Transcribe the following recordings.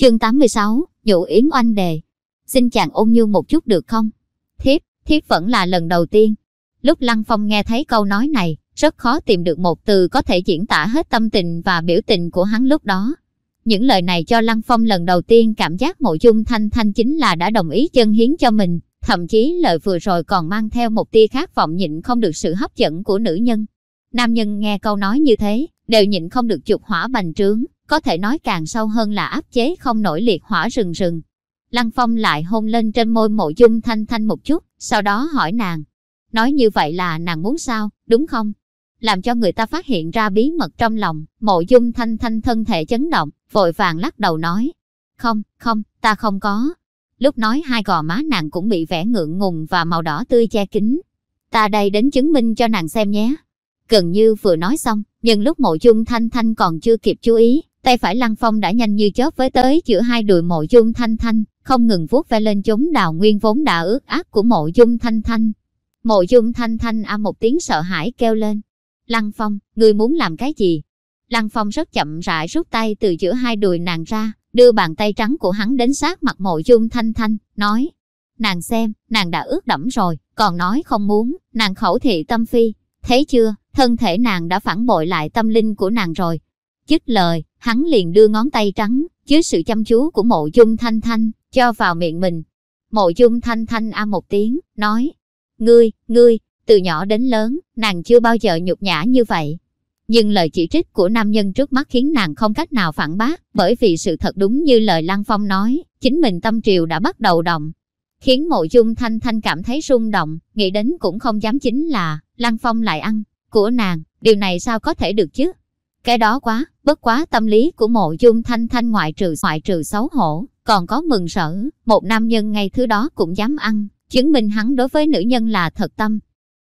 Chương 86, Nhũ Yến Oanh Đề. Xin chàng ôn nhu một chút được không? Thiếp, thiếp vẫn là lần đầu tiên. Lúc Lăng Phong nghe thấy câu nói này, rất khó tìm được một từ có thể diễn tả hết tâm tình và biểu tình của hắn lúc đó. Những lời này cho Lăng Phong lần đầu tiên cảm giác mộ dung thanh thanh chính là đã đồng ý chân hiến cho mình, thậm chí lời vừa rồi còn mang theo một tia khát vọng nhịn không được sự hấp dẫn của nữ nhân. Nam nhân nghe câu nói như thế, đều nhịn không được chụp hỏa bành trướng, có thể nói càng sâu hơn là áp chế không nổi liệt hỏa rừng rừng. Lăng Phong lại hôn lên trên môi mộ dung thanh thanh một chút, sau đó hỏi nàng. Nói như vậy là nàng muốn sao, đúng không? Làm cho người ta phát hiện ra bí mật trong lòng, mộ dung thanh thanh thân thể chấn động, vội vàng lắc đầu nói. Không, không, ta không có. Lúc nói hai gò má nàng cũng bị vẻ ngượng ngùng và màu đỏ tươi che kín. Ta đây đến chứng minh cho nàng xem nhé. Gần như vừa nói xong, nhưng lúc mộ dung thanh thanh còn chưa kịp chú ý, tay phải lăng phong đã nhanh như chớp với tới giữa hai đùi mộ dung thanh thanh, không ngừng vuốt ve lên chúng đào nguyên vốn đã ướt át của mộ dung thanh thanh. Mộ dung thanh thanh a một tiếng sợ hãi kêu lên. Lăng phong, ngươi muốn làm cái gì? Lăng phong rất chậm rãi rút tay từ giữa hai đùi nàng ra, đưa bàn tay trắng của hắn đến sát mặt mộ dung thanh thanh, nói. Nàng xem, nàng đã ướt đẫm rồi, còn nói không muốn, nàng khẩu thị tâm phi. Thấy chưa, thân thể nàng đã phản bội lại tâm linh của nàng rồi. Dứt lời, hắn liền đưa ngón tay trắng, dưới sự chăm chú của mộ dung thanh thanh, cho vào miệng mình. Mộ dung thanh thanh a một tiếng, nói, ngươi, ngươi, từ nhỏ đến lớn, nàng chưa bao giờ nhục nhã như vậy. Nhưng lời chỉ trích của nam nhân trước mắt khiến nàng không cách nào phản bác, bởi vì sự thật đúng như lời Lăng Phong nói, chính mình tâm triều đã bắt đầu động. Khiến mộ dung thanh thanh cảm thấy rung động, nghĩ đến cũng không dám chính là, Lăng Phong lại ăn, của nàng, điều này sao có thể được chứ? Cái đó quá, bất quá tâm lý của mộ dung thanh thanh ngoại trừ ngoại trừ xấu hổ, còn có mừng sở, một nam nhân ngay thứ đó cũng dám ăn, chứng minh hắn đối với nữ nhân là thật tâm.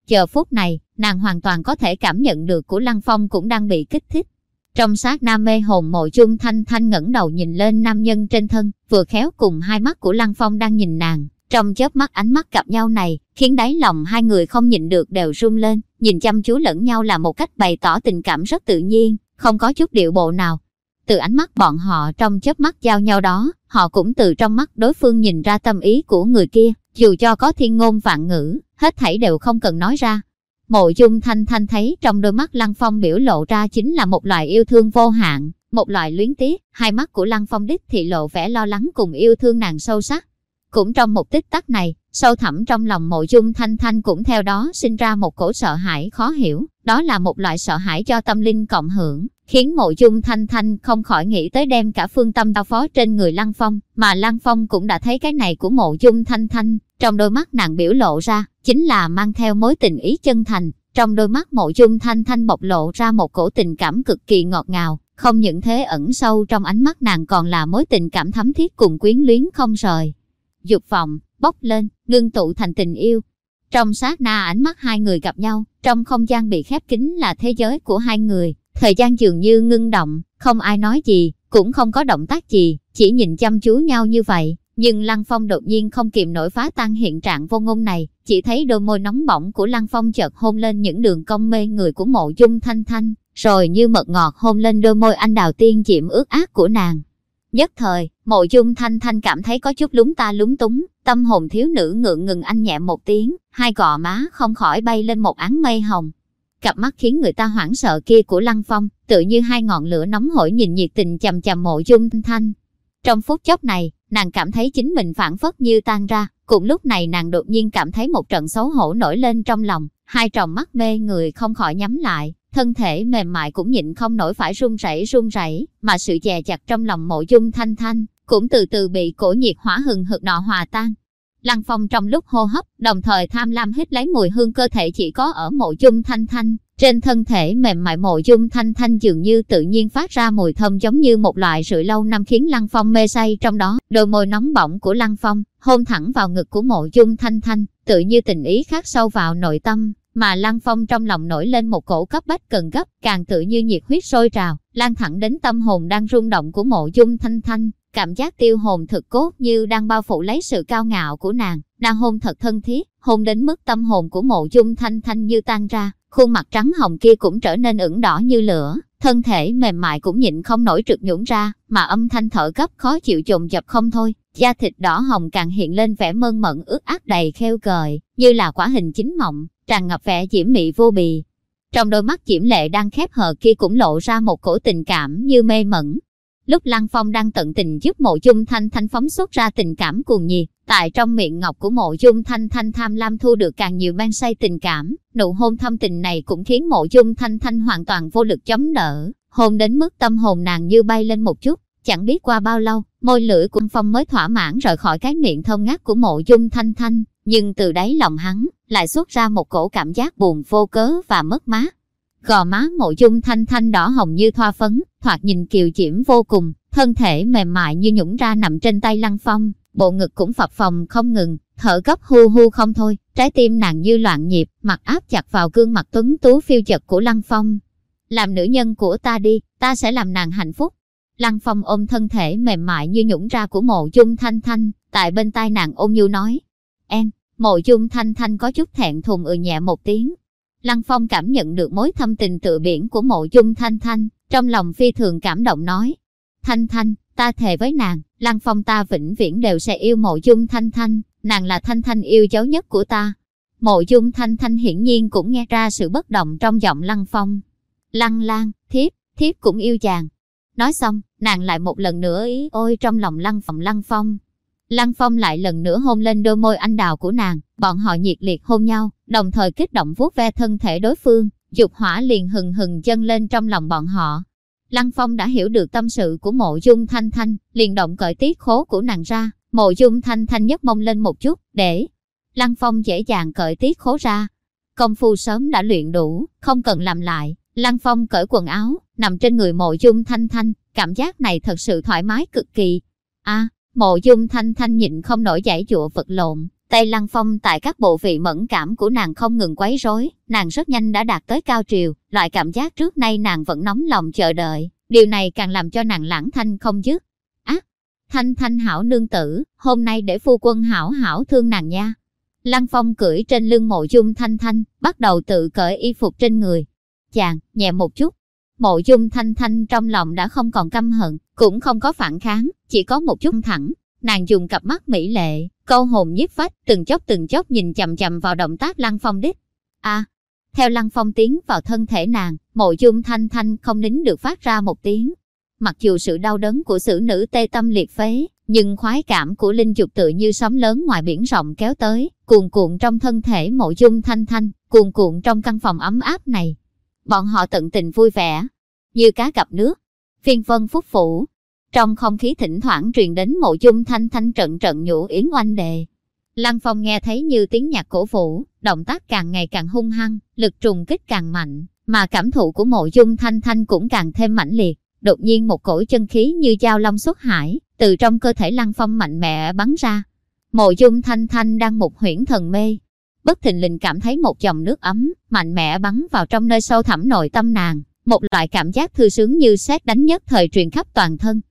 Chờ phút này, nàng hoàn toàn có thể cảm nhận được của Lăng Phong cũng đang bị kích thích. Trong sát nam mê hồn mộ dung thanh thanh ngẩng đầu nhìn lên nam nhân trên thân, vừa khéo cùng hai mắt của Lăng Phong đang nhìn nàng. Trong chớp mắt ánh mắt gặp nhau này, khiến đáy lòng hai người không nhịn được đều run lên, nhìn chăm chú lẫn nhau là một cách bày tỏ tình cảm rất tự nhiên, không có chút điệu bộ nào. Từ ánh mắt bọn họ trong chớp mắt giao nhau đó, họ cũng từ trong mắt đối phương nhìn ra tâm ý của người kia, dù cho có thiên ngôn vạn ngữ, hết thảy đều không cần nói ra. Mộ dung thanh thanh thấy trong đôi mắt Lăng Phong biểu lộ ra chính là một loại yêu thương vô hạn, một loại luyến tiếc, hai mắt của Lăng Phong đích thì lộ vẻ lo lắng cùng yêu thương nàng sâu sắc. Cũng trong một tích tắc này, sâu thẳm trong lòng mộ dung thanh thanh cũng theo đó sinh ra một cổ sợ hãi khó hiểu, đó là một loại sợ hãi cho tâm linh cộng hưởng, khiến mộ dung thanh thanh không khỏi nghĩ tới đem cả phương tâm đao phó trên người Lăng Phong, mà Lăng Phong cũng đã thấy cái này của mộ dung thanh thanh, trong đôi mắt nàng biểu lộ ra, chính là mang theo mối tình ý chân thành, trong đôi mắt mộ dung thanh thanh bộc lộ ra một cổ tình cảm cực kỳ ngọt ngào, không những thế ẩn sâu trong ánh mắt nàng còn là mối tình cảm thấm thiết cùng quyến luyến không rời. Dục vọng, bốc lên, ngưng tụ thành tình yêu. Trong sát na ánh mắt hai người gặp nhau, trong không gian bị khép kín là thế giới của hai người. Thời gian dường như ngưng động, không ai nói gì, cũng không có động tác gì, chỉ nhìn chăm chú nhau như vậy. Nhưng Lăng Phong đột nhiên không kìm nổi phá tan hiện trạng vô ngôn này, chỉ thấy đôi môi nóng bỏng của Lăng Phong chợt hôn lên những đường cong mê người của mộ dung thanh thanh, rồi như mật ngọt hôn lên đôi môi anh đào tiên diệm ướt át của nàng. Nhất thời, mộ dung thanh thanh cảm thấy có chút lúng ta lúng túng, tâm hồn thiếu nữ ngượng ngừng anh nhẹ một tiếng, hai gò má không khỏi bay lên một áng mây hồng. Cặp mắt khiến người ta hoảng sợ kia của Lăng Phong, tự như hai ngọn lửa nóng hổi nhìn nhiệt tình chầm chầm mộ dung thanh thanh. Trong phút chốc này, nàng cảm thấy chính mình phản phất như tan ra, cùng lúc này nàng đột nhiên cảm thấy một trận xấu hổ nổi lên trong lòng, hai tròng mắt mê người không khỏi nhắm lại, thân thể mềm mại cũng nhịn không nổi phải run rẩy run rẩy, mà sự dè chặt trong lòng mộ dung thanh thanh, cũng từ từ bị cổ nhiệt hỏa hừng hực nọ hòa tan. Lăng Phong trong lúc hô hấp, đồng thời tham lam hít lấy mùi hương cơ thể chỉ có ở mộ dung thanh thanh, Trên thân thể mềm mại mộ dung thanh thanh dường như tự nhiên phát ra mùi thơm giống như một loại rượu lâu năm khiến Lăng Phong mê say trong đó. Đôi môi nóng bỏng của Lăng Phong hôn thẳng vào ngực của mộ dung thanh thanh, tự như tình ý khắc sâu vào nội tâm, mà Lăng Phong trong lòng nổi lên một cổ cấp bách cần gấp, càng tự như nhiệt huyết sôi trào, lan thẳng đến tâm hồn đang rung động của mộ dung thanh thanh. Cảm giác tiêu hồn thực cốt như đang bao phủ lấy sự cao ngạo của nàng, nàng hôn thật thân thiết, hôn đến mức tâm hồn của mộ dung thanh thanh như tan ra, khuôn mặt trắng hồng kia cũng trở nên ửng đỏ như lửa, thân thể mềm mại cũng nhịn không nổi trượt nhũng ra, mà âm thanh thở gấp khó chịu trồn dập không thôi, da thịt đỏ hồng càng hiện lên vẻ mơn mận ướt át đầy kheo gợi, như là quả hình chính mộng, tràn ngập vẻ diễm mị vô bì. Trong đôi mắt diễm lệ đang khép hờ kia cũng lộ ra một cổ tình cảm như mê mẩn, Lúc Lăng Phong đang tận tình giúp mộ dung thanh thanh phóng xuất ra tình cảm cuồng nhiệt, tại trong miệng ngọc của mộ dung thanh thanh tham lam thu được càng nhiều men say tình cảm, nụ hôn thâm tình này cũng khiến mộ dung thanh thanh hoàn toàn vô lực chống đỡ, hôn đến mức tâm hồn nàng như bay lên một chút, chẳng biết qua bao lâu, môi lưỡi của Phong mới thỏa mãn rời khỏi cái miệng thơm ngát của mộ dung thanh thanh, nhưng từ đáy lòng hắn, lại xuất ra một cổ cảm giác buồn vô cớ và mất mát. Gò má mộ dung thanh thanh đỏ hồng như thoa phấn, thoạt nhìn kiều diễm vô cùng, thân thể mềm mại như nhũng ra nằm trên tay lăng phong, bộ ngực cũng phập phồng không ngừng, thở gấp hu hu không thôi, trái tim nàng như loạn nhịp, mặt áp chặt vào gương mặt tuấn tú phiêu chật của lăng phong. Làm nữ nhân của ta đi, ta sẽ làm nàng hạnh phúc. Lăng phong ôm thân thể mềm mại như nhũng ra của mộ dung thanh thanh, tại bên tai nàng ôm nhu nói. Em, mộ dung thanh thanh có chút thẹn thùng ừ nhẹ một tiếng, Lăng Phong cảm nhận được mối thâm tình tự biển của mộ dung Thanh Thanh, trong lòng phi thường cảm động nói. Thanh Thanh, ta thề với nàng, Lăng Phong ta vĩnh viễn đều sẽ yêu mộ dung Thanh Thanh, nàng là Thanh Thanh yêu dấu nhất của ta. Mộ dung Thanh Thanh hiển nhiên cũng nghe ra sự bất động trong giọng Lăng Phong. Lăng Lan, thiếp, thiếp cũng yêu chàng. Nói xong, nàng lại một lần nữa ý ôi trong lòng Lăng Phong Lăng Phong. Lăng Phong lại lần nữa hôn lên đôi môi anh đào của nàng, bọn họ nhiệt liệt hôn nhau, đồng thời kích động vuốt ve thân thể đối phương, dục hỏa liền hừng hừng dâng lên trong lòng bọn họ. Lăng Phong đã hiểu được tâm sự của mộ dung thanh thanh, liền động cởi tiết khố của nàng ra, mộ dung thanh thanh nhấc mông lên một chút, để Lăng Phong dễ dàng cởi tiết khố ra. Công phu sớm đã luyện đủ, không cần làm lại. Lăng Phong cởi quần áo, nằm trên người mộ dung thanh thanh, cảm giác này thật sự thoải mái cực kỳ. a Mộ dung thanh thanh nhịn không nổi giải dụa vật lộn, tay lăng phong tại các bộ vị mẫn cảm của nàng không ngừng quấy rối, nàng rất nhanh đã đạt tới cao triều, loại cảm giác trước nay nàng vẫn nóng lòng chờ đợi, điều này càng làm cho nàng lãng thanh không dứt. Á, thanh thanh hảo nương tử, hôm nay để phu quân hảo hảo thương nàng nha. Lăng phong cưỡi trên lưng mộ dung thanh thanh, bắt đầu tự cởi y phục trên người. Chàng, nhẹ một chút, Mộ dung thanh thanh trong lòng đã không còn căm hận, cũng không có phản kháng, chỉ có một chút thẳng. Nàng dùng cặp mắt mỹ lệ, câu hồn nhiếp phách, từng chốc từng chốc nhìn chậm chậm vào động tác lăng phong đích. a theo lăng phong tiến vào thân thể nàng, mộ dung thanh thanh không nín được phát ra một tiếng. Mặc dù sự đau đớn của xử nữ tê tâm liệt phế, nhưng khoái cảm của linh dục tự như sóng lớn ngoài biển rộng kéo tới, cuồn cuộn trong thân thể mộ dung thanh thanh, cuồn cuộn trong căn phòng ấm áp này, bọn họ tận tình vui vẻ, như cá gặp nước. Phiên vân phúc phủ, trong không khí thỉnh thoảng truyền đến mộ dung thanh thanh trận trận nhũ yến oanh đề. Lăng Phong nghe thấy như tiếng nhạc cổ vũ, động tác càng ngày càng hung hăng, lực trùng kích càng mạnh, mà cảm thụ của mộ dung thanh thanh cũng càng thêm mãnh liệt. Đột nhiên một cổ chân khí như dao long xuất hải, từ trong cơ thể Lăng Phong mạnh mẽ bắn ra. Mộ dung thanh thanh đang một huyễn thần mê, bất thình lình cảm thấy một dòng nước ấm, mạnh mẽ bắn vào trong nơi sâu thẳm nội tâm nàng, một loại cảm giác thư sướng như xét đánh nhất thời truyền khắp toàn thân.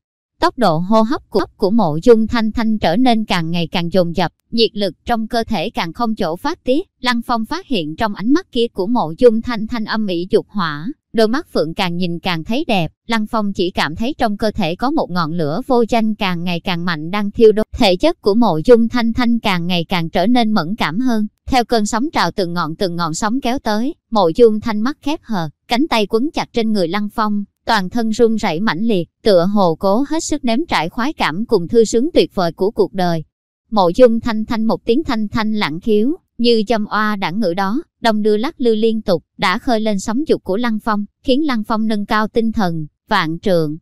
Tốc độ hô hấp của, của mộ dung thanh thanh trở nên càng ngày càng dồn dập, nhiệt lực trong cơ thể càng không chỗ phát tiết. Lăng Phong phát hiện trong ánh mắt kia của mộ dung thanh thanh âm mỹ dục hỏa, đôi mắt phượng càng nhìn càng thấy đẹp. Lăng Phong chỉ cảm thấy trong cơ thể có một ngọn lửa vô danh càng ngày càng mạnh đang thiêu đốt. Thể chất của mộ dung thanh thanh càng ngày càng trở nên mẫn cảm hơn. Theo cơn sóng trào từng ngọn từng ngọn sóng kéo tới, mộ dung thanh mắt khép hờ, cánh tay quấn chặt trên người Lăng Phong, toàn thân run rẩy mãnh liệt, tựa hồ cố hết sức nếm trải khoái cảm cùng thư sướng tuyệt vời của cuộc đời. Mộ dung thanh thanh một tiếng thanh thanh lặng khiếu, như châm oa đảng ngữ đó, đồng đưa lắc lư liên tục, đã khơi lên sóng dục của Lăng Phong, khiến Lăng Phong nâng cao tinh thần, vạn trượng.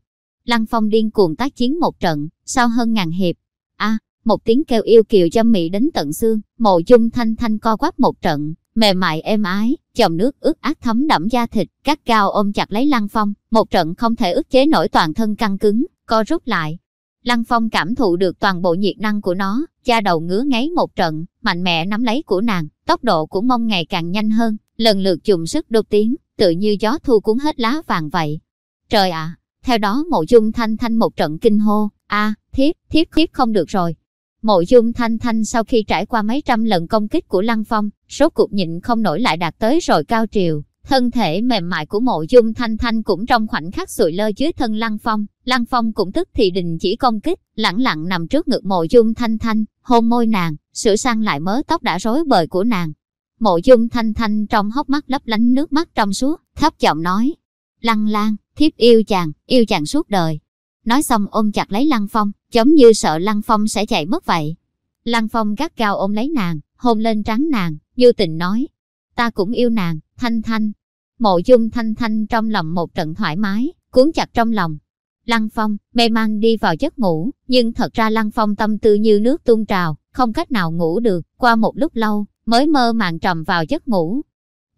Lăng Phong điên cuồng tác chiến một trận, sau hơn ngàn hiệp. a một tiếng kêu yêu kiều châm mị đến tận xương, mộ dung thanh thanh co quắp một trận, mềm mại êm ái, dòng nước ướt át thấm đẫm da thịt, cắt cao ôm chặt lấy Lăng Phong, một trận không thể ức chế nổi toàn thân căng cứng, co rút lại. Lăng Phong cảm thụ được toàn bộ nhiệt năng của nó, da đầu ngứa ngáy một trận, mạnh mẽ nắm lấy của nàng, tốc độ của mông ngày càng nhanh hơn, lần lượt dùng sức đột tiếng, tự như gió thu cuốn hết lá vàng vậy. Trời ạ! theo đó mộ dung thanh thanh một trận kinh hô, a thiếp, thiếp, thiếp không được rồi. Mộ dung thanh thanh sau khi trải qua mấy trăm lần công kích của Lăng Phong, số cục nhịn không nổi lại đạt tới rồi cao triều. Thân thể mềm mại của mộ dung thanh thanh cũng trong khoảnh khắc sụi lơ dưới thân Lăng Phong. Lăng Phong cũng tức thì đình chỉ công kích, lẳng lặng nằm trước ngực mộ dung thanh thanh, hôn môi nàng, sửa sang lại mớ tóc đã rối bời của nàng. Mộ dung thanh thanh trong hốc mắt lấp lánh nước mắt trong suốt, thấp giọng nói. Lăng lan, thiếp yêu chàng, yêu chàng suốt đời. Nói xong ôm chặt lấy Lăng Phong, giống như sợ Lăng Phong sẽ chạy mất vậy. Lăng Phong gắt cao ôm lấy nàng, hôn lên trắng nàng, như tình nói. Ta cũng yêu nàng, thanh thanh. Mộ dung thanh thanh trong lòng một trận thoải mái, cuốn chặt trong lòng. Lăng Phong, mê man đi vào giấc ngủ, nhưng thật ra Lăng Phong tâm tư như nước tuôn trào, không cách nào ngủ được, qua một lúc lâu, mới mơ màng trầm vào giấc ngủ.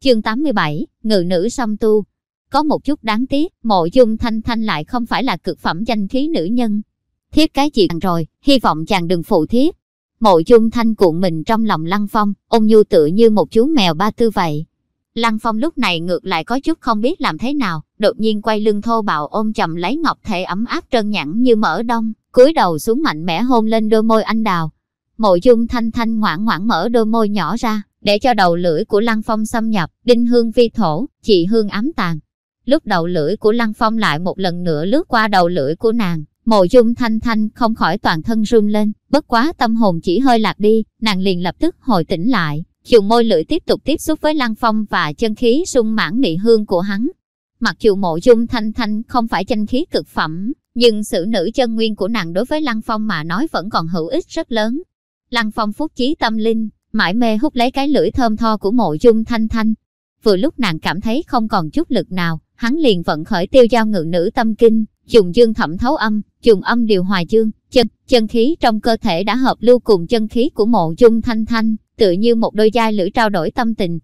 Chương 87, Ngự nữ song tu, có một chút đáng tiếc, mộ dung thanh thanh lại không phải là cực phẩm danh khí nữ nhân. Thiếp cái gì rồi, hy vọng chàng đừng phụ thiếp. Mộ dung thanh cuộn mình trong lòng Lăng Phong, ôm nhu tự như một chú mèo ba tư vậy. Lăng Phong lúc này ngược lại có chút không biết làm thế nào, đột nhiên quay lưng thô bạo ôm chầm lấy ngọc thể ấm áp trơn nhẵn như mỡ đông, cúi đầu xuống mạnh mẽ hôn lên đôi môi anh đào. Mộ dung thanh thanh ngoãn ngoãn mở đôi môi nhỏ ra, để cho đầu lưỡi của Lăng Phong xâm nhập, đinh hương vi thổ, chị hương ám tàn. Lúc đầu lưỡi của Lăng Phong lại một lần nữa lướt qua đầu lưỡi của nàng, mộ dung thanh thanh không khỏi toàn thân run lên, bất quá tâm hồn chỉ hơi lạc đi, nàng liền lập tức hồi tỉnh lại, dùng môi lưỡi tiếp tục tiếp xúc với Lăng Phong và chân khí sung mãn nị hương của hắn. Mặc dù mộ dung thanh thanh không phải chân khí cực phẩm, nhưng sự nữ chân nguyên của nàng đối với Lăng Phong mà nói vẫn còn hữu ích rất lớn. Lăng Phong phúc chí tâm linh, mãi mê hút lấy cái lưỡi thơm tho của mộ dung thanh thanh. Vừa lúc nàng cảm thấy không còn chút lực nào, hắn liền vận khởi tiêu giao ngự nữ tâm kinh, dùng dương thẩm thấu âm, dùng âm điều hòa dương, chân, chân khí trong cơ thể đã hợp lưu cùng chân khí của mộ dung thanh thanh, tự như một đôi dai lưỡi trao đổi tâm tình.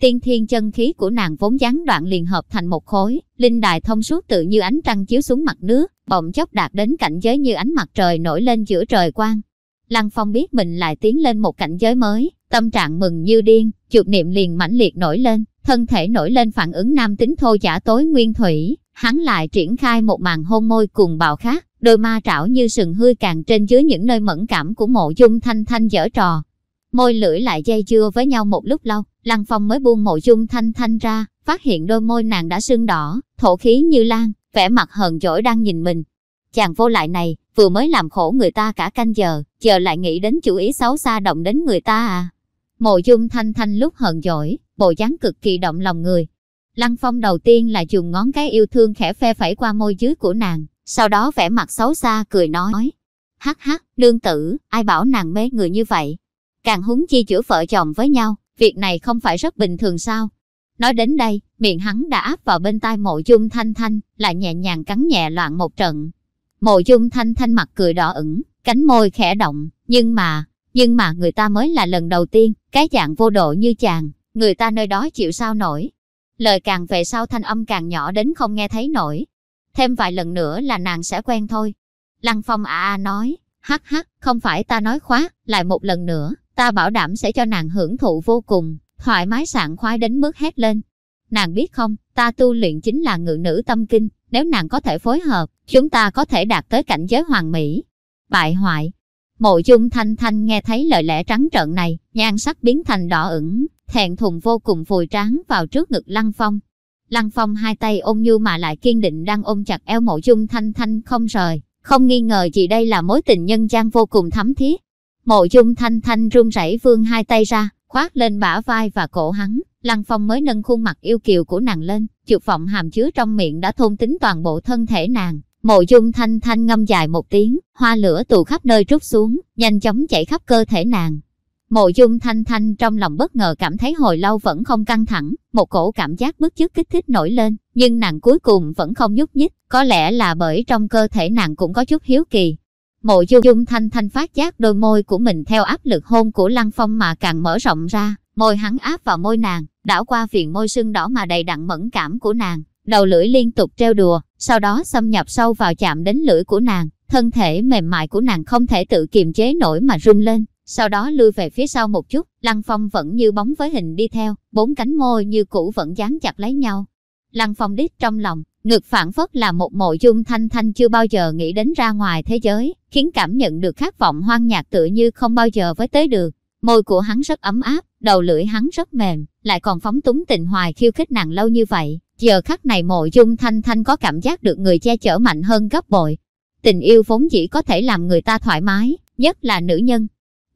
Tiên thiên chân khí của nàng vốn gián đoạn liền hợp thành một khối, linh đài thông suốt tự như ánh trăng chiếu xuống mặt nước, bỗng chốc đạt đến cảnh giới như ánh mặt trời nổi lên giữa trời quang. Lăng Phong biết mình lại tiến lên một cảnh giới mới, tâm trạng mừng như điên, chuột niệm liền mãnh liệt nổi lên, thân thể nổi lên phản ứng nam tính thô giả tối nguyên thủy, hắn lại triển khai một màn hôn môi cùng bạo khác, đôi ma trảo như sừng hư càng trên dưới những nơi mẫn cảm của mộ dung thanh thanh dở trò. Môi lưỡi lại dây dưa với nhau một lúc lâu, Lăng Phong mới buông mộ dung thanh thanh ra, phát hiện đôi môi nàng đã sưng đỏ, thổ khí như lan, vẻ mặt hờn dỗi đang nhìn mình. Chàng vô lại này, vừa mới làm khổ người ta cả canh giờ, giờ lại nghĩ đến chủ ý xấu xa động đến người ta à. Mộ dung thanh thanh lúc hờn dỗi, bộ dáng cực kỳ động lòng người. Lăng Phong đầu tiên là dùng ngón cái yêu thương khẽ phe phẩy qua môi dưới của nàng, sau đó vẻ mặt xấu xa cười nói. Hắc hắc, nương tử, ai bảo nàng mê người như vậy? Càng húng chi chữa vợ chồng với nhau, việc này không phải rất bình thường sao? Nói đến đây, miệng hắn đã áp vào bên tai mộ dung thanh thanh, lại nhẹ nhàng cắn nhẹ loạn một trận. Mộ dung thanh thanh mặt cười đỏ ửng, cánh môi khẽ động, nhưng mà, nhưng mà người ta mới là lần đầu tiên, cái dạng vô độ như chàng, người ta nơi đó chịu sao nổi. Lời càng về sau thanh âm càng nhỏ đến không nghe thấy nổi. Thêm vài lần nữa là nàng sẽ quen thôi. Lăng Phong à à nói, hắc hắc, không phải ta nói khóa, lại một lần nữa, ta bảo đảm sẽ cho nàng hưởng thụ vô cùng, thoải mái sảng khoái đến mức hét lên. Nàng biết không, ta tu luyện chính là ngự nữ tâm kinh, nếu nàng có thể phối hợp, chúng ta có thể đạt tới cảnh giới hoàng mỹ. Bại hoại, Mộ dung thanh thanh nghe thấy lời lẽ trắng trợn này, nhan sắc biến thành đỏ ửng, thẹn thùng vô cùng vùi trán vào trước ngực Lăng Phong. Lăng Phong hai tay ôm như mà lại kiên định đang ôm chặt eo mộ dung thanh thanh không rời, không nghi ngờ gì đây là mối tình nhân gian vô cùng thắm thiết. Mộ dung thanh thanh run rẩy vươn hai tay ra, khoát lên bả vai và cổ hắn, Lăng Phong mới nâng khuôn mặt yêu kiều của nàng lên, chụp vọng hàm chứa trong miệng đã thôn tính toàn bộ thân thể nàng. Mộ dung thanh thanh ngâm dài một tiếng, hoa lửa tù khắp nơi trút xuống, nhanh chóng chảy khắp cơ thể nàng. Mộ dung thanh thanh trong lòng bất ngờ cảm thấy hồi lâu vẫn không căng thẳng, một cổ cảm giác bức chước kích thích nổi lên, nhưng nàng cuối cùng vẫn không nhúc nhích, có lẽ là bởi trong cơ thể nàng cũng có chút hiếu kỳ. Mộ dung thanh thanh phát giác đôi môi của mình theo áp lực hôn của Lăng Phong mà càng mở rộng ra, Môi hắn áp vào môi nàng, đảo qua viền môi sưng đỏ mà đầy đặn mẫn cảm của nàng, đầu lưỡi liên tục treo đùa, sau đó xâm nhập sâu vào chạm đến lưỡi của nàng, thân thể mềm mại của nàng không thể tự kiềm chế nổi mà rung lên, sau đó lui về phía sau một chút, Lăng Phong vẫn như bóng với hình đi theo, bốn cánh môi như cũ vẫn dán chặt lấy nhau. Lăng Phong đít trong lòng, ngực phản phất là một mộ dung thanh thanh chưa bao giờ nghĩ đến ra ngoài thế giới, khiến cảm nhận được khát vọng hoang nhạc tựa như không bao giờ với tới được. Môi của hắn rất ấm áp, đầu lưỡi hắn rất mềm, lại còn phóng túng tình hoài khiêu khích nàng lâu như vậy. Giờ khắc này mộ dung thanh thanh có cảm giác được người che chở mạnh hơn gấp bội. Tình yêu vốn chỉ có thể làm người ta thoải mái, nhất là nữ nhân.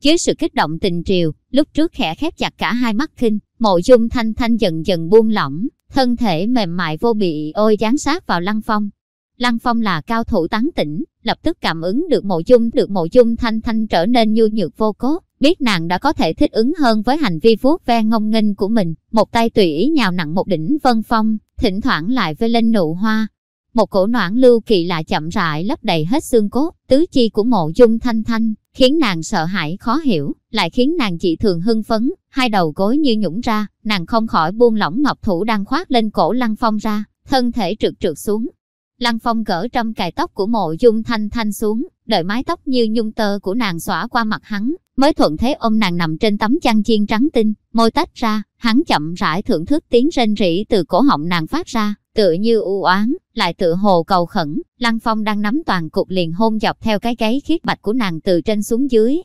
Dưới sự kích động tình triều, lúc trước khẽ khép chặt cả hai mắt khinh, mộ dung thanh thanh dần dần buông lỏng, thân thể mềm mại vô bị ôi dán sát vào lăng phong. Lăng phong là cao thủ tán tỉnh, lập tức cảm ứng được mộ dung được mộ dung thanh thanh trở nên nhu nhược vô cốt, biết nàng đã có thể thích ứng hơn với hành vi vuốt ve ngông nghênh của mình, một tay tùy ý nhào nặng một đỉnh vân phong, thỉnh thoảng lại vây lên nụ hoa. Một cổ noãn lưu kỳ lạ chậm rãi lấp đầy hết xương cốt, tứ chi của mộ dung thanh thanh, khiến nàng sợ hãi khó hiểu, lại khiến nàng chỉ thường hưng phấn, hai đầu gối như nhũng ra, nàng không khỏi buông lỏng ngọc thủ đang khoác lên cổ lăng phong ra, thân thể trượt trượt xuống. Lăng phong gỡ trăm cài tóc của mộ dung thanh thanh xuống, đợi mái tóc như nhung tơ của nàng xõa qua mặt hắn, mới thuận thế ôm nàng nằm trên tấm chăn chiên trắng tinh, môi tách ra, hắn chậm rãi thưởng thức tiếng rên rỉ từ cổ họng nàng phát ra, tựa như u oán, lại tựa hồ cầu khẩn, Lăng Phong đang nắm toàn cục liền hôn dọc theo cái gáy khiết bạch của nàng từ trên xuống dưới.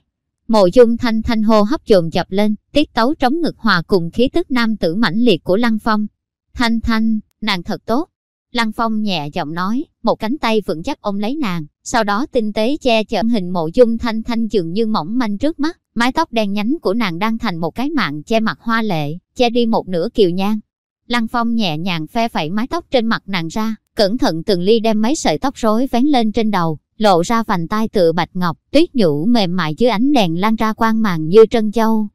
Mộ dung thanh thanh hô hấp dồn dập lên, tiết tấu trống ngực hòa cùng khí tức nam tử mãnh liệt của Lăng Phong. Thanh thanh, nàng thật tốt. Lăng Phong nhẹ giọng nói, một cánh tay vững chắc ôm lấy nàng, sau đó tinh tế che chở hình mộ dung thanh thanh dường như mỏng manh trước mắt, mái tóc đen nhánh của nàng đang thành một cái mạng che mặt hoa lệ, che đi một nửa kiều nhan. Lăng Phong nhẹ nhàng phe phẩy mái tóc trên mặt nàng ra, cẩn thận từng ly đem mấy sợi tóc rối vén lên trên đầu, lộ ra vành tai tựa bạch ngọc, tuyết nhũ mềm mại dưới ánh đèn lan ra quang màng như trân châu.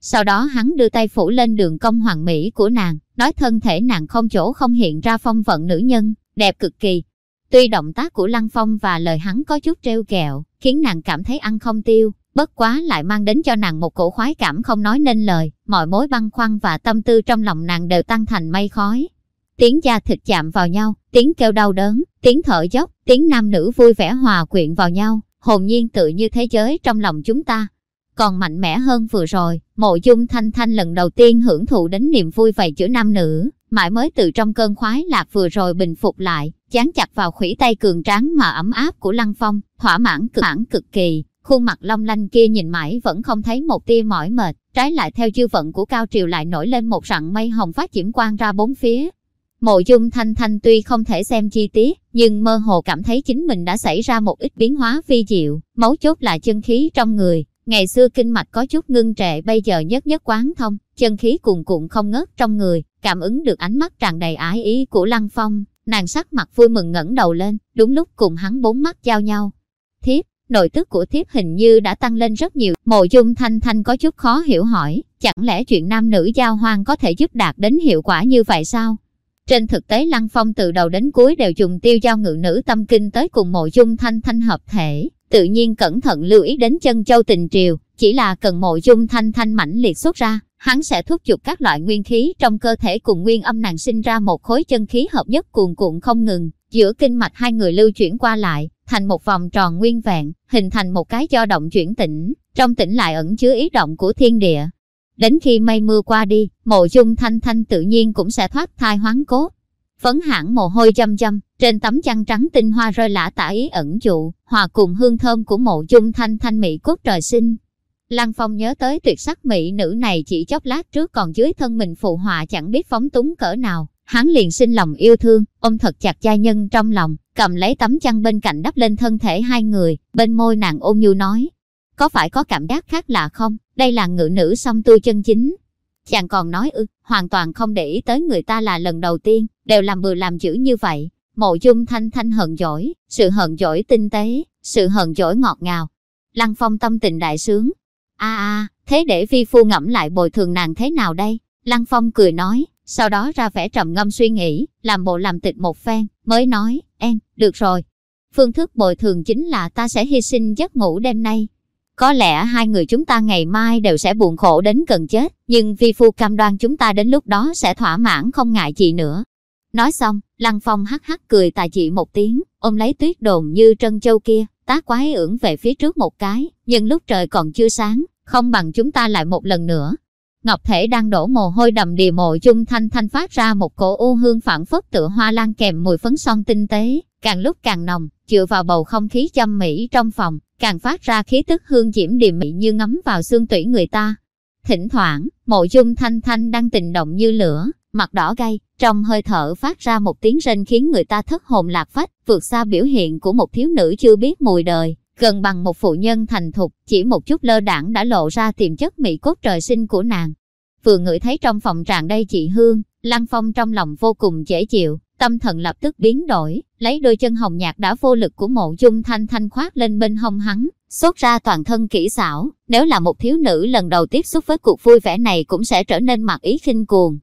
Sau đó hắn đưa tay phủ lên đường cong hoàng mỹ của nàng, nói thân thể nàng không chỗ không hiện ra phong vận nữ nhân, đẹp cực kỳ. Tuy động tác của Lăng Phong và lời hắn có chút treo kẹo, khiến nàng cảm thấy ăn không tiêu, bất quá lại mang đến cho nàng một cổ khoái cảm không nói nên lời, mọi mối băn khoăn và tâm tư trong lòng nàng đều tăng thành mây khói. Tiếng da thịt chạm vào nhau, tiếng kêu đau đớn, tiếng thở dốc, tiếng nam nữ vui vẻ hòa quyện vào nhau, hồn nhiên tự như thế giới trong lòng chúng ta. Còn mạnh mẽ hơn vừa rồi, mộ dung thanh thanh lần đầu tiên hưởng thụ đến niềm vui vầy chữ nam nữ, mãi mới từ trong cơn khoái lạc vừa rồi bình phục lại, chán chặt vào khủy tay cường tráng mà ấm áp của lăng phong, thỏa mãn cực mãn cực kỳ, khuôn mặt long lanh kia nhìn mãi vẫn không thấy một tia mỏi mệt, trái lại theo dư vận của cao triều lại nổi lên một rặng mây hồng phát triển quang ra bốn phía. Mộ dung thanh thanh tuy không thể xem chi tiết, nhưng mơ hồ cảm thấy chính mình đã xảy ra một ít biến hóa phi diệu, mấu chốt là chân khí trong người. Ngày xưa kinh mạch có chút ngưng trệ bây giờ nhất nhất quán thông, chân khí cuồn cuộn không ngớt trong người, cảm ứng được ánh mắt tràn đầy ái ý của Lăng Phong, nàng sắc mặt vui mừng ngẩng đầu lên, đúng lúc cùng hắn bốn mắt giao nhau. Thiếp, nội tức của thiếp hình như đã tăng lên rất nhiều. Mộ dung thanh thanh có chút khó hiểu hỏi, chẳng lẽ chuyện nam nữ giao hoang có thể giúp đạt đến hiệu quả như vậy sao? Trên thực tế Lăng Phong từ đầu đến cuối đều dùng tiêu giao ngự nữ tâm kinh tới cùng mộ dung thanh thanh hợp thể, tự nhiên cẩn thận lưu ý đến chân châu tình triều, chỉ là cần mộ dung thanh thanh mãnh liệt xuất ra, hắn sẽ thúc giục các loại nguyên khí trong cơ thể cùng nguyên âm nàng sinh ra một khối chân khí hợp nhất cuồn cuộn không ngừng, giữa kinh mạch hai người lưu chuyển qua lại, thành một vòng tròn nguyên vẹn, hình thành một cái do động chuyển tĩnh, trong tĩnh lại ẩn chứa ý động của thiên địa. Đến khi mây mưa qua đi, mộ dung thanh thanh tự nhiên cũng sẽ thoát thai hoáng cốt. Phấn hãn mồ hôi châm châm, trên tấm chăn trắng tinh hoa rơi lã tả ý ẩn dụ, hòa cùng hương thơm của mộ dung thanh thanh mỹ cốt trời sinh. Lăng Phong nhớ tới tuyệt sắc mỹ nữ này chỉ chốc lát trước còn dưới thân mình phụ họa chẳng biết phóng túng cỡ nào, hắn liền sinh lòng yêu thương, ôm thật chặt gia nhân trong lòng, cầm lấy tấm chăn bên cạnh đắp lên thân thể hai người, bên môi nàng ôn nhu nói. Có phải có cảm giác khác lạ không? Đây là ngự nữ song tu chân chính. Chàng còn nói ư, hoàn toàn không để ý tới người ta là lần đầu tiên, đều làm bừa làm chữ như vậy. Mộ dung thanh thanh hận giỏi, sự hận giỏi tinh tế, sự hận giỏi ngọt ngào. Lăng phong tâm tình đại sướng a a thế để vi phu ngẫm lại bồi thường nàng thế nào đây? Lăng phong cười nói, sau đó ra vẻ trầm ngâm suy nghĩ, làm bộ làm tịch một phen, mới nói, em, được rồi. Phương thức bồi thường chính là ta sẽ hy sinh giấc ngủ đêm nay. Có lẽ hai người chúng ta ngày mai đều sẽ buồn khổ đến gần chết, nhưng vi phu cam đoan chúng ta đến lúc đó sẽ thỏa mãn không ngại chị nữa. Nói xong, Lăng Phong hắc hắc cười tà chị một tiếng, ôm lấy tuyết đồn như trân châu kia, tá quái ưỡng về phía trước một cái, nhưng lúc trời còn chưa sáng, không bằng chúng ta lại một lần nữa. Ngọc Thể đang đổ mồ hôi đầm đìa mộ chung thanh thanh phát ra một cổ u hương phản phất tựa hoa lan kèm mùi phấn son tinh tế, càng lúc càng nồng, chịu vào bầu không khí chăm mỹ trong phòng, càng phát ra khí tức hương diễm điềm mị như ngấm vào xương tủy người ta. Thỉnh thoảng, mộ dung thanh thanh đang tình động như lửa, mặt đỏ gay, trong hơi thở phát ra một tiếng rên khiến người ta thất hồn lạc phách, vượt xa biểu hiện của một thiếu nữ chưa biết mùi đời, gần bằng một phụ nhân thành thục, chỉ một chút lơ đảng đã lộ ra tiềm chất mỹ cốt trời sinh của nàng. Vừa ngửi thấy trong phòng tràn đầy chị Hương, Lăng Phong trong lòng vô cùng dễ chịu, tâm thần lập tức biến đổi, lấy đôi chân hồng nhạt đã vô lực của mộ dung thanh thanh khoát lên bên hông hắn, xuất ra toàn thân kỹ xảo, nếu là một thiếu nữ lần đầu tiếp xúc với cuộc vui vẻ này cũng sẽ trở nên mặt ý khinh cuồng.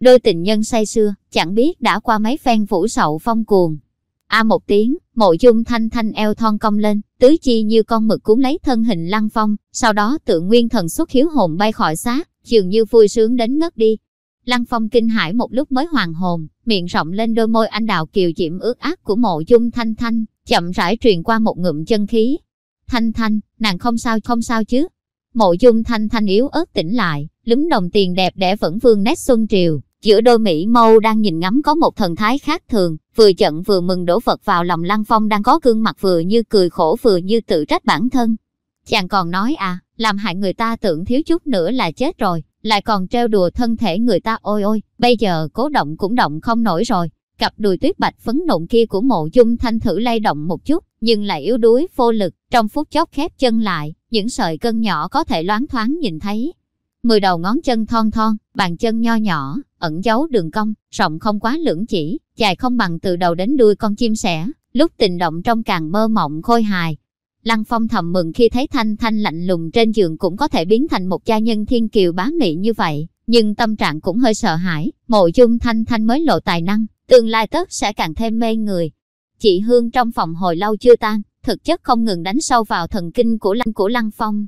Đôi tình nhân say xưa, chẳng biết đã qua mấy phen vũ sậu phong cuồng. A một tiếng, mộ dung thanh thanh eo thon cong lên, tứ chi như con mực cuốn lấy thân hình lăng phong, sau đó tự nguyên thần xuất hiếu hồn bay khỏi xác, dường như vui sướng đến ngất đi. Lăng phong kinh hãi một lúc mới hoàn hồn, miệng rộng lên đôi môi anh đào kiều diễm ướt át của mộ dung thanh thanh, chậm rãi truyền qua một ngụm chân khí. Thanh thanh, nàng không sao không sao chứ. Mộ dung thanh thanh yếu ớt tỉnh lại, lúng đồng tiền đẹp đẽ vẫn vương nét xuân triều, Giữa đôi Mỹ mâu đang nhìn ngắm có một thần thái khác thường, vừa giận vừa mừng đổ Phật vào lòng Lăng Phong đang có gương mặt vừa như cười khổ vừa như tự trách bản thân. Chàng còn nói à, làm hại người ta tưởng thiếu chút nữa là chết rồi, lại còn treo đùa thân thể người ta ôi ôi, bây giờ cố động cũng động không nổi rồi. Cặp đùi tuyết bạch phấn nộn kia của mộ dung thanh thử lay động một chút, nhưng lại yếu đuối vô lực, trong phút chốc khép chân lại, những sợi cân nhỏ có thể loáng thoáng nhìn thấy. Mười đầu ngón chân thon thon, bàn chân nho nhỏ, ẩn giấu đường cong, rộng không quá lưỡng chỉ, dài không bằng từ đầu đến đuôi con chim sẻ, lúc tình động trong càng mơ mộng khôi hài. Lăng Phong thầm mừng khi thấy Thanh Thanh lạnh lùng trên giường cũng có thể biến thành một gia nhân thiên kiều bá mị như vậy, nhưng tâm trạng cũng hơi sợ hãi, mộ dung Thanh Thanh mới lộ tài năng, tương lai tất sẽ càng thêm mê người. Chị Hương trong phòng hồi lâu chưa tan, thực chất không ngừng đánh sâu vào thần kinh của Lăng của Lăng Phong.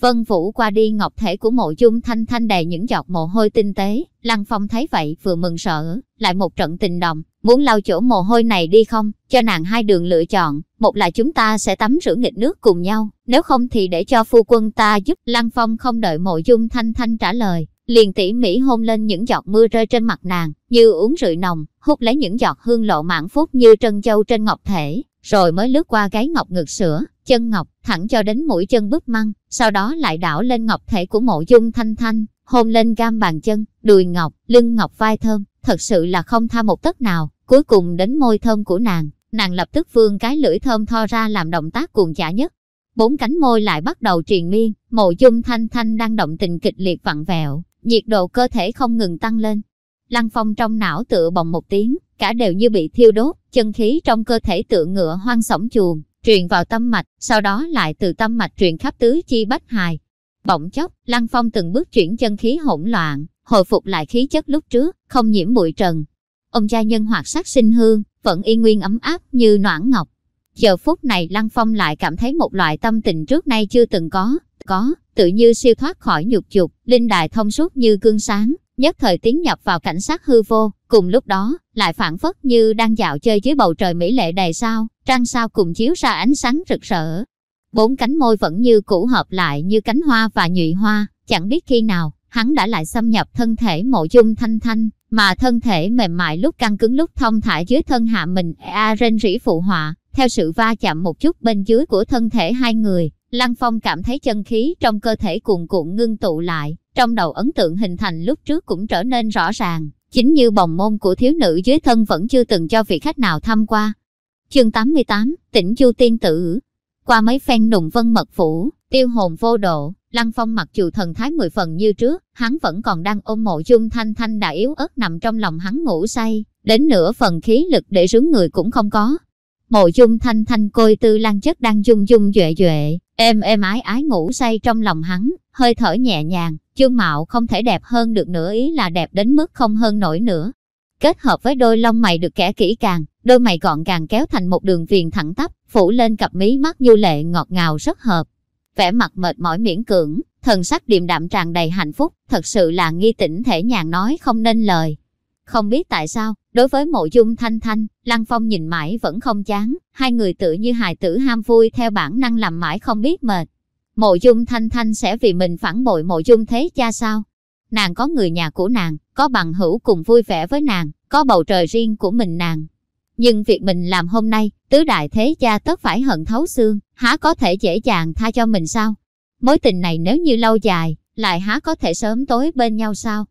Vân Vũ qua đi ngọc thể của mộ dung thanh thanh đầy những giọt mồ hôi tinh tế, Lăng Phong thấy vậy vừa mừng sợ, lại một trận tình động, muốn lau chỗ mồ hôi này đi không, cho nàng hai đường lựa chọn, một là chúng ta sẽ tắm rửa nghịch nước cùng nhau, nếu không thì để cho phu quân ta giúp. Lăng Phong không đợi mộ dung thanh thanh trả lời, liền tỉ mỉ hôn lên những giọt mưa rơi trên mặt nàng, như uống rượu nồng, hút lấy những giọt hương lộ mãn phúc như trân châu trên ngọc thể, rồi mới lướt qua gáy ngọc ngực sữa, chân ngọc, thẳng cho đến mũi chân búp măng, sau đó lại đảo lên ngọc thể của mộ dung thanh thanh, hôn lên gam bàn chân, đùi ngọc, lưng ngọc vai thơm, thật sự là không tha một tấc nào, cuối cùng đến môi thơm của nàng, nàng lập tức vươn cái lưỡi thơm tho ra làm động tác cuồng chả nhất. Bốn cánh môi lại bắt đầu triền miên, mộ dung thanh thanh đang động tình kịch liệt vặn vẹo, nhiệt độ cơ thể không ngừng tăng lên. Lăng phong trong não tựa bồng một tiếng, cả đều như bị thiêu đốt, chân khí trong cơ thể tựa ngựa hoang sổng chuồng, truyền vào tâm mạch, sau đó lại từ tâm mạch truyền khắp tứ chi bách hài. Bỗng chốc, Lăng Phong từng bước chuyển chân khí hỗn loạn, hồi phục lại khí chất lúc trước, không nhiễm bụi trần. Ông cha nhân hoạt sắc sinh hương, vẫn y nguyên ấm áp như noãn ngọc. Giờ phút này Lăng Phong lại cảm thấy một loại tâm tình trước nay chưa từng có, có, tự như siêu thoát khỏi nhục dục, linh đài thông suốt như gương sáng, nhất thời tiến nhập vào cảnh sát hư vô, cùng lúc đó, lại phản phất như đang dạo chơi dưới bầu trời mỹ lệ đầy sao, trăng sao cùng chiếu ra ánh sáng rực rỡ. Bốn cánh môi vẫn như cũ hợp lại như cánh hoa và nhụy hoa, chẳng biết khi nào, hắn đã lại xâm nhập thân thể mộ dung thanh thanh, mà thân thể mềm mại lúc căng cứng lúc thông thả dưới thân hạ mình e a rên rỉ phụ họa, theo sự va chạm một chút bên dưới của thân thể hai người, Lăng Phong cảm thấy chân khí trong cơ thể cuồn cuộn ngưng tụ lại, trong đầu ấn tượng hình thành lúc trước cũng trở nên rõ ràng, chính như bồng môn của thiếu nữ dưới thân vẫn chưa từng cho vị khách nào thăm qua. Chương 88, tỉnh Chu Tiên Tử Qua mấy phen nùng vân mật phủ, tiêu hồn vô độ, Lăng Phong mặc dù thần thái mười phần như trước, hắn vẫn còn đang ôm mộ dung thanh thanh đã yếu ớt nằm trong lòng hắn ngủ say, đến nửa phần khí lực để rướng người cũng không có. Mộ dung thanh thanh côi tư lan chất đang dung dung duệ duệ, êm êm ái ái ngủ say trong lòng hắn, hơi thở nhẹ nhàng, chương mạo không thể đẹp hơn được nữa ý là đẹp đến mức không hơn nổi nữa. Kết hợp với đôi lông mày được kẻ kỹ càng, đôi mày gọn gàng kéo thành một đường viền thẳng tắp, phủ lên cặp mí mắt như lệ ngọt ngào rất hợp. vẻ mặt mệt mỏi miễn cưỡng, thần sắc điềm đạm tràn đầy hạnh phúc, thật sự là nghi tỉnh thể nhàn nói không nên lời. Không biết tại sao, đối với mộ dung thanh thanh, Lăng Phong nhìn mãi vẫn không chán, hai người tự như hài tử ham vui theo bản năng làm mãi không biết mệt. Mộ dung thanh thanh sẽ vì mình phản bội mộ dung thế cha sao? Nàng có người nhà của nàng, có bằng hữu cùng vui vẻ với nàng, có bầu trời riêng của mình nàng. Nhưng việc mình làm hôm nay, tứ đại thế cha tất phải hận thấu xương, há có thể dễ dàng tha cho mình sao? Mối tình này nếu như lâu dài, lại há có thể sớm tối bên nhau sao?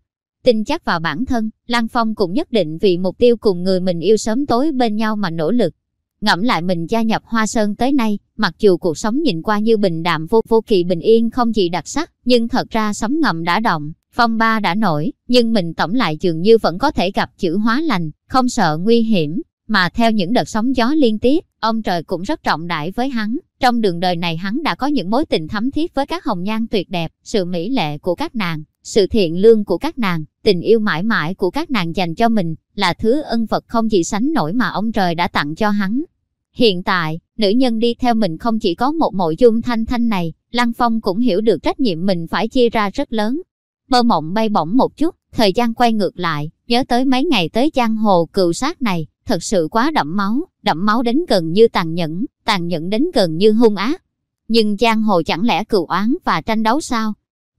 Tin chắc vào bản thân, Lăng Phong cũng nhất định vì mục tiêu cùng người mình yêu sớm tối bên nhau mà nỗ lực. Ngẫm lại mình gia nhập Hoa Sơn tới nay, mặc dù cuộc sống nhìn qua như bình đạm vô vô kỳ bình yên không gì đặc sắc, nhưng thật ra sóng ngầm đã động, phong ba đã nổi, nhưng mình tổng lại dường như vẫn có thể gặp chữ hóa lành, không sợ nguy hiểm, mà theo những đợt sóng gió liên tiếp, ông trời cũng rất trọng đại với hắn. Trong đường đời này hắn đã có những mối tình thắm thiết với các hồng nhan tuyệt đẹp, sự mỹ lệ của các nàng, sự thiện lương của các nàng, tình yêu mãi mãi của các nàng dành cho mình, là thứ ân vật không gì sánh nổi mà ông trời đã tặng cho hắn. Hiện tại, nữ nhân đi theo mình không chỉ có một mộ dung thanh thanh này, Lăng Phong cũng hiểu được trách nhiệm mình phải chia ra rất lớn. Mơ mộng bay bổng một chút, thời gian quay ngược lại, nhớ tới mấy ngày tới giang hồ cừu sát này, thật sự quá đậm máu, đậm máu đến gần như tàn nhẫn, tàn nhẫn đến gần như hung ác. Nhưng giang hồ chẳng lẽ cừu oán và tranh đấu sao?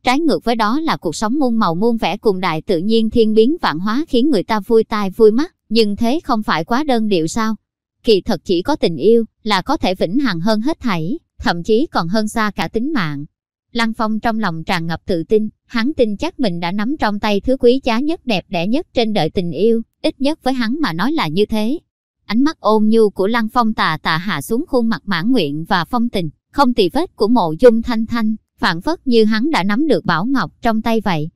Trái ngược với đó là cuộc sống muôn màu muôn vẻ cùng đại tự nhiên thiên biến vạn hóa khiến người ta vui tai vui mắt, nhưng thế không phải quá đơn điệu sao? Kỳ thật chỉ có tình yêu là có thể vĩnh hằng hơn hết thảy, thậm chí còn hơn xa cả tính mạng. Lăng Phong trong lòng tràn ngập tự tin, hắn tin chắc mình đã nắm trong tay thứ quý giá nhất đẹp đẽ nhất trên đời tình yêu, ít nhất với hắn mà nói là như thế. Ánh mắt ôn nhu của Lăng Phong tà tà hạ xuống khuôn mặt mãn nguyện và phong tình, không tì vết của mộ dung thanh thanh, phản phất như hắn đã nắm được bảo ngọc trong tay vậy.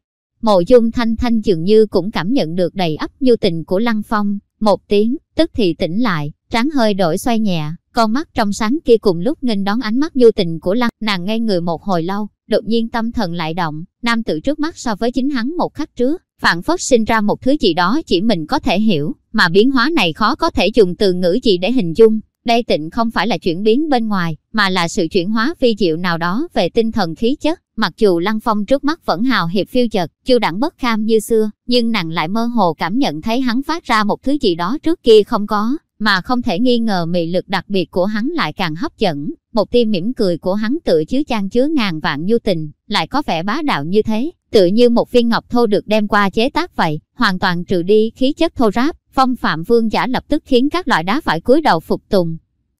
Mộ dung thanh thanh dường như cũng cảm nhận được đầy ấp nhu tình của Lăng Phong, một tiếng, tức thì tỉnh lại, trán hơi đổi xoay nhẹ, con mắt trong sáng kia cùng lúc nghênh đón ánh mắt nhu tình của Lăng, nàng ngây người một hồi lâu, đột nhiên tâm thần lại động, nam tử trước mắt so với chính hắn một khắc trước, phản phất sinh ra một thứ gì đó chỉ mình có thể hiểu, mà biến hóa này khó có thể dùng từ ngữ gì để hình dung. Đây tịnh không phải là chuyển biến bên ngoài, mà là sự chuyển hóa phi diệu nào đó về tinh thần khí chất. Mặc dù Lăng Phong trước mắt vẫn hào hiệp phiêu chật, chưa đẳng bất kham như xưa, nhưng nàng lại mơ hồ cảm nhận thấy hắn phát ra một thứ gì đó trước kia không có, mà không thể nghi ngờ mị lực đặc biệt của hắn lại càng hấp dẫn. Một tia mỉm cười của hắn tự chứa chan chứa ngàn vạn nhu tình, lại có vẻ bá đạo như thế, tự như một viên ngọc thô được đem qua chế tác vậy, hoàn toàn trừ đi khí chất thô ráp, phong phạm vương giả lập tức khiến các loại đá phải cúi đầu phục tùng.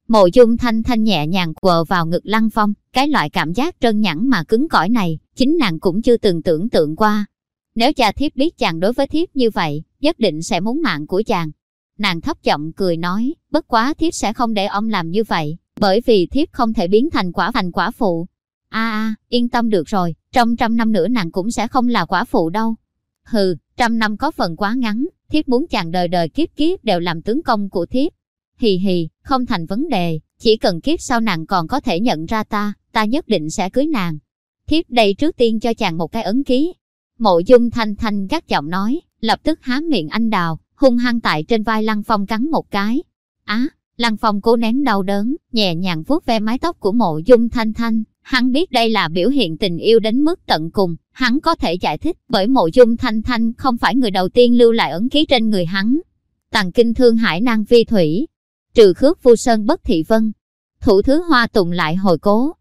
Mộ dung thanh thanh nhẹ nhàng quờ vào ngực lăng phong, cái loại cảm giác trơn nhẵn mà cứng cỏi này, chính nàng cũng chưa từng tưởng tượng qua. Nếu cha thiếp biết chàng đối với thiếp như vậy, nhất định sẽ muốn mạng của chàng. Nàng thấp giọng cười nói, bất quá thiếp sẽ không để ông làm như vậy, bởi vì thiếp không thể biến thành quả thành quả phụ. a a yên tâm được rồi, trong trăm năm nữa nàng cũng sẽ không là quả phụ đâu. Hừ, trăm năm có phần quá ngắn, thiếp muốn chàng đời đời kiếp kiếp đều làm tướng công của thiếp. Hì hì, không thành vấn đề, chỉ cần kiếp sau nàng còn có thể nhận ra ta, ta nhất định sẽ cưới nàng. Thiếp đây trước tiên cho chàng một cái ấn ký. Mộ dung thanh thanh gắt giọng nói, lập tức há miệng anh đào, hung hăng tại trên vai Lăng Phong cắn một cái. Á, Lăng Phong cố nén đau đớn, nhẹ nhàng vuốt ve mái tóc của mộ dung thanh thanh. Hắn biết đây là biểu hiện tình yêu đến mức tận cùng, hắn có thể giải thích bởi mộ dung thanh thanh không phải người đầu tiên lưu lại ấn ký trên người hắn. Tàng kinh thương hải năng vi thủy, trừ khước vu sơn bất thị vân. Thủ thứ hoa tùng lại hồi cố,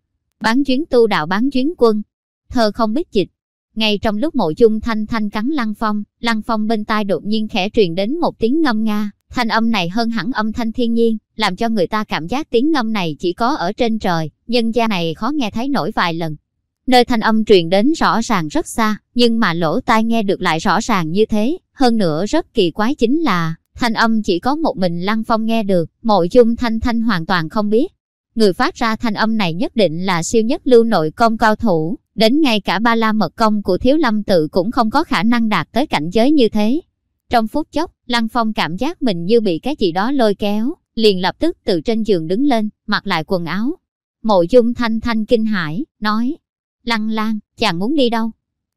bán chuyến tu đạo bán chuyến quân. Thơ không biết dịch, ngay trong lúc mộ dung thanh thanh cắn lăng phong, lăng phong bên tai đột nhiên khẽ truyền đến một tiếng ngâm nga. Thanh âm này hơn hẳn âm thanh thiên nhiên, làm cho người ta cảm giác tiếng ngâm này chỉ có ở trên trời, nhân gia này khó nghe thấy nổi vài lần. Nơi thanh âm truyền đến rõ ràng rất xa, nhưng mà lỗ tai nghe được lại rõ ràng như thế, hơn nữa rất kỳ quái chính là, thanh âm chỉ có một mình Lăng Phong nghe được, mộ dung thanh thanh hoàn toàn không biết. Người phát ra thanh âm này nhất định là siêu nhất lưu nội công cao thủ, đến ngay cả ba la mật công của thiếu lâm tự cũng không có khả năng đạt tới cảnh giới như thế. Trong phút chốc, Lăng Phong cảm giác mình như bị cái gì đó lôi kéo, liền lập tức từ trên giường đứng lên, mặc lại quần áo. Mộ dung thanh thanh kinh hãi, nói, Lăng Lan, chàng muốn đi đâu?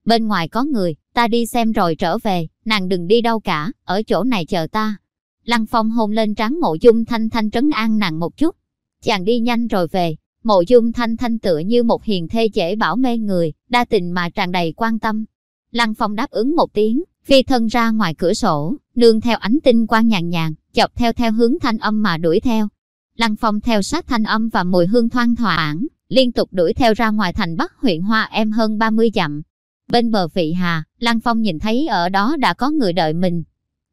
Bên ngoài có người, ta đi xem rồi trở về, nàng đừng đi đâu cả, ở chỗ này chờ ta. Lăng Phong hôn lên trán mộ dung thanh thanh trấn an nàng một chút. Chàng đi nhanh rồi về, Mộ dung thanh thanh tựa như một hiền thê dễ bảo mê người, đa tình mà tràn đầy quan tâm. Lăng Phong đáp ứng một tiếng, phi thân ra ngoài cửa sổ, nương theo ánh tinh quang nhàn nhàn, chọc theo theo hướng thanh âm mà đuổi theo. Lăng Phong theo sát thanh âm và mùi hương thoang thoảng, liên tục đuổi theo ra ngoài thành Bắc huyện Hoa Em hơn 30 dặm. Bên bờ vị hà, Lăng Phong nhìn thấy ở đó đã có người đợi mình.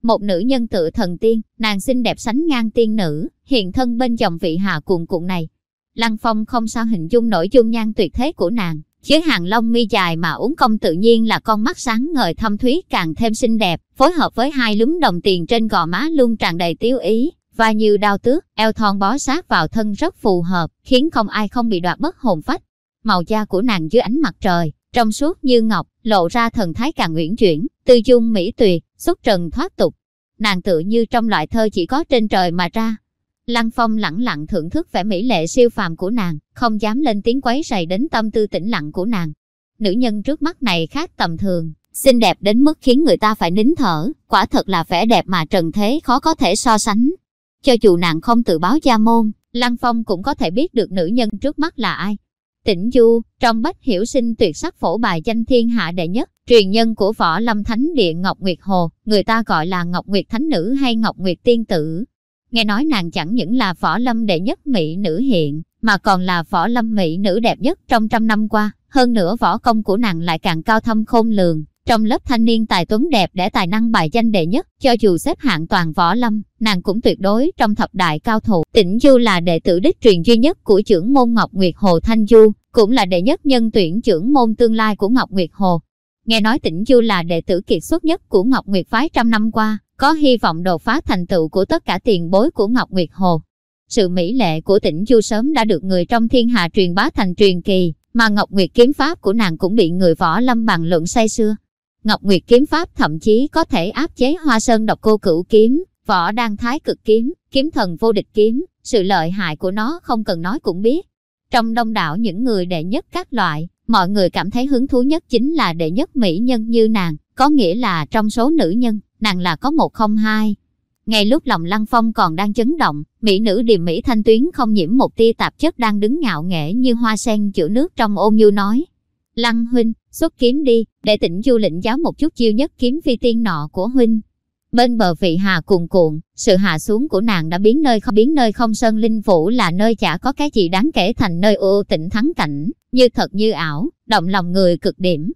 Một nữ nhân tự thần tiên, nàng xinh đẹp sánh ngang tiên nữ, hiện thân bên dòng vị hà cuồn cuộn này. Lăng Phong không sao hình dung nổi dung nhan tuyệt thế của nàng, dưới hàng lông mi dài mà uống công tự nhiên là con mắt sáng ngời thâm thúy càng thêm xinh đẹp, phối hợp với hai lúm đồng tiền trên gò má luôn tràn đầy tiêu ý, và như đao tước, eo thon bó sát vào thân rất phù hợp, khiến không ai không bị đoạt mất hồn phách. Màu da của nàng dưới ánh mặt trời, trong suốt như ngọc, lộ ra thần thái càng uyển chuyển, tư dung mỹ tuyệt, xuất trần thoát tục. Nàng tự như trong loại thơ chỉ có trên trời mà ra. Lăng Phong lẳng lặng thưởng thức vẻ mỹ lệ siêu phàm của nàng, không dám lên tiếng quấy rầy đến tâm tư tĩnh lặng của nàng. Nữ nhân trước mắt này khác tầm thường, xinh đẹp đến mức khiến người ta phải nín thở, quả thật là vẻ đẹp mà trần thế khó có thể so sánh. Cho dù nàng không tự báo gia môn, Lăng Phong cũng có thể biết được nữ nhân trước mắt là ai. Tĩnh Du, trong bách hiểu sinh tuyệt sắc phổ bài danh thiên hạ đệ nhất, truyền nhân của võ lâm thánh địa Ngọc Nguyệt Hồ, người ta gọi là Ngọc Nguyệt Thánh Nữ hay Ngọc Nguyệt Tiên Tử. Nghe nói nàng chẳng những là võ lâm đệ nhất mỹ nữ hiện, mà còn là võ lâm mỹ nữ đẹp nhất trong trăm năm qua. Hơn nữa võ công của nàng lại càng cao thâm khôn lường, trong lớp thanh niên tài tuấn đẹp để tài năng bài danh đệ nhất, cho dù xếp hạng toàn võ lâm, nàng cũng tuyệt đối trong thập đại cao thủ. Tĩnh Du là đệ tử đích truyền duy nhất của trưởng môn Ngọc Nguyệt Hồ Thanh Du, cũng là đệ nhất nhân tuyển trưởng môn tương lai của Ngọc Nguyệt Hồ. Nghe nói Tĩnh Du là đệ tử kiệt xuất nhất của Ngọc Nguyệt phái trăm năm qua, có hy vọng đột phá thành tựu của tất cả tiền bối của Ngọc Nguyệt Hồ. Sự mỹ lệ của Tĩnh Du sớm đã được người trong thiên hạ truyền bá thành truyền kỳ, mà Ngọc Nguyệt kiếm pháp của nàng cũng bị người võ lâm bàn luận say xưa. Ngọc Nguyệt kiếm pháp thậm chí có thể áp chế Hoa Sơn độc cô cửu kiếm, võ đăng thái cực kiếm, kiếm thần vô địch kiếm, sự lợi hại của nó không cần nói cũng biết. Trong đông đảo những người đệ nhất các loại, mọi người cảm thấy hứng thú nhất chính là đệ nhất mỹ nhân như nàng, có nghĩa là trong số nữ nhân, nàng là có một không hai. Ngay lúc lòng Lăng Phong còn đang chấn động, mỹ nữ điềm mỹ thanh tuyến không nhiễm một tia tạp chất đang đứng ngạo nghễ như hoa sen chữa nước trong ôm nhu nói. Lăng huynh, xuất kiếm đi, để tỉnh du lĩnh giáo một chút chiêu nhất kiếm phi tiên nọ của huynh. Bên bờ vị hà cuồn cuộn, sự hạ xuống của nàng đã biến nơi không biến nơi không sơn linh phủ là nơi chả có cái gì đáng kể thành nơi ô tĩnh thắng cảnh, như thật như ảo, động lòng người cực điểm.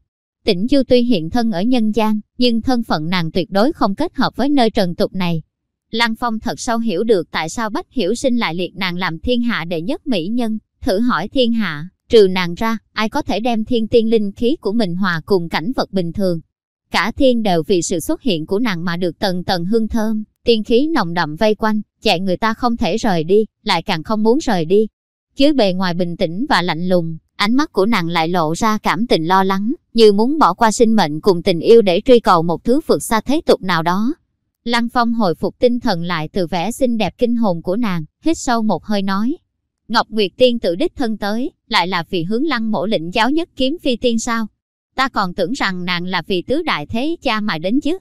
Tỉnh Du tuy hiện thân ở nhân gian, nhưng thân phận nàng tuyệt đối không kết hợp với nơi trần tục này. Lăng Phong thật sâu hiểu được tại sao Bách Hiểu Sinh lại liệt nàng làm thiên hạ đệ nhất mỹ nhân, thử hỏi thiên hạ, trừ nàng ra, ai có thể đem thiên tiên linh khí của mình hòa cùng cảnh vật bình thường. Cả thiên đều vì sự xuất hiện của nàng mà được tầng tầng hương thơm, tiên khí nồng đậm vây quanh, chạy người ta không thể rời đi, lại càng không muốn rời đi. dưới bề ngoài bình tĩnh và lạnh lùng, ánh mắt của nàng lại lộ ra cảm tình lo lắng, như muốn bỏ qua sinh mệnh cùng tình yêu để truy cầu một thứ vượt xa thế tục nào đó. Lăng Phong hồi phục tinh thần lại từ vẻ xinh đẹp kinh hồn của nàng, hít sâu một hơi nói. Ngọc Nguyệt Tiên tự đích thân tới, lại là vì hướng lăng mổ lĩnh giáo nhất kiếm phi tiên sao? Ta còn tưởng rằng nàng là vì tứ đại thế cha mà đến chứ.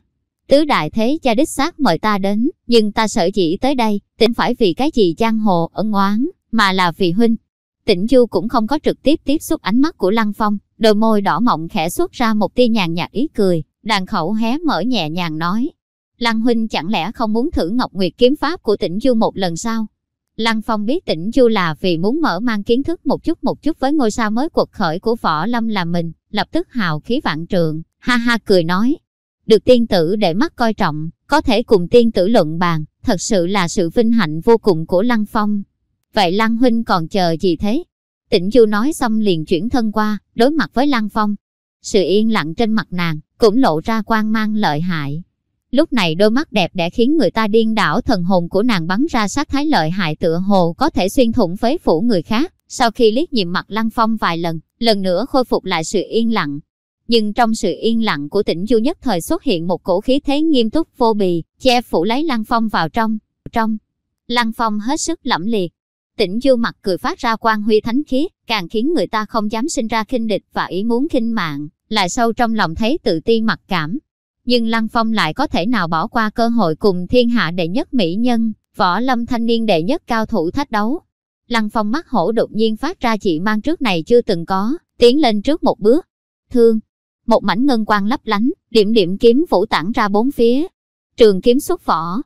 Tứ đại thế cha đích xác mời ta đến, nhưng ta sợ chỉ tới đây, tỉnh phải vì cái gì giang hồ ân oán, mà là vì huynh. Tĩnh Du cũng không có trực tiếp tiếp xúc ánh mắt của Lăng Phong, đôi môi đỏ mọng khẽ xuất ra một tia nhàn nhạt ý cười, đàn khẩu hé mở nhẹ nhàng nói. Lăng huynh chẳng lẽ không muốn thử Ngọc Nguyệt kiếm pháp của Tĩnh Du một lần sao? Lăng Phong biết Tĩnh Du là vì muốn mở mang kiến thức một chút một chút với ngôi sao mới cuộc khởi của võ lâm là mình, lập tức hào khí vạn trượng, ha ha cười nói. Được tiên tử để mắt coi trọng, có thể cùng tiên tử luận bàn, thật sự là sự vinh hạnh vô cùng của Lăng Phong. Vậy Lăng Huynh còn chờ gì thế? Tĩnh Du nói xong liền chuyển thân qua, đối mặt với Lăng Phong. Sự yên lặng trên mặt nàng, cũng lộ ra quan mang lợi hại. Lúc này đôi mắt đẹp đã khiến người ta điên đảo thần hồn của nàng bắn ra sát thái lợi hại tựa hồ có thể xuyên thủng phế phủ người khác. Sau khi liếc nhìn mặt Lăng Phong vài lần, lần nữa khôi phục lại sự yên lặng. Nhưng trong sự yên lặng của tỉnh Du nhất thời xuất hiện một cổ khí thế nghiêm túc vô bì, che phủ lấy Lăng Phong vào trong. Trong, Lăng Phong hết sức lẫm liệt. Tỉnh Du mặt cười phát ra quang huy thánh khiết, càng khiến người ta không dám sinh ra khinh địch và ý muốn khinh mạng, lại sâu trong lòng thấy tự ti mặc cảm, nhưng Lăng Phong lại có thể nào bỏ qua cơ hội cùng thiên hạ đệ nhất mỹ nhân, võ lâm thanh niên đệ nhất cao thủ thách đấu. Lăng Phong mắt hổ đột nhiên phát ra chị mang trước này chưa từng có, tiến lên trước một bước. Thương, một mảnh ngân quang lấp lánh, điểm điểm kiếm phủ tản ra bốn phía. Trường kiếm xuất vỏ.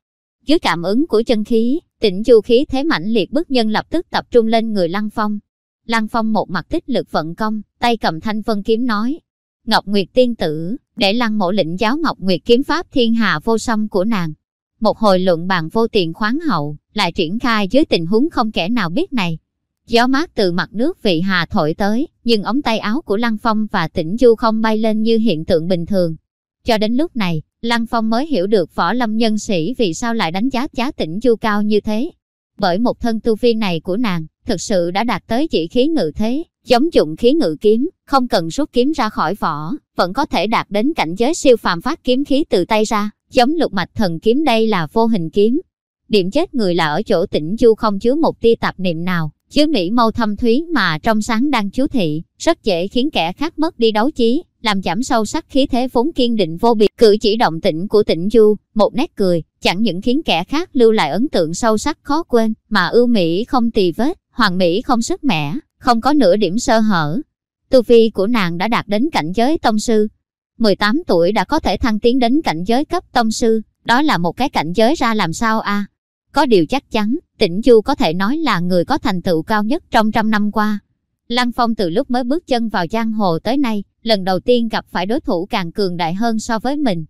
Dưới cảm ứng của chân khí, tịnh chu khí thế mãnh liệt bức nhân lập tức tập trung lên người Lăng Phong. Lăng Phong một mặt tích lực vận công, tay cầm thanh vân kiếm nói. Ngọc Nguyệt tiên tử, để lăng mộ lĩnh giáo Ngọc Nguyệt kiếm pháp thiên hạ vô song của nàng. Một hồi luận bàn vô tiền khoáng hậu, lại triển khai dưới tình huống không kẻ nào biết này. Gió mát từ mặt nước vị hà thổi tới, nhưng ống tay áo của Lăng Phong và Tĩnh Du không bay lên như hiện tượng bình thường. Cho đến lúc này, Lăng Phong mới hiểu được võ lâm nhân sĩ vì sao lại đánh giá giá Tĩnh Du cao như thế. Bởi một thân tu vi này của nàng, thực sự đã đạt tới chỉ khí ngự thế, giống dụng khí ngự kiếm, không cần rút kiếm ra khỏi vỏ, vẫn có thể đạt đến cảnh giới siêu phàm phát kiếm khí từ tay ra, giống lục mạch thần kiếm đây là vô hình kiếm. Điểm chết người là ở chỗ tĩnh du không chứa một tia tạp niệm nào, chứa mỹ mâu thâm thúy mà trong sáng đang chú thị, rất dễ khiến kẻ khác mất đi đấu chí, làm giảm sâu sắc khí thế vốn kiên định vô biệt. Cử chỉ động tĩnh của tĩnh du, một nét cười, chẳng những khiến kẻ khác lưu lại ấn tượng sâu sắc khó quên, mà ưu mỹ không tì vết, hoàng mỹ không sức mẻ, không có nửa điểm sơ hở. Tu vi của nàng đã đạt đến cảnh giới tông sư. 18 tuổi đã có thể thăng tiến đến cảnh giới cấp tông sư, đó là một cái cảnh giới ra làm sao a? Có điều chắc chắn, Tĩnh Du có thể nói là người có thành tựu cao nhất trong trăm năm qua. Lăng Phong từ lúc mới bước chân vào giang hồ tới nay, lần đầu tiên gặp phải đối thủ càng cường đại hơn so với mình.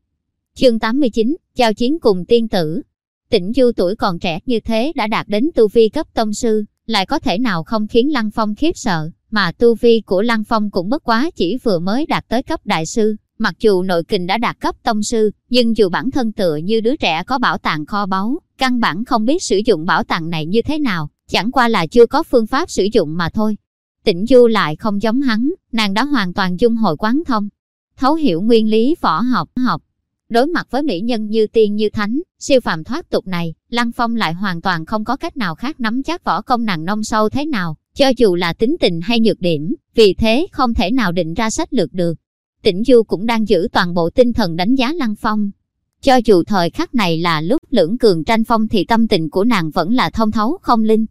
Chương 89, Giao chiến cùng tiên tử. Tĩnh Du tuổi còn trẻ như thế đã đạt đến tu vi cấp tông sư, lại có thể nào không khiến Lăng Phong khiếp sợ, mà tu vi của Lăng Phong cũng bất quá chỉ vừa mới đạt tới cấp đại sư. Mặc dù nội kình đã đạt cấp tông sư, nhưng dù bản thân tựa như đứa trẻ có bảo tàng kho báu, căn bản không biết sử dụng bảo tàng này như thế nào, chẳng qua là chưa có phương pháp sử dụng mà thôi. Tĩnh Du lại không giống hắn, nàng đã hoàn toàn dung hội quán thông, thấu hiểu nguyên lý võ học học. Đối mặt với mỹ nhân như tiên như thánh, siêu phàm thoát tục này, Lăng Phong lại hoàn toàn không có cách nào khác nắm chắc võ công nàng nông sâu thế nào, cho dù là tính tình hay nhược điểm, vì thế không thể nào định ra sách lược được. Tĩnh Du cũng đang giữ toàn bộ tinh thần đánh giá Lăng Phong. Cho dù thời khắc này là lúc lưỡng cường tranh phong thì tâm tình của nàng vẫn là thông thấu không linh.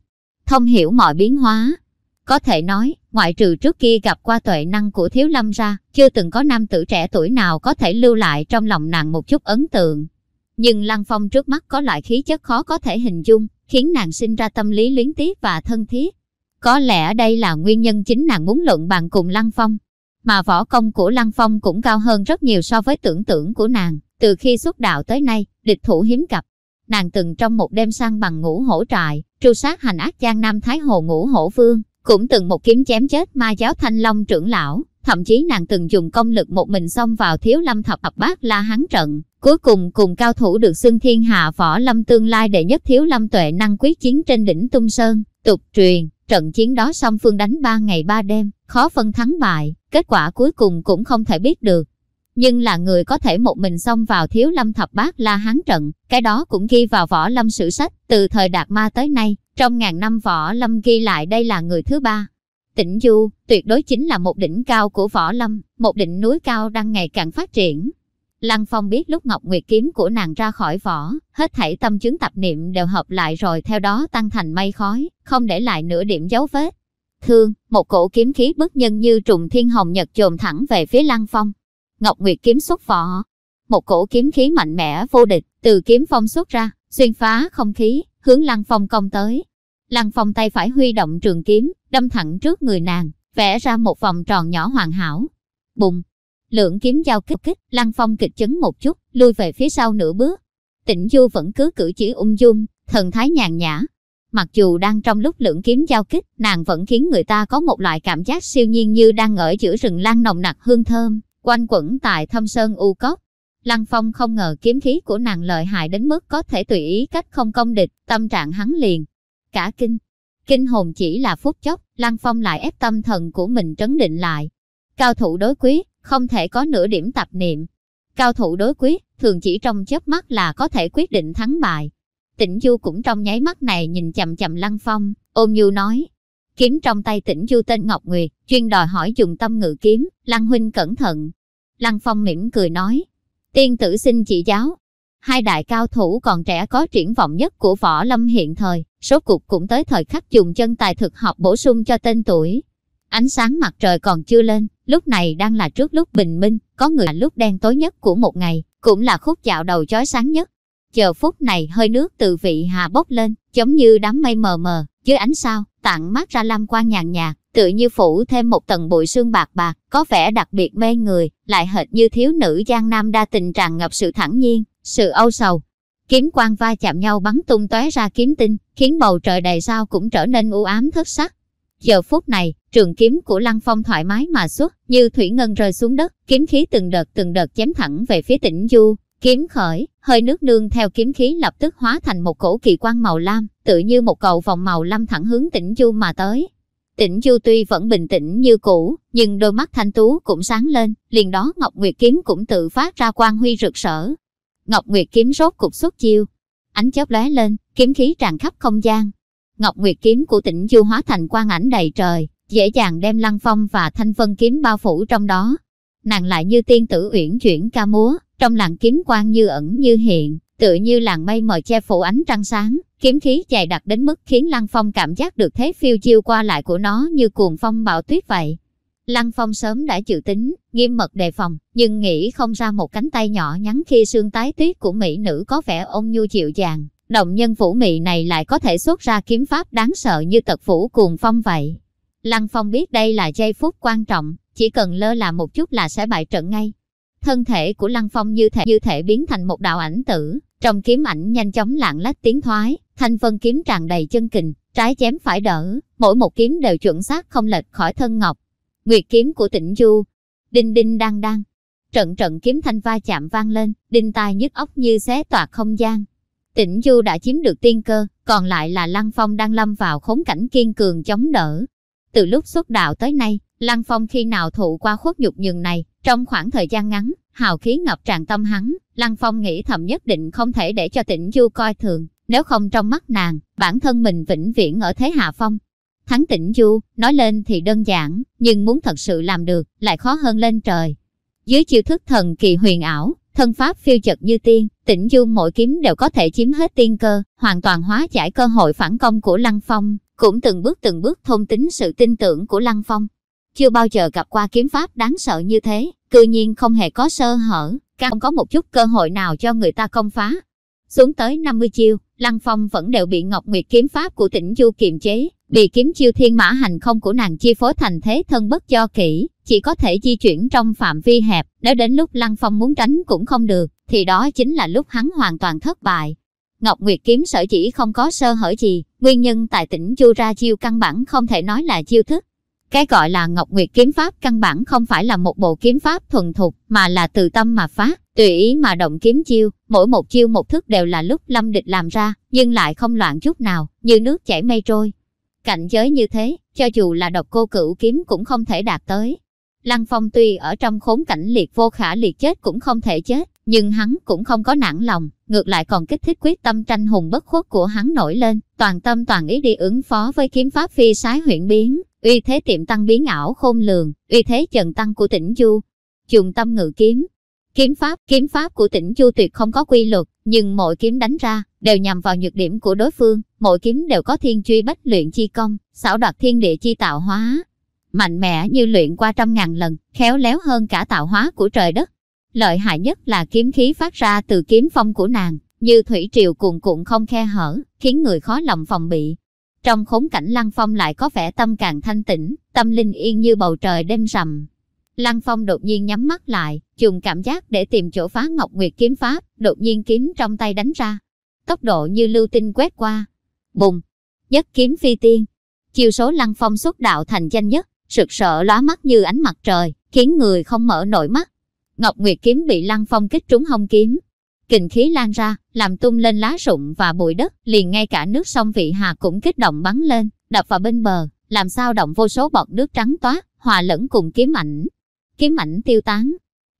Thông hiểu mọi biến hóa. Có thể nói, ngoại trừ trước kia gặp qua tuệ năng của Thiếu Lâm ra, chưa từng có nam tử trẻ tuổi nào có thể lưu lại trong lòng nàng một chút ấn tượng. Nhưng Lăng Phong trước mắt có loại khí chất khó có thể hình dung, khiến nàng sinh ra tâm lý luyến tiếc và thân thiết. Có lẽ đây là nguyên nhân chính nàng muốn luận bàn cùng Lăng Phong, mà võ công của Lăng Phong cũng cao hơn rất nhiều so với tưởng tượng của nàng. Từ khi xuất đạo tới nay, địch thủ hiếm gặp. Nàng từng trong một đêm săn bằng ngũ hổ trại, tru sát hành ác giang Nam Thái Hồ ngũ hổ vương, cũng từng một kiếm chém chết ma giáo thanh long trưởng lão. Thậm chí nàng từng dùng công lực một mình xông vào thiếu lâm thập thập bát la hán trận, cuối cùng cùng cao thủ được xưng thiên hạ võ lâm tương lai đệ nhất thiếu lâm tuệ năng quyết chiến trên đỉnh tung sơn, tục truyền, trận chiến đó song phương đánh ba ngày ba đêm, khó phân thắng bại, kết quả cuối cùng cũng không thể biết được. Nhưng là người có thể một mình xông vào thiếu lâm thập bát la hán trận, cái đó cũng ghi vào võ lâm sử sách, từ thời Đạt Ma tới nay, trong ngàn năm võ lâm ghi lại đây là người thứ ba. Tĩnh Du, tuyệt đối chính là một đỉnh cao của võ lâm, một đỉnh núi cao đang ngày càng phát triển. Lăng Phong biết lúc Ngọc Nguyệt kiếm của nàng ra khỏi vỏ, hết thảy tâm chứng tập niệm đều hợp lại rồi theo đó tăng thành mây khói, không để lại nửa điểm dấu vết. Thương, một cổ kiếm khí bất nhân như trùng thiên hồng nhật chồm thẳng về phía Lăng Phong. Ngọc Nguyệt kiếm xuất vỏ. Một cổ kiếm khí mạnh mẽ vô địch, từ kiếm phong xuất ra, xuyên phá không khí, hướng Lăng Phong công tới. Lăng Phong tay phải huy động trường kiếm, đâm thẳng trước người nàng, vẽ ra một vòng tròn nhỏ hoàn hảo. Bùng! Lượng kiếm giao kích kích, Lăng Phong kịch chấn một chút, lui về phía sau nửa bước. Tĩnh Du vẫn cứ cử chỉ ung dung, thần thái nhàn nhã. Mặc dù đang trong lúc lượng kiếm giao kích, nàng vẫn khiến người ta có một loại cảm giác siêu nhiên như đang ở giữa rừng lan nồng nặc hương thơm, quanh quẩn tại thâm sơn u cốc. Lăng Phong không ngờ kiếm khí của nàng lợi hại đến mức có thể tùy ý cách không công địch, tâm trạng hắn liền. Cả kinh, kinh hồn chỉ là phút chốc, Lăng Phong lại ép tâm thần của mình trấn định lại. Cao thủ đối quyết, không thể có nửa điểm tập niệm. Cao thủ đối quyết, thường chỉ trong chớp mắt là có thể quyết định thắng bại. Tịnh Du cũng trong nháy mắt này nhìn chầm chầm Lăng Phong, ôm nhu nói, Kiếm trong tay tỉnh Du tên Ngọc Nguyệt, chuyên đòi hỏi dùng tâm ngự kiếm, Lăng huynh cẩn thận. Lăng Phong mỉm cười nói, tiên tử xin chỉ giáo. hai đại cao thủ còn trẻ có triển vọng nhất của võ lâm hiện thời, số cục cũng tới thời khắc dùng chân tài thực học bổ sung cho tên tuổi. Ánh sáng mặt trời còn chưa lên, lúc này đang là trước lúc bình minh, có người là lúc đen tối nhất của một ngày, cũng là khúc dạo đầu chói sáng nhất. Chờ phút này hơi nước từ vị hà bốc lên, giống như đám mây mờ mờ, dưới ánh sao, tặng mát ra lam quang nhàn nhạt, tự như phủ thêm một tầng bụi sương bạc bạc, có vẻ đặc biệt mê người, lại hệt như thiếu nữ giang nam đa tình tràn ngập sự thẳng nhiên, sự âu sầu. Kiếm quang va chạm nhau bắn tung tóe ra kiếm tinh, khiến bầu trời đầy sao cũng trở nên u ám thất sắc. Giờ phút này, trường kiếm của Lăng Phong thoải mái mà xuất, như thủy ngân rơi xuống đất, kiếm khí từng đợt từng đợt chém thẳng về phía tỉnh Du. Kiếm khởi, hơi nước nương theo kiếm khí lập tức hóa thành một cổ kỳ quan màu lam, tự như một cầu vòng màu lam thẳng hướng tỉnh Du mà tới. Tỉnh Du tuy vẫn bình tĩnh như cũ, nhưng đôi mắt thanh tú cũng sáng lên, liền đó Ngọc Nguyệt kiếm cũng tự phát ra quang huy rực rỡ. Ngọc Nguyệt kiếm rốt cục xuất chiêu, ánh chớp lóe lên, kiếm khí tràn khắp không gian. Ngọc Nguyệt kiếm của tỉnh Du hóa thành quang ảnh đầy trời, dễ dàng đem Lăng Phong và Thanh Vân kiếm bao phủ trong đó. Nàng lại như tiên tử uyển chuyển ca múa, trong làng kiếm quang như ẩn như hiện, tựa như làng mây mờ che phủ ánh trăng sáng, kiếm khí dày đặc đến mức khiến Lăng Phong cảm giác được thế phiêu chiêu qua lại của nó như cuồng phong bão tuyết vậy. Lăng Phong sớm đã dự tính, nghiêm mật đề phòng, nhưng nghĩ không ra một cánh tay nhỏ nhắn khi xương tái tuyết của mỹ nữ có vẻ ôn nhu dịu dàng. Động nhân phủ mị này lại có thể xuất ra kiếm pháp đáng sợ như tật phủ cuồng phong vậy. Lăng Phong biết đây là giây phút quan trọng, chỉ cần lơ là một chút là sẽ bại trận ngay. Thân thể của Lăng Phong như thể như thể biến thành một đạo ảnh tử, trong kiếm ảnh nhanh chóng lạng lách tiến thoái, thanh vân kiếm tràn đầy chân kình, trái chém phải đỡ, mỗi một kiếm đều chuẩn xác không lệch khỏi thân ngọc. Nguyệt kiếm của Tĩnh Du, đinh đinh đang đang, trận trận kiếm thanh va chạm vang lên, đinh tai nhức óc như xé toạc không gian. Tĩnh Du đã chiếm được tiên cơ, còn lại là Lăng Phong đang lâm vào khốn cảnh kiên cường chống đỡ. Từ lúc xuất đạo tới nay, Lăng Phong khi nào thụ qua khuất nhục nhường này, trong khoảng thời gian ngắn, hào khí ngập tràn tâm hắn, Lăng Phong nghĩ thầm nhất định không thể để cho Tĩnh Du coi thường, nếu không trong mắt nàng, bản thân mình vĩnh viễn ở thế hạ phong. Thắng Tĩnh Du, nói lên thì đơn giản, nhưng muốn thật sự làm được, lại khó hơn lên trời. Dưới chiêu thức thần kỳ huyền ảo, thân pháp phiêu chật như tiên, Tĩnh Du mỗi kiếm đều có thể chiếm hết tiên cơ, hoàn toàn hóa giải cơ hội phản công của Lăng Phong, cũng từng bước từng bước thôn tính sự tin tưởng của Lăng Phong. Chưa bao giờ gặp qua kiếm pháp đáng sợ như thế, cư nhiên không hề có sơ hở, không có một chút cơ hội nào cho người ta công phá. Xuống tới 50 chiêu, Lăng Phong vẫn đều bị Ngọc Nguyệt kiếm pháp của tỉnh Du kiềm chế, bị kiếm chiêu thiên mã hành không của nàng chi phối thành thế thân bất cho kỹ, chỉ có thể di chuyển trong phạm vi hẹp, nếu đến lúc Lăng Phong muốn tránh cũng không được, thì đó chính là lúc hắn hoàn toàn thất bại. Ngọc Nguyệt kiếm sở chỉ không có sơ hở gì, nguyên nhân tại tỉnh Chu ra chiêu căn bản không thể nói là chiêu thức. Cái gọi là Ngọc Nguyệt kiếm pháp căn bản không phải là một bộ kiếm pháp thuần thục, mà là từ tâm mà phát, tùy ý mà động kiếm chiêu, mỗi một chiêu một thức đều là lúc lâm địch làm ra, nhưng lại không loạn chút nào, như nước chảy mây trôi. Cảnh giới như thế, cho dù là độc cô cửu kiếm cũng không thể đạt tới. Lăng Phong tuy ở trong khốn cảnh liệt vô khả liệt chết cũng không thể chết, nhưng hắn cũng không có nản lòng, ngược lại còn kích thích quyết tâm tranh hùng bất khuất của hắn nổi lên, toàn tâm toàn ý đi ứng phó với kiếm pháp phi sái huyện biến, uy thế tiệm tăng biến ảo khôn lường, uy thế trần tăng của tỉnh Du. Dùng tâm ngự kiếm, Kiếm pháp, kiếm pháp của tỉnh Chu tuyệt không có quy luật, nhưng mỗi kiếm đánh ra, đều nhằm vào nhược điểm của đối phương, mỗi kiếm đều có thiên truy bách luyện chi công, xảo đoạt thiên địa chi tạo hóa. Mạnh mẽ như luyện qua trăm ngàn lần, khéo léo hơn cả tạo hóa của trời đất. Lợi hại nhất là kiếm khí phát ra từ kiếm phong của nàng, như thủy triều cuồn cuộn không khe hở, khiến người khó lòng phòng bị. Trong khốn cảnh lăng phong lại có vẻ tâm càng thanh tĩnh, tâm linh yên như bầu trời đêm rằm. Lăng Phong đột nhiên nhắm mắt lại, dùng cảm giác để tìm chỗ phá Ngọc Nguyệt kiếm pháp, đột nhiên kiếm trong tay đánh ra. Tốc độ như lưu tinh quét qua. Bùng! Nhất kiếm phi tiên. Chiêu số Lăng Phong xuất đạo thành danh nhất, sực sợ lóa mắt như ánh mặt trời, khiến người không mở nổi mắt. Ngọc Nguyệt kiếm bị Lăng Phong kích trúng hông kiếm. Kình khí lan ra, làm tung lên lá rụng và bụi đất, liền ngay cả nước sông Vị Hà cũng kích động bắn lên, đập vào bên bờ, làm sao động vô số bọt nước trắng toát, hòa lẫn cùng kiếm ảnh, kiếm ảnh tiêu tán.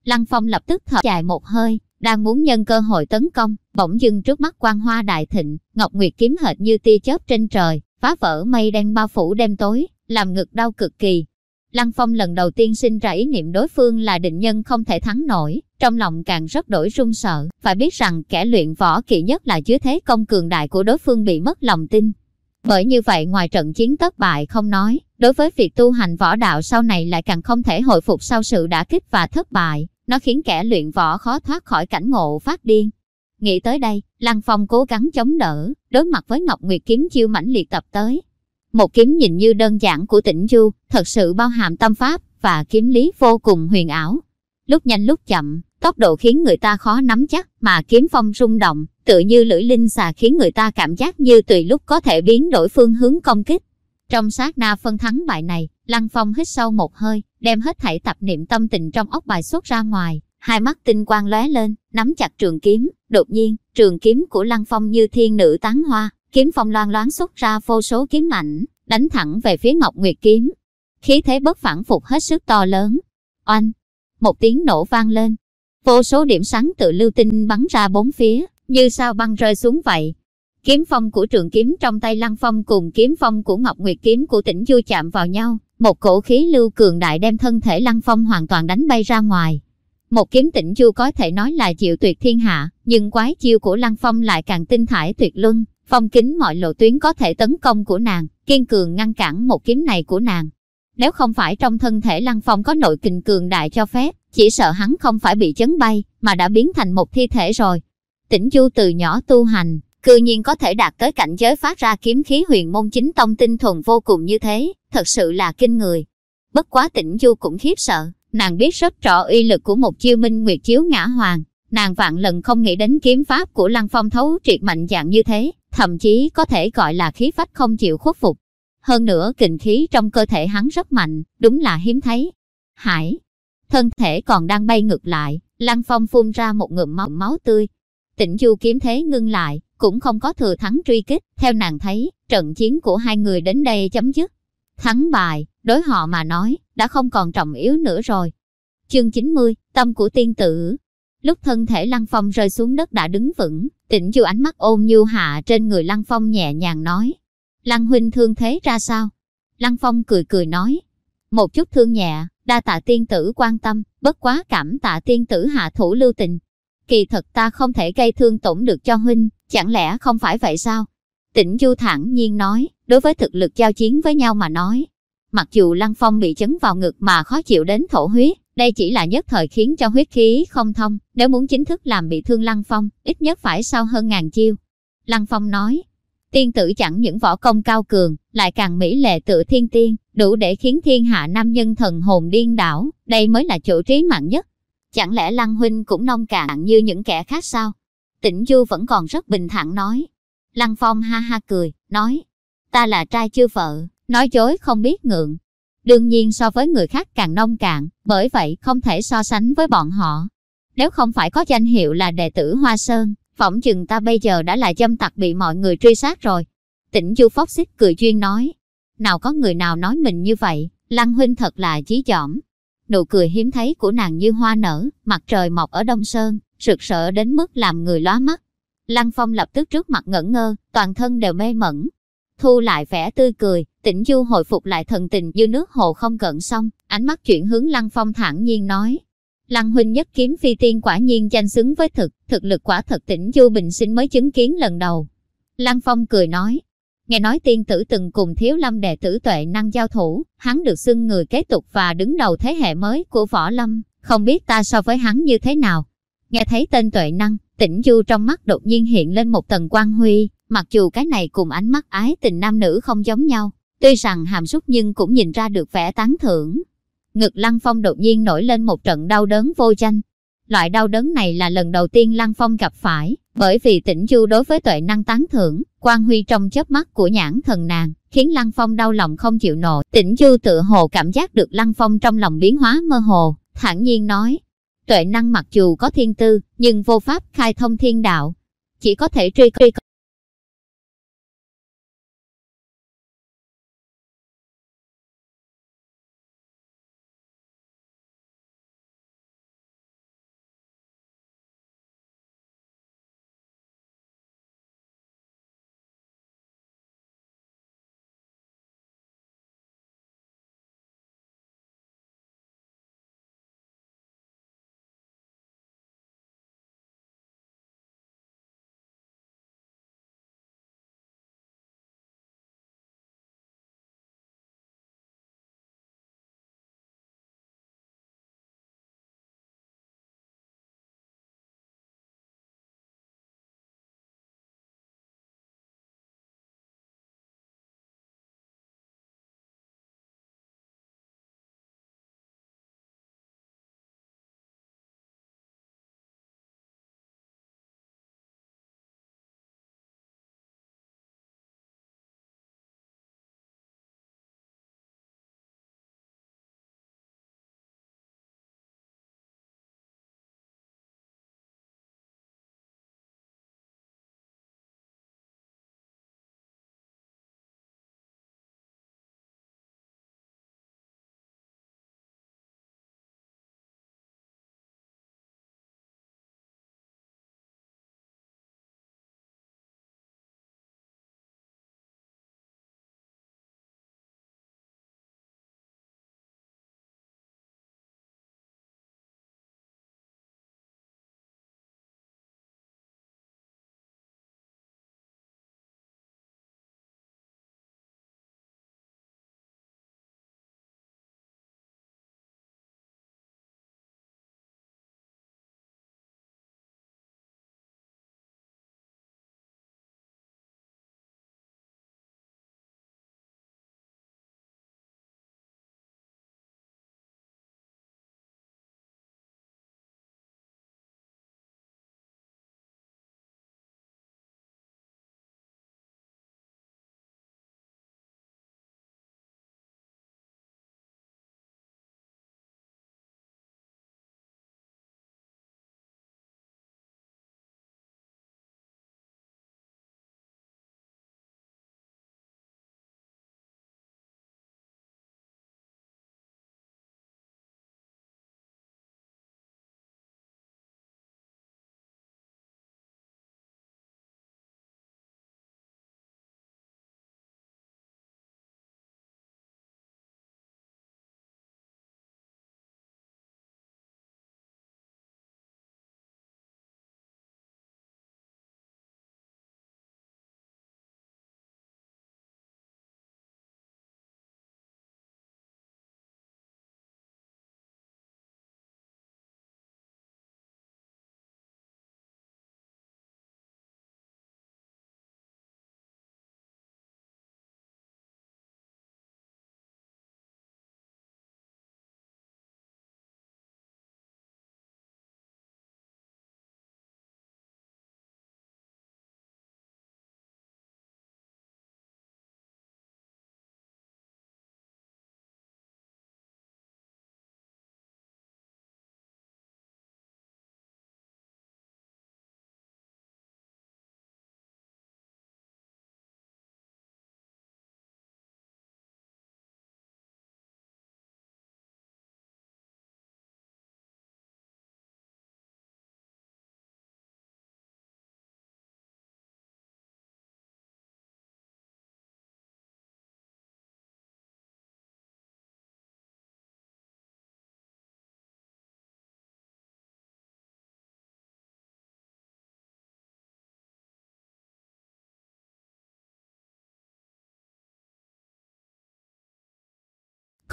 Lăng Phong lập tức thở dài một hơi, đang muốn nhân cơ hội tấn công, bỗng dưng trước mắt quang hoa đại thịnh, Ngọc Nguyệt kiếm hệt như tia chớp trên trời, phá vỡ mây đen bao phủ đêm tối, làm ngực đau cực kỳ. Lăng Phong lần đầu tiên sinh ra ý niệm đối phương là định nhân không thể thắng nổi, trong lòng càng rất đổi run sợ, phải biết rằng kẻ luyện võ kỵ nhất là dưới thế công cường đại của đối phương bị mất lòng tin. Bởi như vậy ngoài trận chiến thất bại không nói, đối với việc tu hành võ đạo sau này lại càng không thể hồi phục sau sự đã kích và thất bại, nó khiến kẻ luyện võ khó thoát khỏi cảnh ngộ phát điên. Nghĩ tới đây, Lăng Phong cố gắng chống đỡ, đối mặt với Ngọc Nguyệt kiếm chiêu mãnh liệt tập tới. Một kiếm nhìn như đơn giản của tỉnh Du, thật sự bao hàm tâm pháp và kiếm lý vô cùng huyền ảo. Lúc nhanh lúc chậm, tốc độ khiến người ta khó nắm chắc, mà kiếm phong rung động, tựa như lưỡi linh xà khiến người ta cảm giác như tùy lúc có thể biến đổi phương hướng công kích. Trong sát na phân thắng bại này, Lăng Phong hít sâu một hơi, đem hết thảy tập niệm tâm tình trong óc bài xuất ra ngoài, hai mắt tinh quang lóe lên, nắm chặt trường kiếm, đột nhiên, trường kiếm của Lăng Phong như thiên nữ tán hoa, kiếm phong loan loáng xuất ra vô số kiếm ảnh, đánh thẳng về phía Ngọc Nguyệt kiếm. Khí thế bất phản phục hết sức to lớn. Oanh! Một tiếng nổ vang lên. Vô số điểm sáng tự lưu tinh bắn ra bốn phía, như sao băng rơi xuống vậy. Kiếm phong của trường kiếm trong tay Lăng Phong cùng kiếm phong của Ngọc Nguyệt kiếm của tỉnh Du chạm vào nhau, một cổ khí lưu cường đại đem thân thể Lăng Phong hoàn toàn đánh bay ra ngoài. Một kiếm tỉnh Du có thể nói là chịu tuyệt thiên hạ, nhưng quái chiêu của Lăng Phong lại càng tinh thải tuyệt luân, phong kính mọi lộ tuyến có thể tấn công của nàng, kiên cường ngăn cản một kiếm này của nàng. Nếu không phải trong thân thể Lăng Phong có nội kình cường đại cho phép, chỉ sợ hắn không phải bị chấn bay, mà đã biến thành một thi thể rồi. Tỉnh Du từ nhỏ tu hành, cư nhiên có thể đạt tới cảnh giới phát ra kiếm khí huyền môn chính tông tinh thuần vô cùng như thế, thật sự là kinh người. Bất quá tỉnh Du cũng khiếp sợ, nàng biết rất rõ uy lực của một chiêu minh nguyệt chiếu ngã hoàng. Nàng vạn lần không nghĩ đến kiếm pháp của Lăng Phong thấu triệt mạnh dạng như thế, thậm chí có thể gọi là khí phách không chịu khuất phục. Hơn nữa kình khí trong cơ thể hắn rất mạnh, đúng là hiếm thấy. Hải, thân thể còn đang bay ngược lại, Lăng Phong phun ra một ngụm máu, máu tươi. Tĩnh Du kiếm thế ngưng lại, cũng không có thừa thắng truy kích, theo nàng thấy, trận chiến của hai người đến đây chấm dứt. Thắng bài, đối họ mà nói, đã không còn trọng yếu nữa rồi. Chương 90, tâm của tiên tử. Lúc thân thể Lăng Phong rơi xuống đất đã đứng vững, tĩnh du ánh mắt ôm nhu hạ trên người Lăng Phong nhẹ nhàng nói. Lăng huynh thương thế ra sao? Lăng Phong cười cười nói. Một chút thương nhẹ, đa tạ tiên tử quan tâm, bất quá cảm tạ tiên tử hạ thủ lưu tình. Kỳ thật ta không thể gây thương tổn được cho huynh, chẳng lẽ không phải vậy sao? Tĩnh Du thẳng nhiên nói, đối với thực lực giao chiến với nhau mà nói. Mặc dù Lăng Phong bị chấn vào ngực mà khó chịu đến thổ huyết, đây chỉ là nhất thời khiến cho huyết khí không thông, nếu muốn chính thức làm bị thương Lăng Phong, ít nhất phải sau hơn ngàn chiêu. Lăng Phong nói, tiên tử chẳng những võ công cao cường, lại càng mỹ lệ tự thiên tiên, đủ để khiến thiên hạ nam nhân thần hồn điên đảo, đây mới là chỗ trí mạng nhất. Chẳng lẽ Lăng Huynh cũng nông cạn như những kẻ khác sao? Tĩnh Du vẫn còn rất bình thản nói. Lăng Phong ha ha cười, nói, ta là trai chưa vợ, nói dối không biết ngượng. Đương nhiên so với người khác càng nông cạn, bởi vậy không thể so sánh với bọn họ. Nếu không phải có danh hiệu là đệ tử Hoa Sơn, phỏng chừng ta bây giờ đã là dâm tặc bị mọi người truy sát rồi. Tĩnh Du phóc xích cười duyên nói, nào có người nào nói mình như vậy, Lăng Huynh thật là chí dỏm. Nụ cười hiếm thấy của nàng như hoa nở, mặt trời mọc ở Đông Sơn, rực rỡ đến mức làm người lóa mắt. Lăng Phong lập tức trước mặt ngẩn ngơ, toàn thân đều mê mẩn. Thu lại vẻ tươi cười, tĩnh du hồi phục lại thần tình như nước hồ không cận xong, ánh mắt chuyển hướng Lăng Phong thản nhiên nói. Lăng huynh nhất kiếm phi tiên quả nhiên danh xứng với thực, thực lực quả thật tĩnh du bình sinh mới chứng kiến lần đầu. Lăng Phong cười nói, nghe nói tiên tử từng cùng thiếu lâm đệ tử tuệ năng giao thủ, hắn được xưng người kế tục và đứng đầu thế hệ mới của võ lâm, không biết ta so với hắn như thế nào. Nghe thấy tên tuệ năng, tĩnh du trong mắt đột nhiên hiện lên một tầng quang huy, mặc dù cái này cùng ánh mắt ái tình nam nữ không giống nhau, tuy rằng hàm súc nhưng cũng nhìn ra được vẻ tán thưởng. Ngực Lăng Phong đột nhiên nổi lên một trận đau đớn vô danh. Loại đau đớn này là lần đầu tiên Lăng Phong gặp phải, bởi vì tĩnh du đối với tuệ năng tán thưởng, quan huy trong chớp mắt của nhãn thần nàng, khiến Lăng Phong đau lòng không chịu nổi. Tĩnh du tự hồ cảm giác được Lăng Phong trong lòng biến hóa mơ hồ, thản nhiên nói, Tuệ năng mặc dù có thiên tư, nhưng vô pháp khai thông thiên đạo. Chỉ có thể truy truy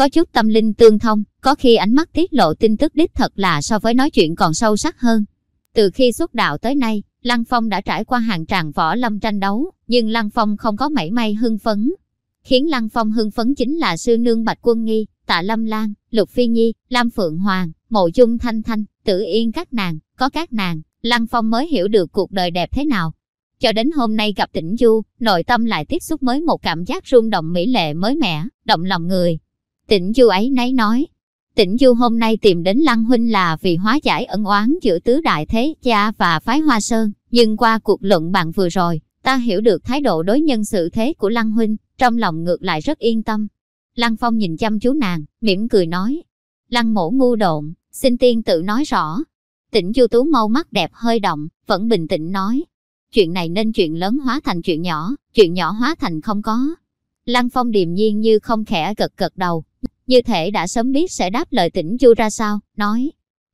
có chút tâm linh tương thông, có khi ánh mắt tiết lộ tin tức đích thật là so với nói chuyện còn sâu sắc hơn. Từ khi xuất đạo tới nay, Lăng Phong đã trải qua hàng tràng võ lâm tranh đấu, nhưng Lăng Phong không có mảy may hưng phấn. Khiến Lăng Phong hưng phấn chính là sư nương Bạch Quân Nghi, Tạ Lâm Lan, Lục Phi Nhi, Lam Phượng Hoàng, Mộ Dung Thanh Thanh, Tử Yên các nàng, có các nàng, Lăng Phong mới hiểu được cuộc đời đẹp thế nào. Cho đến hôm nay gặp Tĩnh Du, nội tâm lại tiếp xúc mới một cảm giác rung động mỹ lệ mới mẻ, động lòng người. Tịnh Du ấy nấy nói, Tịnh Du hôm nay tìm đến Lăng Huynh là vì hóa giải ẩn oán giữa tứ đại thế cha và phái Hoa Sơn, nhưng qua cuộc luận bạn vừa rồi, ta hiểu được thái độ đối nhân sự thế của Lăng Huynh, trong lòng ngược lại rất yên tâm. Lăng Phong nhìn chăm chú nàng, mỉm cười nói, Lăng mổ ngu độn, xin tiên tự nói rõ. Tịnh Du Tú mâu mắt đẹp hơi động, vẫn bình tĩnh nói, chuyện này nên chuyện lớn hóa thành chuyện nhỏ, chuyện nhỏ hóa thành không có. Lăng Phong điềm nhiên như không khẽ gật gật đầu, như thể đã sớm biết sẽ đáp lời tỉnh chu ra sao, nói.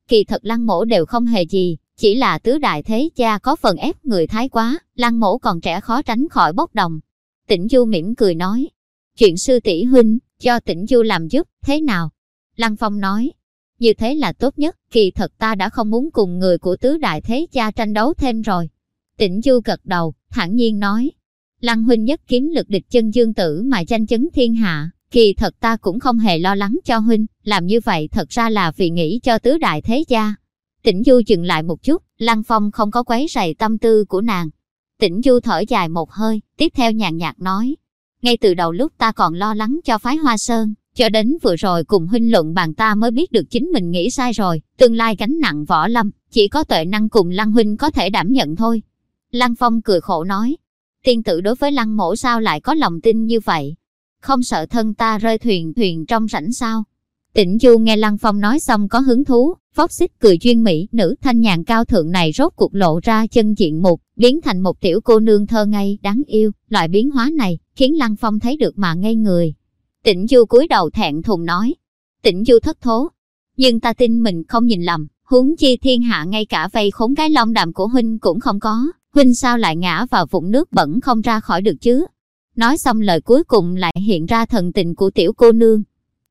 Kỳ thật lăng mổ đều không hề gì, chỉ là tứ đại thế cha có phần ép người thái quá, lăng mổ còn trẻ khó tránh khỏi bốc đồng. Tỉnh du mỉm cười nói, chuyện sư tỷ huynh, cho tỉnh du làm giúp, thế nào? Lăng Phong nói, như thế là tốt nhất, kỳ thật ta đã không muốn cùng người của tứ đại thế cha tranh đấu thêm rồi. Tỉnh du gật đầu, thản nhiên nói, Lăng huynh nhất kiếm lực địch chân dương tử mà tranh chấn thiên hạ, Kỳ thật ta cũng không hề lo lắng cho huynh, làm như vậy thật ra là vì nghĩ cho tứ đại thế gia. Tĩnh Du dừng lại một chút, Lăng Phong không có quấy rầy tâm tư của nàng. Tĩnh Du thở dài một hơi, tiếp theo nhàn nhạt nói. Ngay từ đầu lúc ta còn lo lắng cho phái Hoa Sơn, cho đến vừa rồi cùng huynh luận bàn ta mới biết được chính mình nghĩ sai rồi, tương lai gánh nặng võ lâm, chỉ có tuệ năng cùng Lăng huynh có thể đảm nhận thôi. Lăng Phong cười khổ nói, tiên tử đối với Lăng mổ sao lại có lòng tin như vậy, không sợ thân ta rơi thuyền thuyền trong rảnh sao. Tĩnh Du nghe Lăng Phong nói xong có hứng thú, phóc xích cười duyên mỹ, nữ thanh nhàn cao thượng này rốt cuộc lộ ra chân diện mục, biến thành một tiểu cô nương thơ ngây, đáng yêu, loại biến hóa này, khiến Lăng Phong thấy được mà ngây người. Tĩnh Du cúi đầu thẹn thùng nói, Tĩnh Du thất thố, nhưng ta tin mình không nhìn lầm, huống chi thiên hạ ngay cả vây khốn cái long đàm của huynh cũng không có, huynh sao lại ngã vào vũng nước bẩn không ra khỏi được chứ? Nói xong lời cuối cùng lại hiện ra thần tình của tiểu cô nương.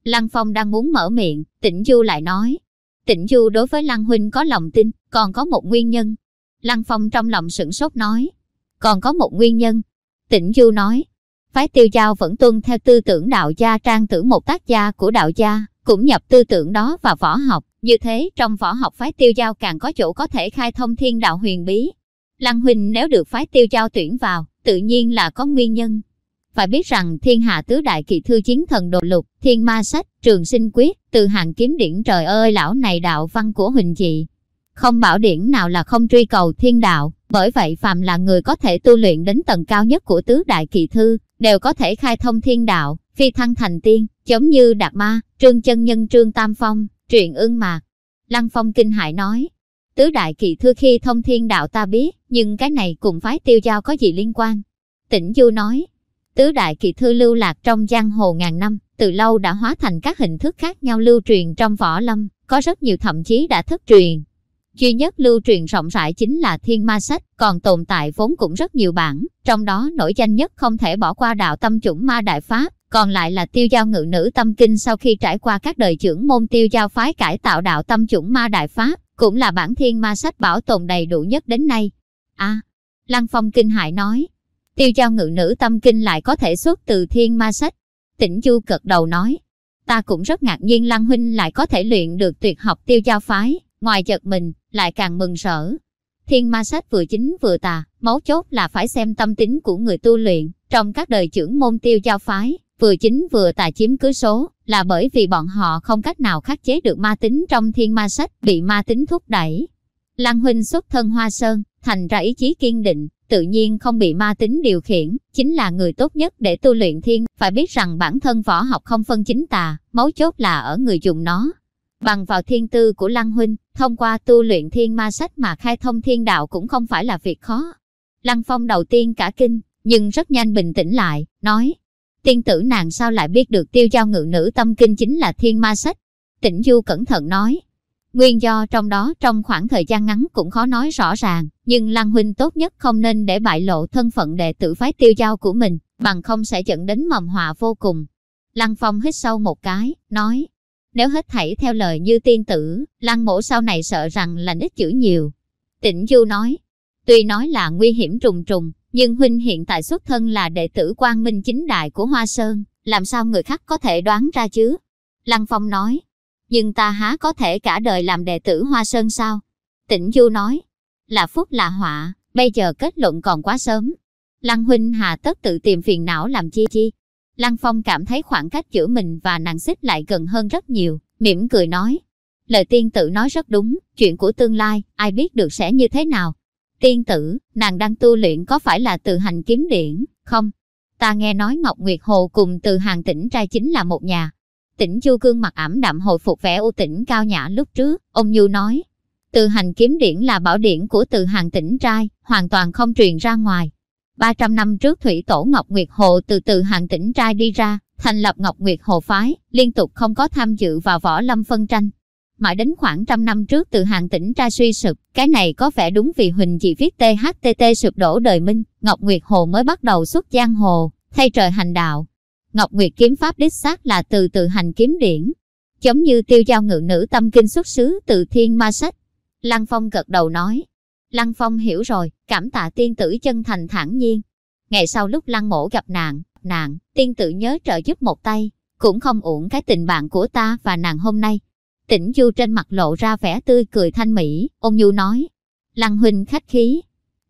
Lăng Phong đang muốn mở miệng, Tịnh Du lại nói. Tịnh Du đối với Lăng Huynh có lòng tin, còn có một nguyên nhân. Lăng Phong trong lòng sửng sốt nói. Còn có một nguyên nhân. Tịnh Du nói. Phái tiêu giao vẫn tuân theo tư tưởng đạo gia trang tử một tác gia của đạo gia, cũng nhập tư tưởng đó vào võ học. Như thế, trong võ học phái tiêu giao càng có chỗ có thể khai thông thiên đạo huyền bí. Lăng Huynh nếu được phái tiêu giao tuyển vào, tự nhiên là có nguyên nhân. Phải biết rằng thiên hạ tứ đại kỳ thư chiến thần đồ lục, thiên ma sách, trường sinh quyết, từ hàng kiếm điển trời ơi lão này đạo văn của huỳnh chị. Không bảo điển nào là không truy cầu thiên đạo, bởi vậy phàm là người có thể tu luyện đến tầng cao nhất của tứ đại kỳ thư, đều có thể khai thông thiên đạo, phi thăng thành tiên, giống như Đạt Ma, Trương Chân Nhân Trương Tam Phong, truyện ưng mạc. Lăng Phong kinh hải nói, tứ đại kỳ thư khi thông thiên đạo ta biết, nhưng cái này cùng phái tiêu giao có gì liên quan? Tĩnh Du nói, Tứ đại kỳ thư lưu lạc trong giang hồ ngàn năm, từ lâu đã hóa thành các hình thức khác nhau lưu truyền trong võ lâm, có rất nhiều thậm chí đã thất truyền. Duy nhất lưu truyền rộng rãi chính là thiên ma sách, còn tồn tại vốn cũng rất nhiều bản, trong đó nổi danh nhất không thể bỏ qua đạo tâm chủng ma đại pháp, còn lại là tiêu giao ngự nữ tâm kinh sau khi trải qua các đời trưởng môn tiêu giao phái cải tạo đạo tâm chủng ma đại pháp, cũng là bản thiên ma sách bảo tồn đầy đủ nhất đến nay. a à, Lăng Phong kinh hại nói, Tiêu giao ngự nữ tâm kinh lại có thể xuất từ thiên ma sách. Tỉnh chu cật đầu nói, ta cũng rất ngạc nhiên Lăng Huynh lại có thể luyện được tuyệt học tiêu giao phái, ngoài chợt mình, lại càng mừng rỡ. Thiên ma sách vừa chính vừa tà, mấu chốt là phải xem tâm tính của người tu luyện, trong các đời trưởng môn tiêu giao phái, vừa chính vừa tà chiếm cứ số, là bởi vì bọn họ không cách nào khắc chế được ma tính trong thiên ma sách, bị ma tính thúc đẩy. Lăng Huynh xuất thân Hoa Sơn, thành ra ý chí kiên định, tự nhiên không bị ma tính điều khiển, chính là người tốt nhất để tu luyện thiên, phải biết rằng bản thân võ học không phân chính tà, mấu chốt là ở người dùng nó. Bằng vào thiên tư của Lăng Huynh, thông qua tu luyện thiên ma sách mà khai thông thiên đạo cũng không phải là việc khó. Lăng Phong đầu tiên cả kinh, nhưng rất nhanh bình tĩnh lại, nói, tiên tử nàng sao lại biết được tiêu giao ngự nữ tâm kinh chính là thiên ma sách. Tĩnh Du cẩn thận nói, Nguyên do trong đó trong khoảng thời gian ngắn cũng khó nói rõ ràng, nhưng Lăng Huynh tốt nhất không nên để bại lộ thân phận đệ tử phái tiêu giao của mình, bằng không sẽ dẫn đến mầm họa vô cùng. Lăng Phong hít sâu một cái, nói, nếu hết thảy theo lời như tiên tử, Lăng mổ sau này sợ rằng là ít chữ nhiều. Tịnh Du nói, tuy nói là nguy hiểm trùng trùng, nhưng huynh hiện tại xuất thân là đệ tử quang minh chính đại của Hoa Sơn, làm sao người khác có thể đoán ra chứ? Lăng Phong nói, nhưng ta há có thể cả đời làm đệ tử Hoa Sơn sao? Tĩnh Du nói, là phúc là họa, bây giờ kết luận còn quá sớm. Lăng huynh hà tất tự tìm phiền não làm chi chi. Lăng Phong cảm thấy khoảng cách giữa mình và nàng xích lại gần hơn rất nhiều, mỉm cười nói. Lời tiên tử nói rất đúng, chuyện của tương lai, ai biết được sẽ như thế nào. Tiên tử, nàng đang tu luyện có phải là từ hành kiếm điển, không? Ta nghe nói Ngọc Nguyệt Hồ cùng từ hàng tỉnh trai chính là một nhà. Tỉnh Chu gương mặt ảm đạm hồi phục vẻ u tĩnh cao nhã lúc trước, ông Nhu nói. Từ hành kiếm điển là bảo điển của từ hàng tỉnh trai, hoàn toàn không truyền ra ngoài. 300 năm trước Thủy Tổ Ngọc Nguyệt Hồ từ từ hàng tỉnh trai đi ra, thành lập Ngọc Nguyệt Hồ Phái, liên tục không có tham dự vào võ lâm phân tranh. Mãi đến khoảng trăm năm trước từ hàng tỉnh trai suy sụp, cái này có vẻ đúng vì Huỳnh chỉ viết THTT sụp đổ đời Minh, Ngọc Nguyệt Hồ mới bắt đầu xuất giang hồ, thay trời hành đạo. Ngọc Nguyệt kiếm pháp đích xác là từ từ hành kiếm điển, giống như tiêu giao ngự nữ tâm kinh xuất xứ từ thiên ma sách. Lăng Phong gật đầu nói, Lăng Phong hiểu rồi, cảm tạ tiên tử chân thành thản nhiên. Ngày sau lúc Lăng mổ gặp nạn, nạn, tiên tử nhớ trợ giúp một tay, cũng không uổng cái tình bạn của ta và nàng hôm nay. Tỉnh Du trên mặt lộ ra vẻ tươi cười thanh mỹ, ôn nhu nói. Lăng huynh khách khí.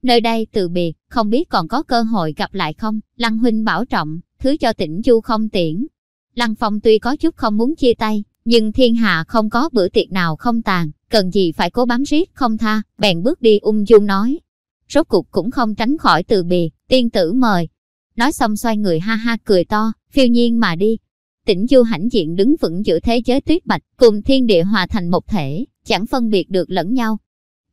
Nơi đây từ biệt, không biết còn có cơ hội gặp lại không? Lăng huynh bảo trọng, thứ cho tĩnh Du không tiễn. Lăng Phong tuy có chút không muốn chia tay, nhưng thiên hạ không có bữa tiệc nào không tàn, cần gì phải cố bám riết không tha, bèn bước đi ung dung nói. Rốt cục cũng không tránh khỏi từ biệt, tiên tử mời. Nói xong xoay người ha ha cười to, phiêu nhiên mà đi. Tĩnh du hãnh diện đứng vững giữa thế giới tuyết bạch, cùng thiên địa hòa thành một thể, chẳng phân biệt được lẫn nhau.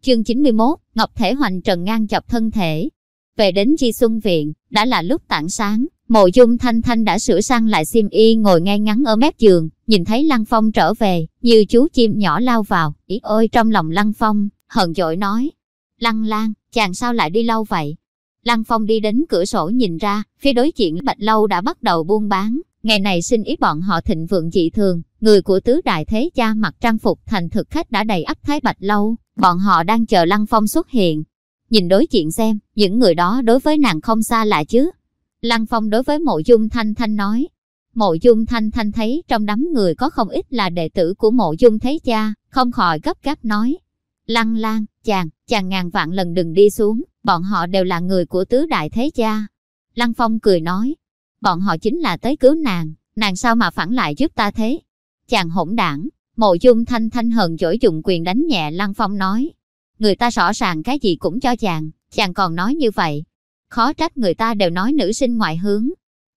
Chương 91, Ngọc Thể Hoành Trần ngang chọc thân thể. Về đến di Xuân Viện, đã là lúc tảng sáng, Mộ dung thanh thanh đã sửa sang lại xiêm y ngồi ngay ngắn ở mép giường, nhìn thấy Lăng Phong trở về, như chú chim nhỏ lao vào, ý ôi trong lòng Lăng Phong, hận dỗi nói. Lăng Lan, chàng sao lại đi lâu vậy? Lăng Phong đi đến cửa sổ nhìn ra, phía đối diện Bạch Lâu đã bắt đầu buôn bán. Ngày này xin ý bọn họ thịnh vượng dị thường, người của tứ đại thế cha mặc trang phục thành thực khách đã đầy ắp thái Bạch Lâu, bọn họ đang chờ Lăng Phong xuất hiện. Nhìn đối diện xem, những người đó đối với nàng không xa lạ chứ, Lăng Phong đối với mộ dung thanh thanh nói. Mộ dung thanh thanh thấy trong đám người có không ít là đệ tử của mộ dung thế cha, không khỏi gấp gáp nói. Lăng lan, chàng, chàng ngàn vạn lần đừng đi xuống, bọn họ đều là người của tứ đại thế cha. Lăng Phong cười nói, bọn họ chính là tới cứu nàng, nàng sao mà phản lại giúp ta thế? Chàng hỗn đảng, mộ dung thanh thanh hờn dỗi dùng quyền đánh nhẹ Lăng Phong nói. Người ta rõ ràng cái gì cũng cho chàng, chàng còn nói như vậy, khó trách người ta đều nói nữ sinh ngoại hướng.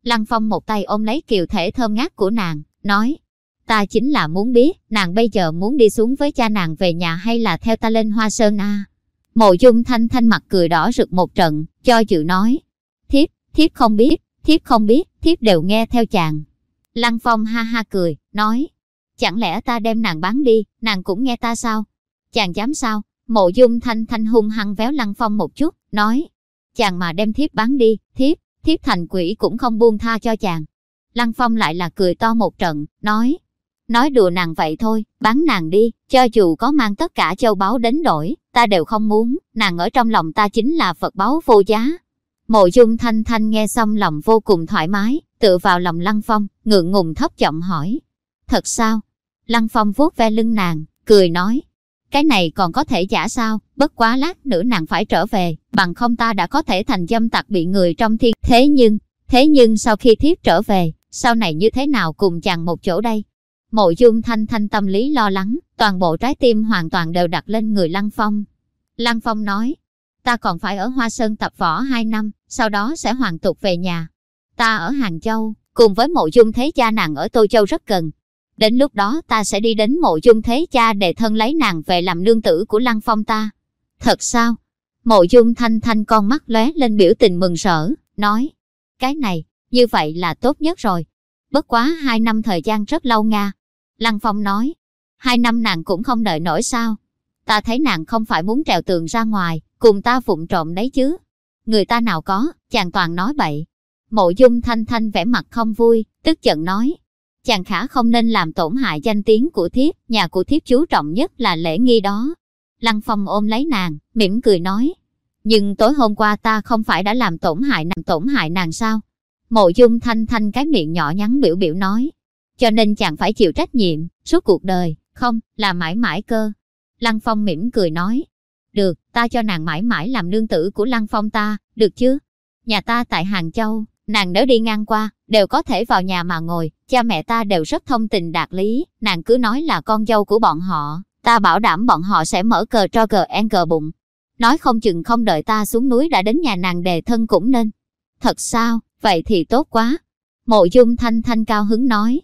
Lăng Phong một tay ôm lấy kiều thể thơm ngát của nàng, nói, ta chính là muốn biết, nàng bây giờ muốn đi xuống với cha nàng về nhà hay là theo ta lên hoa sơn a Mộ dung thanh thanh mặt cười đỏ rực một trận, cho chữ nói, thiếp, thiếp không biết, thiếp không biết, thiếp đều nghe theo chàng. Lăng Phong ha ha cười, nói, chẳng lẽ ta đem nàng bán đi, nàng cũng nghe ta sao? Chàng dám sao? Mộ dung thanh thanh hung hăng véo Lăng Phong một chút, nói, chàng mà đem thiếp bán đi, thiếp, thiếp thành quỷ cũng không buông tha cho chàng. Lăng Phong lại là cười to một trận, nói, nói đùa nàng vậy thôi, bán nàng đi, cho dù có mang tất cả châu báu đến đổi, ta đều không muốn, nàng ở trong lòng ta chính là Phật báu vô giá. Mộ dung thanh thanh nghe xong lòng vô cùng thoải mái, tựa vào lòng Lăng Phong, ngượng ngùng thấp giọng hỏi. Thật sao? Lăng Phong vuốt ve lưng nàng, cười nói, cái này còn có thể giả sao, bất quá lát nữa nàng phải trở về, bằng không ta đã có thể thành dâm tặc bị người trong thiên. Thế nhưng, thế nhưng sau khi thiếp trở về, sau này như thế nào cùng chàng một chỗ đây? Mộ dung thanh thanh tâm lý lo lắng, toàn bộ trái tim hoàn toàn đều đặt lên người Lăng Phong. Lăng Phong nói, ta còn phải ở Hoa Sơn tập võ 2 năm, sau đó sẽ hoàn tục về nhà. Ta ở Hàng Châu, cùng với mộ dung thế cha nàng ở Tô Châu rất gần, Đến lúc đó ta sẽ đi đến mộ dung thế cha để thân lấy nàng về làm nương tử của Lăng Phong ta. Thật sao? Mộ dung thanh thanh con mắt lóe lên biểu tình mừng rỡ, nói. Cái này, như vậy là tốt nhất rồi. Bất quá hai năm thời gian rất lâu nga. Lăng Phong nói. Hai năm nàng cũng không đợi nổi sao. Ta thấy nàng không phải muốn trèo tường ra ngoài, cùng ta phụng trộm đấy chứ. Người ta nào có, chàng toàn nói bậy. Mộ dung thanh thanh vẻ mặt không vui, tức giận nói chàng khả không nên làm tổn hại danh tiếng của thiếp, nhà của thiếp chú trọng nhất là lễ nghi đó. Lăng Phong ôm lấy nàng, mỉm cười nói. Nhưng tối hôm qua ta không phải đã làm tổn hại nàng tổn hại nàng sao? Mộ dung thanh thanh cái miệng nhỏ nhắn biểu biểu nói. Cho nên chàng phải chịu trách nhiệm, suốt cuộc đời, không, là mãi mãi cơ. Lăng Phong mỉm cười nói. Được, ta cho nàng mãi mãi làm nương tử của Lăng Phong ta, được chứ? Nhà ta tại Hàng Châu, nàng nếu đi ngang qua, đều có thể vào nhà mà ngồi, cha mẹ ta đều rất thông tình đạt lý, nàng cứ nói là con dâu của bọn họ, ta bảo đảm bọn họ sẽ mở cờ cho cờ cờ bụng. Nói không chừng không đợi ta xuống núi đã đến nhà nàng đề thân cũng nên. Thật sao, vậy thì tốt quá. Mộ dung thanh thanh cao hứng nói.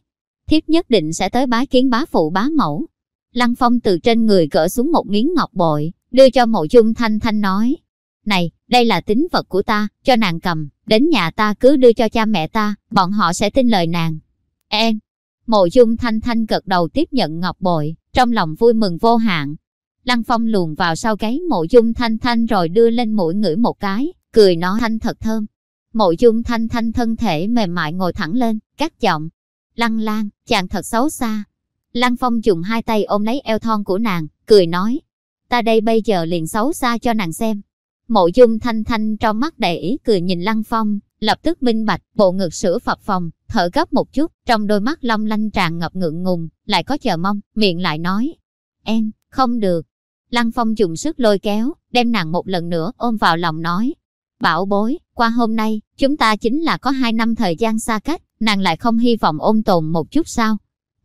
Thiếp nhất định sẽ tới bái kiến bá phụ bá mẫu. Lăng phong từ trên người cỡ xuống một miếng ngọc bội, đưa cho mộ dung thanh thanh nói. Này, đây là tính vật của ta, cho nàng cầm, đến nhà ta cứ đưa cho cha mẹ ta, bọn họ sẽ tin lời nàng. Em, mộ dung thanh thanh gật đầu tiếp nhận ngọc bội, trong lòng vui mừng vô hạn. Lăng Phong luồn vào sau gáy mộ dung thanh thanh rồi đưa lên mũi ngửi một cái, cười nói thanh thật thơm. Mộ dung thanh thanh thân thể mềm mại ngồi thẳng lên, cắt giọng. Lăng lan, chàng thật xấu xa. Lăng Phong dùng hai tay ôm lấy eo thon của nàng, cười nói. Ta đây bây giờ liền xấu xa cho nàng xem. Mộ dung thanh thanh trong mắt đầy ý cười nhìn Lăng Phong, lập tức minh bạch, bộ ngực sữa phập phòng, thở gấp một chút, trong đôi mắt long lanh tràn ngập ngượng ngùng, lại có chờ mong, miệng lại nói. Em, không được. Lăng Phong dùng sức lôi kéo, đem nàng một lần nữa ôm vào lòng nói. Bảo bối, qua hôm nay, chúng ta chính là có hai năm thời gian xa cách, nàng lại không hy vọng ôn tồn một chút sao.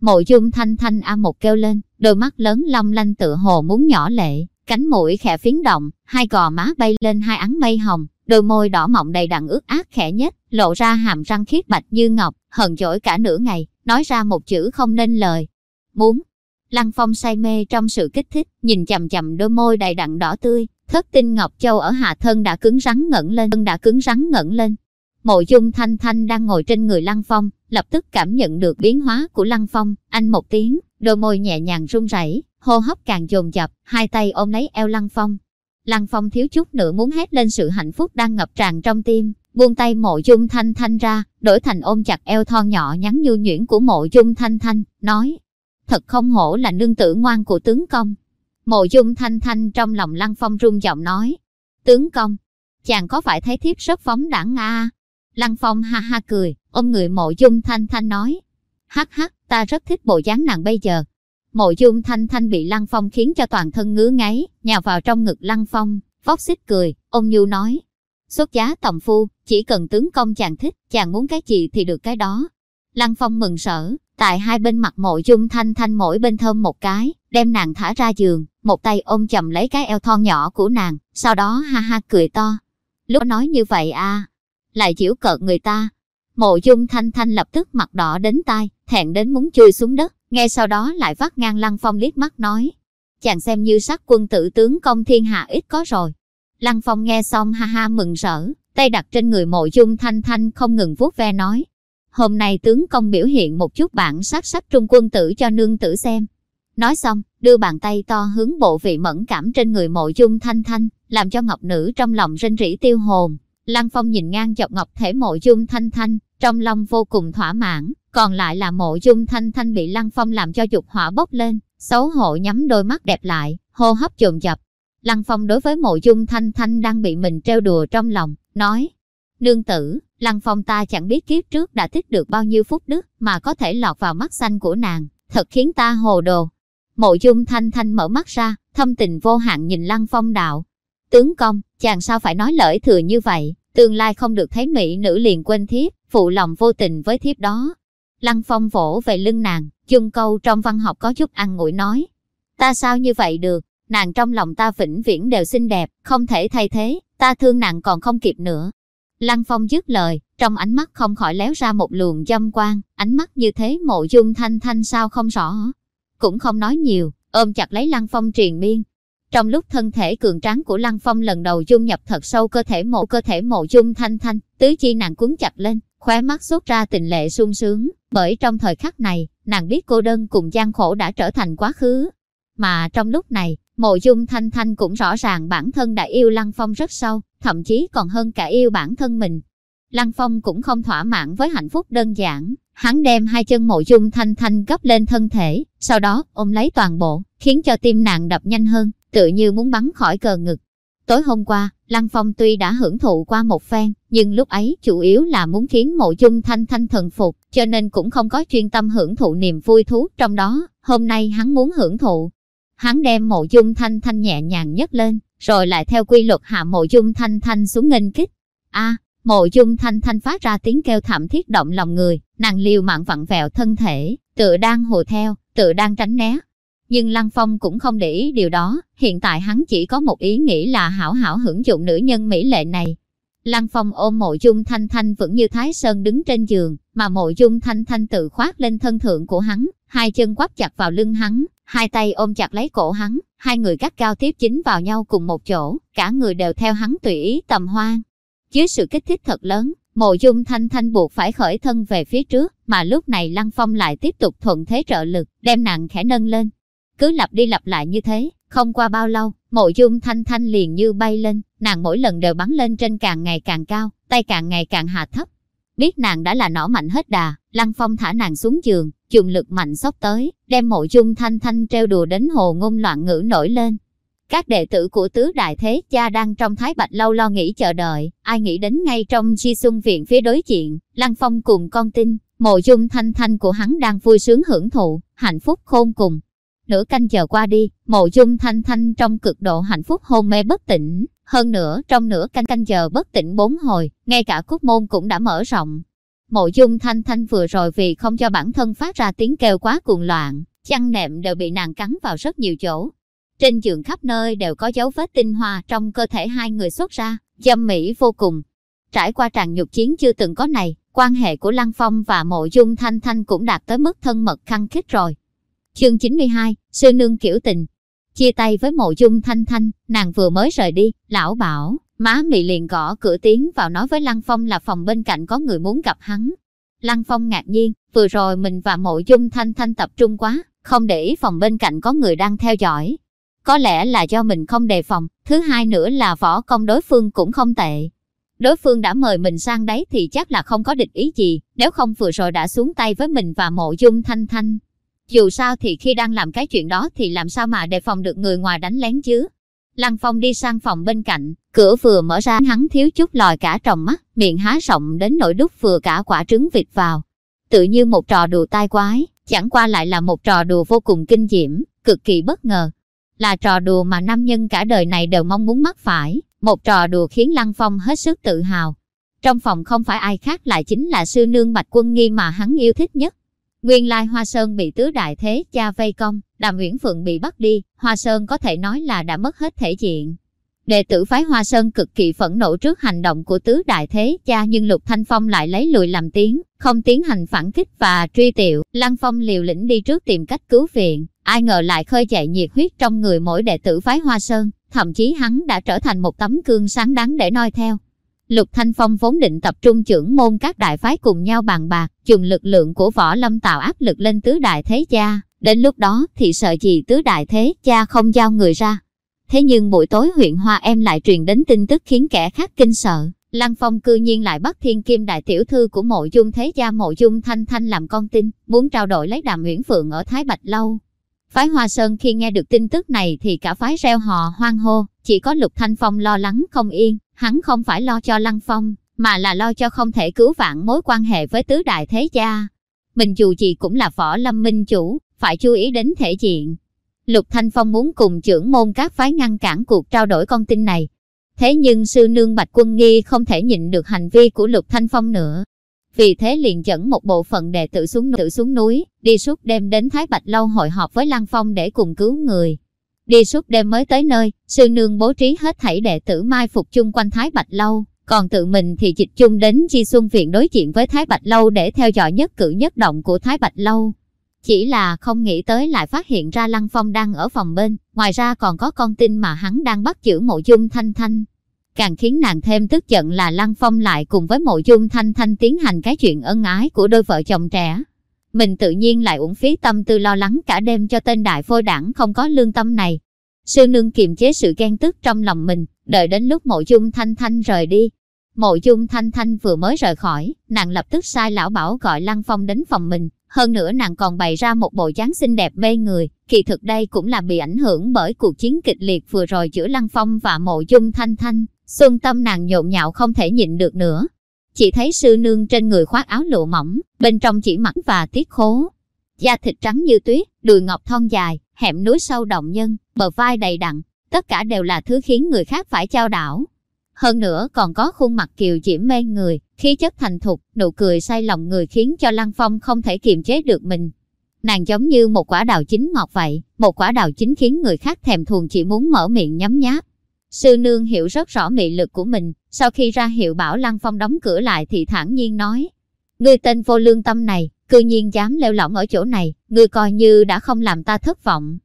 Mộ dung thanh thanh a một kêu lên, đôi mắt lớn long lanh tự hồ muốn nhỏ lệ, cánh mũi khẽ phiến động, hai gò má bay lên hai áng mây hồng, đôi môi đỏ mọng đầy đặn ướt át khẽ nhất, lộ ra hàm răng khiết bạch như ngọc, hờn dỗi cả nửa ngày, nói ra một chữ không nên lời. Muốn. Lăng Phong say mê trong sự kích thích, nhìn chầm chầm đôi môi đầy đặn đỏ tươi, thất tinh ngọc châu ở hạ thân đã cứng rắn ngẩng lên, thân đã cứng rắn ngẩng lên. Mộ Dung Thanh Thanh đang ngồi trên người Lăng Phong, lập tức cảm nhận được biến hóa của Lăng Phong, anh một tiếng, đôi môi nhẹ nhàng run rẩy, hô hấp càng dồn dập, hai tay ôm lấy eo Lăng Phong. Lăng Phong thiếu chút nữa muốn hét lên sự hạnh phúc đang ngập tràn trong tim, buông tay Mộ Dung Thanh Thanh ra, đổi thành ôm chặt eo thon nhỏ nhắn như nhuyễn của Mộ Dung Thanh Thanh, nói: "Thật không hổ là nương tử ngoan của tướng công." Mộ Dung Thanh Thanh trong lòng Lăng Phong rung giọng nói: "Tướng công, chàng có phải thấy thiếp rất phóng đãng a?" Lăng Phong ha ha cười, ôm người Mộ Dung Thanh Thanh nói: "Hắc hắc, ta rất thích bộ dáng nàng bây giờ, Mộ dung thanh thanh bị Lăng Phong khiến cho toàn thân ngứa ngáy, nhào vào trong ngực Lăng Phong, vóc xích cười, ông Nhu nói. Xuất giá tổng phu, chỉ cần tướng công chàng thích, chàng muốn cái gì thì được cái đó. Lăng Phong mừng sở, tại hai bên mặt mộ dung thanh thanh mỗi bên thơm một cái, đem nàng thả ra giường, một tay ôm chầm lấy cái eo thon nhỏ của nàng, sau đó ha ha cười to. Lúc nói như vậy à, lại giễu cợt người ta. Mộ dung thanh thanh lập tức mặt đỏ đến tai, thẹn đến muốn chui xuống đất. Nghe sau đó lại vắt ngang Lăng Phong liếc mắt nói. Chàng xem như sắc quân tử tướng công thiên hạ ít có rồi. Lăng Phong nghe xong ha ha mừng rỡ, tay đặt trên người mộ dung thanh thanh không ngừng vuốt ve nói. Hôm nay tướng công biểu hiện một chút bản sắc sắc trung quân tử cho nương tử xem. Nói xong, đưa bàn tay to hướng bộ vị mẫn cảm trên người mộ dung thanh thanh, làm cho ngọc nữ trong lòng rên rỉ tiêu hồn. Lăng Phong nhìn ngang chọc ngọc thể mộ dung thanh thanh, trong lòng vô cùng thỏa mãn, còn lại là mộ dung thanh thanh bị Lăng Phong làm cho dục hỏa bốc lên, xấu hổ nhắm đôi mắt đẹp lại, hô hấp dồn dập. Lăng Phong đối với mộ dung thanh thanh đang bị mình trêu đùa trong lòng, nói, Nương tử, Lăng Phong ta chẳng biết kiếp trước đã tích được bao nhiêu phúc đức mà có thể lọt vào mắt xanh của nàng, thật khiến ta hồ đồ. Mộ dung thanh thanh mở mắt ra, thâm tình vô hạn nhìn Lăng Phong đạo. Tướng công, chàng sao phải nói lời thừa như vậy, tương lai không được thấy mỹ nữ liền quên thiếp, phụ lòng vô tình với thiếp đó. Lăng Phong vỗ về lưng nàng, chung câu trong văn học có chút ăn ngủi nói. Ta sao như vậy được, nàng trong lòng ta vĩnh viễn đều xinh đẹp, không thể thay thế, ta thương nàng còn không kịp nữa. Lăng Phong dứt lời, trong ánh mắt không khỏi léo ra một luồng dâm quang, ánh mắt như thế mộ dung thanh thanh sao không rõ. Cũng không nói nhiều, ôm chặt lấy Lăng Phong triền miên. Trong lúc thân thể cường tráng của Lăng Phong lần đầu dung nhập thật sâu cơ thể mộ cơ thể mộ dung thanh thanh, tứ chi nàng cuốn chặt lên, khóe mắt xuất ra tình lệ sung sướng, bởi trong thời khắc này, nàng biết cô đơn cùng gian khổ đã trở thành quá khứ. Mà trong lúc này, mộ dung thanh thanh cũng rõ ràng bản thân đã yêu Lăng Phong rất sâu, thậm chí còn hơn cả yêu bản thân mình. Lăng Phong cũng không thỏa mãn với hạnh phúc đơn giản, Hắn đem hai chân mộ dung thanh thanh gấp lên thân thể, sau đó ôm lấy toàn bộ, khiến cho tim nàng đập nhanh hơn, tự như muốn bắn khỏi cờ ngực. Tối hôm qua, Lăng Phong tuy đã hưởng thụ qua một phen, nhưng lúc ấy chủ yếu là muốn khiến mộ dung thanh thanh thần phục, cho nên cũng không có chuyên tâm hưởng thụ niềm vui thú trong đó, hôm nay hắn muốn hưởng thụ. Hắn đem mộ dung thanh thanh nhẹ nhàng nhấc lên, rồi lại theo quy luật hạ mộ dung thanh thanh xuống nghênh kích. A, mộ dung thanh thanh phát ra tiếng kêu thảm thiết động lòng người, nàng liều mạng vặn vẹo thân thể, tự đang hồ theo, tự đang tránh né, nhưng Lăng Phong cũng không để ý điều đó, hiện tại hắn chỉ có một ý nghĩ là hảo hảo hưởng dụng nữ nhân mỹ lệ này. Lăng Phong ôm mộ dung thanh thanh vẫn như Thái Sơn đứng trên giường, mà mộ dung thanh thanh tự khoát lên thân thượng của hắn, hai chân quắp chặt vào lưng hắn, hai tay ôm chặt lấy cổ hắn, hai người gắt cao tiếp chính vào nhau cùng một chỗ, cả người đều theo hắn tùy ý tầm hoan. Dưới sự kích thích thật lớn, mộ dung thanh thanh buộc phải khởi thân về phía trước, mà lúc này Lăng Phong lại tiếp tục thuận thế trợ lực, đem nặng khẽ nâng lên, cứ lặp đi lặp lại như thế, không qua bao lâu, mộ dung thanh thanh liền như bay lên, nàng mỗi lần đều bắn lên trên càng ngày càng cao, tay càng ngày càng hạ thấp. Biết nàng đã là nỏ mạnh hết đà, Lăng Phong thả nàng xuống giường, dùng lực mạnh xốc tới, đem mộ dung thanh thanh treo đùa đến hồ ngôn loạn ngữ nổi lên. Các đệ tử của tứ đại thế cha đang trong thái bạch lâu lo nghĩ chờ đợi, ai nghĩ đến ngay trong chi xung viện phía đối diện, Lăng Phong cùng con tin, mộ dung thanh thanh của hắn đang vui sướng hưởng thụ, hạnh phúc khôn cùng, Nửa canh giờ qua đi, mộ dung thanh thanh trong cực độ hạnh phúc hôn mê bất tỉnh. Hơn nữa, trong nửa canh canh giờ bất tỉnh bốn hồi, ngay cả cúc môn cũng đã mở rộng. Mộ dung thanh thanh vừa rồi vì không cho bản thân phát ra tiếng kêu quá cuồng loạn, chăn nệm đều bị nàng cắn vào rất nhiều chỗ. Trên giường khắp nơi đều có dấu vết tinh hoa trong cơ thể hai người xuất ra, dâm mỹ vô cùng. Trải qua tràn nhục chiến chưa từng có này, quan hệ của Lăng Phong và Mộ Dung Thanh Thanh cũng đạt tới mức thân mật khăng khít rồi. Chương 92, Sư Nương kiểu tình. Chia tay với mộ dung thanh thanh, nàng vừa mới rời đi, lão bảo, má mị liền gõ cửa tiến vào nói với Lăng Phong là phòng bên cạnh có người muốn gặp hắn. Lăng Phong ngạc nhiên, vừa rồi mình và mộ dung thanh thanh tập trung quá, không để ý phòng bên cạnh có người đang theo dõi. Có lẽ là do mình không đề phòng, thứ hai nữa là võ công đối phương cũng không tệ. Đối phương đã mời mình sang đấy thì chắc là không có địch ý gì, nếu không vừa rồi đã xuống tay với mình và mộ dung thanh thanh. Dù sao thì khi đang làm cái chuyện đó thì làm sao mà đề phòng được người ngoài đánh lén chứ. Lăng Phong đi sang phòng bên cạnh, cửa vừa mở ra hắn thiếu chút lòi cả tròng mắt, miệng há rộng đến nỗi đút vừa cả quả trứng vịt vào. Tự như một trò đùa tai quái, chẳng qua lại là một trò đùa vô cùng kinh diễm, cực kỳ bất ngờ. Là trò đùa mà nam nhân cả đời này đều mong muốn mắc phải, một trò đùa khiến Lăng Phong hết sức tự hào. Trong phòng không phải ai khác lại chính là sư nương Bạch Quân Nghi mà hắn yêu thích nhất. Nguyên lai Hoa Sơn bị tứ đại thế cha vây công, Đàm Uyển Phượng bị bắt đi, Hoa Sơn có thể nói là đã mất hết thể diện. Đệ tử phái Hoa Sơn cực kỳ phẫn nộ trước hành động của tứ đại thế cha nhưng Lục Thanh Phong lại lấy lùi làm tiếng, không tiến hành phản kích và truy tiệu. Lăng Phong liều lĩnh đi trước tìm cách cứu viện, ai ngờ lại khơi dậy nhiệt huyết trong người mỗi đệ tử phái Hoa Sơn, thậm chí hắn đã trở thành một tấm gương sáng đáng để noi theo. Lục Thanh Phong vốn định tập trung trưởng môn các đại phái cùng nhau bàn bạc, dùng lực lượng của võ lâm tạo áp lực lên tứ đại thế gia Đến lúc đó thì sợ gì tứ đại thế cha không giao người ra. Thế nhưng buổi tối huyện Hoa em lại truyền đến tin tức khiến kẻ khác kinh sợ. Lăng Phong cư nhiên lại bắt thiên kim đại tiểu thư của mộ dung thế gia mộ dung thanh thanh làm con tin, muốn trao đổi lấy đàm Nguyễn Phượng ở Thái Bạch Lâu. Phái Hoa Sơn khi nghe được tin tức này thì cả phái reo hò hoang hô, chỉ có Lục Thanh Phong lo lắng không yên, hắn không phải lo cho Lăng Phong, mà là lo cho không thể cứu vãn mối quan hệ với tứ đại thế gia. Mình dù gì cũng là võ lâm minh chủ, phải chú ý đến thể diện. Lục Thanh Phong muốn cùng trưởng môn các phái ngăn cản cuộc trao đổi con tin này. Thế nhưng sư nương Bạch Quân Nghi không thể nhịn được hành vi của Lục Thanh Phong nữa. Vì thế liền dẫn một bộ phận đệ tử xuống xuống núi, đi suốt đêm đến Thái Bạch Lâu hội họp với Lăng Phong để cùng cứu người. Đi suốt đêm mới tới nơi, sư nương bố trí hết thảy đệ tử mai phục chung quanh Thái Bạch Lâu, còn tự mình thì dịch chung đến Chi Xuân Viện đối diện với Thái Bạch Lâu để theo dõi nhất cử nhất động của Thái Bạch Lâu. Chỉ là không nghĩ tới lại phát hiện ra Lăng Phong đang ở phòng bên, ngoài ra còn có con tin mà hắn đang bắt giữ mộ dung thanh thanh. Càng khiến nàng thêm tức giận là Lăng Phong lại cùng với mộ dung thanh thanh tiến hành cái chuyện ân ái của đôi vợ chồng trẻ. Mình tự nhiên lại uổng phí tâm tư lo lắng cả đêm cho tên đại phôi đảng không có lương tâm này. Sư nương kiềm chế sự ghen tức trong lòng mình, đợi đến lúc mộ dung thanh thanh rời đi. Mộ dung thanh thanh vừa mới rời khỏi, nàng lập tức sai lão bảo gọi Lăng Phong đến phòng mình. Hơn nữa nàng còn bày ra một bộ dáng xinh đẹp mê người. Kỳ thực đây cũng là bị ảnh hưởng bởi cuộc chiến kịch liệt vừa rồi giữa Lăng Phong và mộ dung thanh thanh. Xuân tâm nàng nhộn nhạo không thể nhịn được nữa. Chỉ thấy sư nương trên người khoác áo lụa mỏng, bên trong chỉ mặc và tiết khố. Da thịt trắng như tuyết, đùi ngọc thon dài, hẻm núi sâu động nhân, bờ vai đầy đặn. Tất cả đều là thứ khiến người khác phải trao đảo. Hơn nữa còn có khuôn mặt kiều diễm mê người, khí chất thành thục, nụ cười say lòng người khiến cho Lăng Phong không thể kiềm chế được mình. Nàng giống như một quả đào chín ngọt vậy, một quả đào chín khiến người khác thèm thuồng chỉ muốn mở miệng nhấm nháp. Sư nương hiểu rất rõ mị lực của mình, sau khi ra hiệu bảo Lăng Phong đóng cửa lại thì thản nhiên nói. Ngươi tên vô lương tâm này, cư nhiên dám leo lỏng ở chỗ này, ngươi coi như đã không làm ta thất vọng.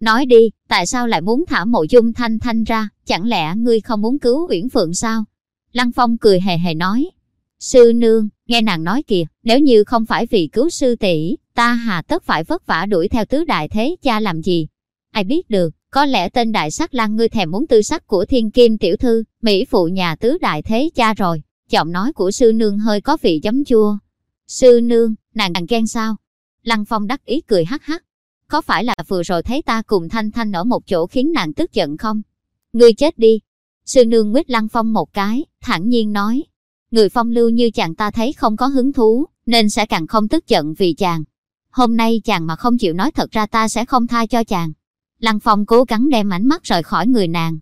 Nói đi, tại sao lại muốn thả mộ dung thanh thanh ra, chẳng lẽ ngươi không muốn cứu Uyển Phượng sao? Lăng Phong cười hề hề nói. Sư nương, nghe nàng nói kìa, nếu như không phải vì cứu sư tỷ, ta hà tất phải vất vả đuổi theo tứ đại thế cha làm gì? Ai biết được, có lẽ tên đại sắc lang ngươi thèm muốn tư sắc của thiên kim tiểu thư, mỹ phụ nhà tứ đại thế cha rồi. Giọng nói của sư nương hơi có vị chấm chua. Sư nương, nàng càng ghen sao? Lăng Phong đắc ý cười hắc hắc. Có phải là vừa rồi thấy ta cùng Thanh Thanh ở một chỗ khiến nàng tức giận không? Ngươi chết đi. Sư nương nguyết Lăng Phong một cái, thản nhiên nói. Người phong lưu như chàng ta thấy không có hứng thú, nên sẽ càng không tức giận vì chàng. Hôm nay chàng mà không chịu nói thật ra ta sẽ không tha cho chàng. Lăng Phong cố gắng đem ánh mắt rời khỏi người nàng.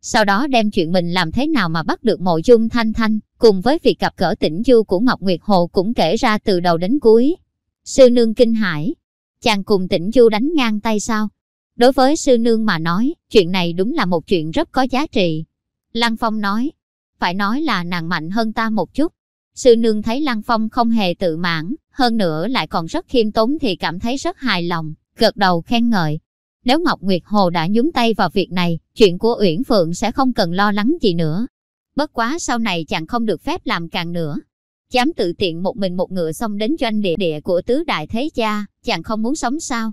Sau đó đem chuyện mình làm thế nào mà bắt được mộ dung thanh thanh, cùng với việc gặp gỡ tỉnh du của Ngọc Nguyệt Hồ cũng kể ra từ đầu đến cuối. Sư nương kinh hãi, chàng cùng tỉnh du đánh ngang tay sao? Đối với sư nương mà nói, chuyện này đúng là một chuyện rất có giá trị. Lăng Phong nói, phải nói là nàng mạnh hơn ta một chút. Sư nương thấy Lăng Phong không hề tự mãn, hơn nữa lại còn rất khiêm tốn thì cảm thấy rất hài lòng, gật đầu khen ngợi. Nếu Ngọc Nguyệt Hồ đã nhúng tay vào việc này, chuyện của Uyển Phượng sẽ không cần lo lắng gì nữa. Bất quá sau này chàng không được phép làm càng nữa. Dám tự tiện một mình một ngựa xông đến doanh địa địa của tứ đại thế cha, chàng không muốn sống sao?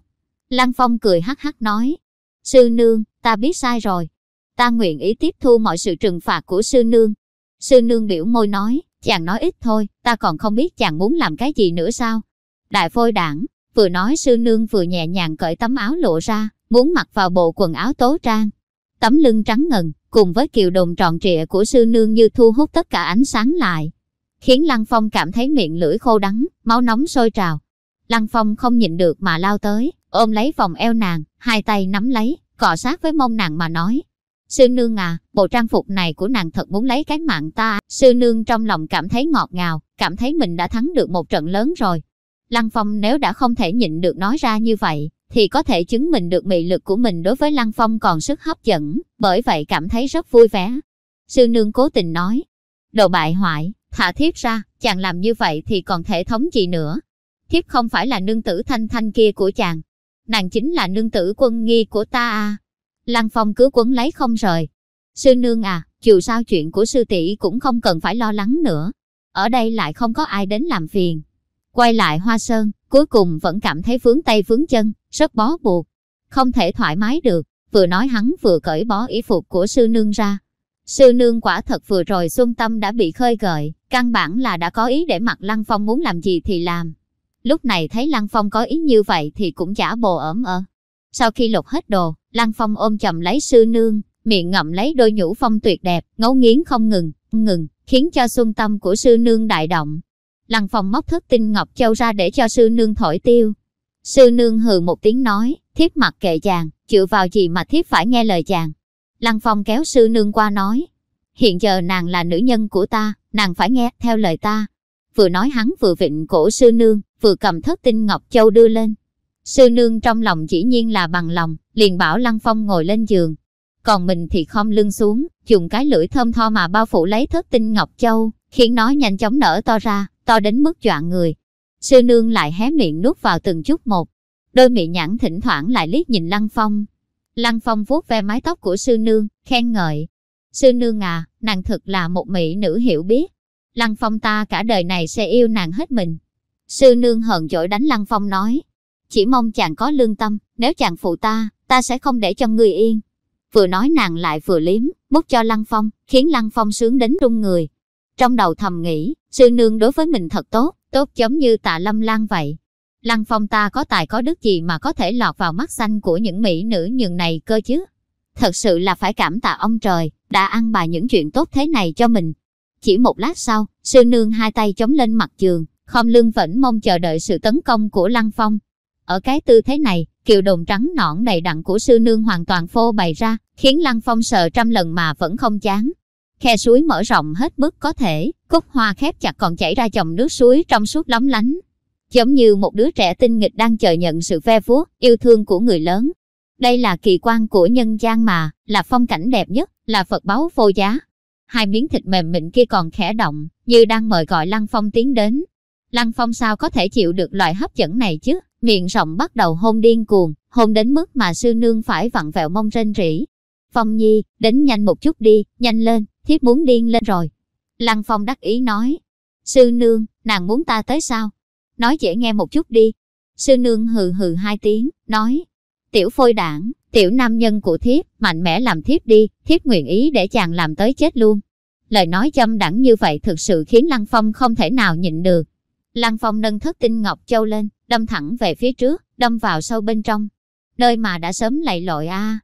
Lăng Phong cười hắc hắc nói. Sư nương, ta biết sai rồi. Ta nguyện ý tiếp thu mọi sự trừng phạt của sư nương. Sư nương biểu môi nói, chàng nói ít thôi, ta còn không biết chàng muốn làm cái gì nữa sao? Đại phôi đảng, vừa nói sư nương vừa nhẹ nhàng cởi tấm áo lộ ra, muốn mặc vào bộ quần áo tố trang. Tấm lưng trắng ngần, cùng với kiều đồn tròn trịa của sư nương như thu hút tất cả ánh sáng lại. Khiến Lăng Phong cảm thấy miệng lưỡi khô đắng, máu nóng sôi trào. Lăng Phong không nhịn được mà lao tới, ôm lấy vòng eo nàng, hai tay nắm lấy, cọ sát với mông nàng mà nói. Sư nương à, bộ trang phục này của nàng thật muốn lấy cái mạng ta. Sư nương trong lòng cảm thấy ngọt ngào, cảm thấy mình đã thắng được một trận lớn rồi. Lăng Phong nếu đã không thể nhịn được nói ra như vậy, thì có thể chứng minh được mị lực của mình đối với Lăng Phong còn sức hấp dẫn, bởi vậy cảm thấy rất vui vẻ. Sư nương cố tình nói, đồ bại hoại, thả thiếp ra, chàng làm như vậy thì còn thể thống gì nữa. Thiếp không phải là nương tử thanh thanh kia của chàng, nàng chính là nương tử quân nghi của ta à. Lăng Phong cứ quấn lấy không rời. Sư nương à, dù sao chuyện của sư tỷ cũng không cần phải lo lắng nữa. Ở đây lại không có ai đến làm phiền. Quay lại Hoa Sơn, cuối cùng vẫn cảm thấy vướng tay vướng chân, rất bó buộc. Không thể thoải mái được, vừa nói hắn vừa cởi bó y phục của sư nương ra. Sư nương quả thật vừa rồi xuân tâm đã bị khơi gợi, căn bản là đã có ý để mặc Lăng Phong muốn làm gì thì làm. Lúc này thấy Lăng Phong có ý như vậy thì cũng giả bồ ẩm ơ. Sau khi lột hết đồ, Lăng Phong ôm chầm lấy sư nương, miệng ngậm lấy đôi nhũ phong tuyệt đẹp, ngấu nghiến không ngừng, ngừng, khiến cho xuân tâm của sư nương đại động. Lăng Phong móc thức tinh ngọc châu ra để cho sư nương thổi tiêu. Sư nương hừ một tiếng nói, thiếp mặc kệ chàng, chịu vào gì mà thiếp phải nghe lời chàng. Lăng Phong kéo sư nương qua nói, hiện giờ nàng là nữ nhân của ta, nàng phải nghe theo lời ta. Vừa nói hắn vừa vịnh cổ sư nương, vừa cầm thất tinh ngọc châu đưa lên. Sư nương trong lòng chỉ nhiên là bằng lòng, liền bảo Lăng Phong ngồi lên giường. Còn mình thì khom lưng xuống, dùng cái lưỡi thơm tho mà bao phủ lấy thất tinh ngọc châu, khiến nó nhanh chóng nở to ra, to đến mức choạng người. Sư nương lại hé miệng nuốt vào từng chút một. Đôi miệng nhãn thỉnh thoảng lại liếc nhìn Lăng Phong. Lăng Phong vuốt ve mái tóc của sư nương, khen ngợi. Sư nương à, nàng thực là một mỹ nữ hiểu biết. Lăng Phong ta cả đời này sẽ yêu nàng hết mình. Sư nương hờn dỗi đánh Lăng Phong nói. Chỉ mong chàng có lương tâm, nếu chàng phụ ta, ta sẽ không để cho người yên. Vừa nói nàng lại vừa liếm, mút cho Lăng Phong, khiến Lăng Phong sướng đến rung người. trong đầu thầm nghĩ, sư nương đối với mình thật tốt, tốt giống như tạ lâm lan vậy. Lăng phong ta có tài có đức gì mà có thể lọt vào mắt xanh của những mỹ nữ nhường này cơ chứ? Thật sự là phải cảm tạ ông trời, đã ăn bài những chuyện tốt thế này cho mình. Chỉ một lát sau, sư nương hai tay chống lên mặt giường, khom lưng vẫn mong chờ đợi sự tấn công của Lăng Phong. Ở cái tư thế này, kiều đồn trắng nõn đầy đặn của sư nương hoàn toàn phô bày ra, khiến Lăng Phong sợ trăm lần mà vẫn không chán. Khe suối mở rộng hết mức có thể, cúc hoa khép chặt còn chảy ra dòng nước suối trong suốt lóng lánh. Giống như một đứa trẻ tinh nghịch đang chờ nhận sự ve vuốt, yêu thương của người lớn. Đây là kỳ quan của nhân gian mà, là phong cảnh đẹp nhất, là Phật báu vô giá. Hai miếng thịt mềm mịn kia còn khẽ động, như đang mời gọi Lăng Phong tiến đến. Lăng Phong sao có thể chịu được loại hấp dẫn này chứ? Miệng rộng bắt đầu hôn điên cuồng, hôn đến mức mà sư nương phải vặn vẹo mông rên rỉ. Phong Nhi, đến nhanh một chút đi, nhanh lên, thiếp muốn điên lên rồi. Lăng Phong đắc ý nói. Sư nương, nàng muốn ta tới sao? Nói dễ nghe một chút đi. Sư nương hừ hừ hai tiếng, nói. Tiểu phôi đảng, tiểu nam nhân của thiếp, mạnh mẽ làm thiếp đi, thiếp nguyện ý để chàng làm tới chết luôn. Lời nói châm đẳng như vậy thực sự khiến Lăng Phong không thể nào nhịn được. Lăng Phong nâng thất tinh ngọc châu lên, đâm thẳng về phía trước, đâm vào sâu bên trong. Nơi mà đã sớm lạy lội a.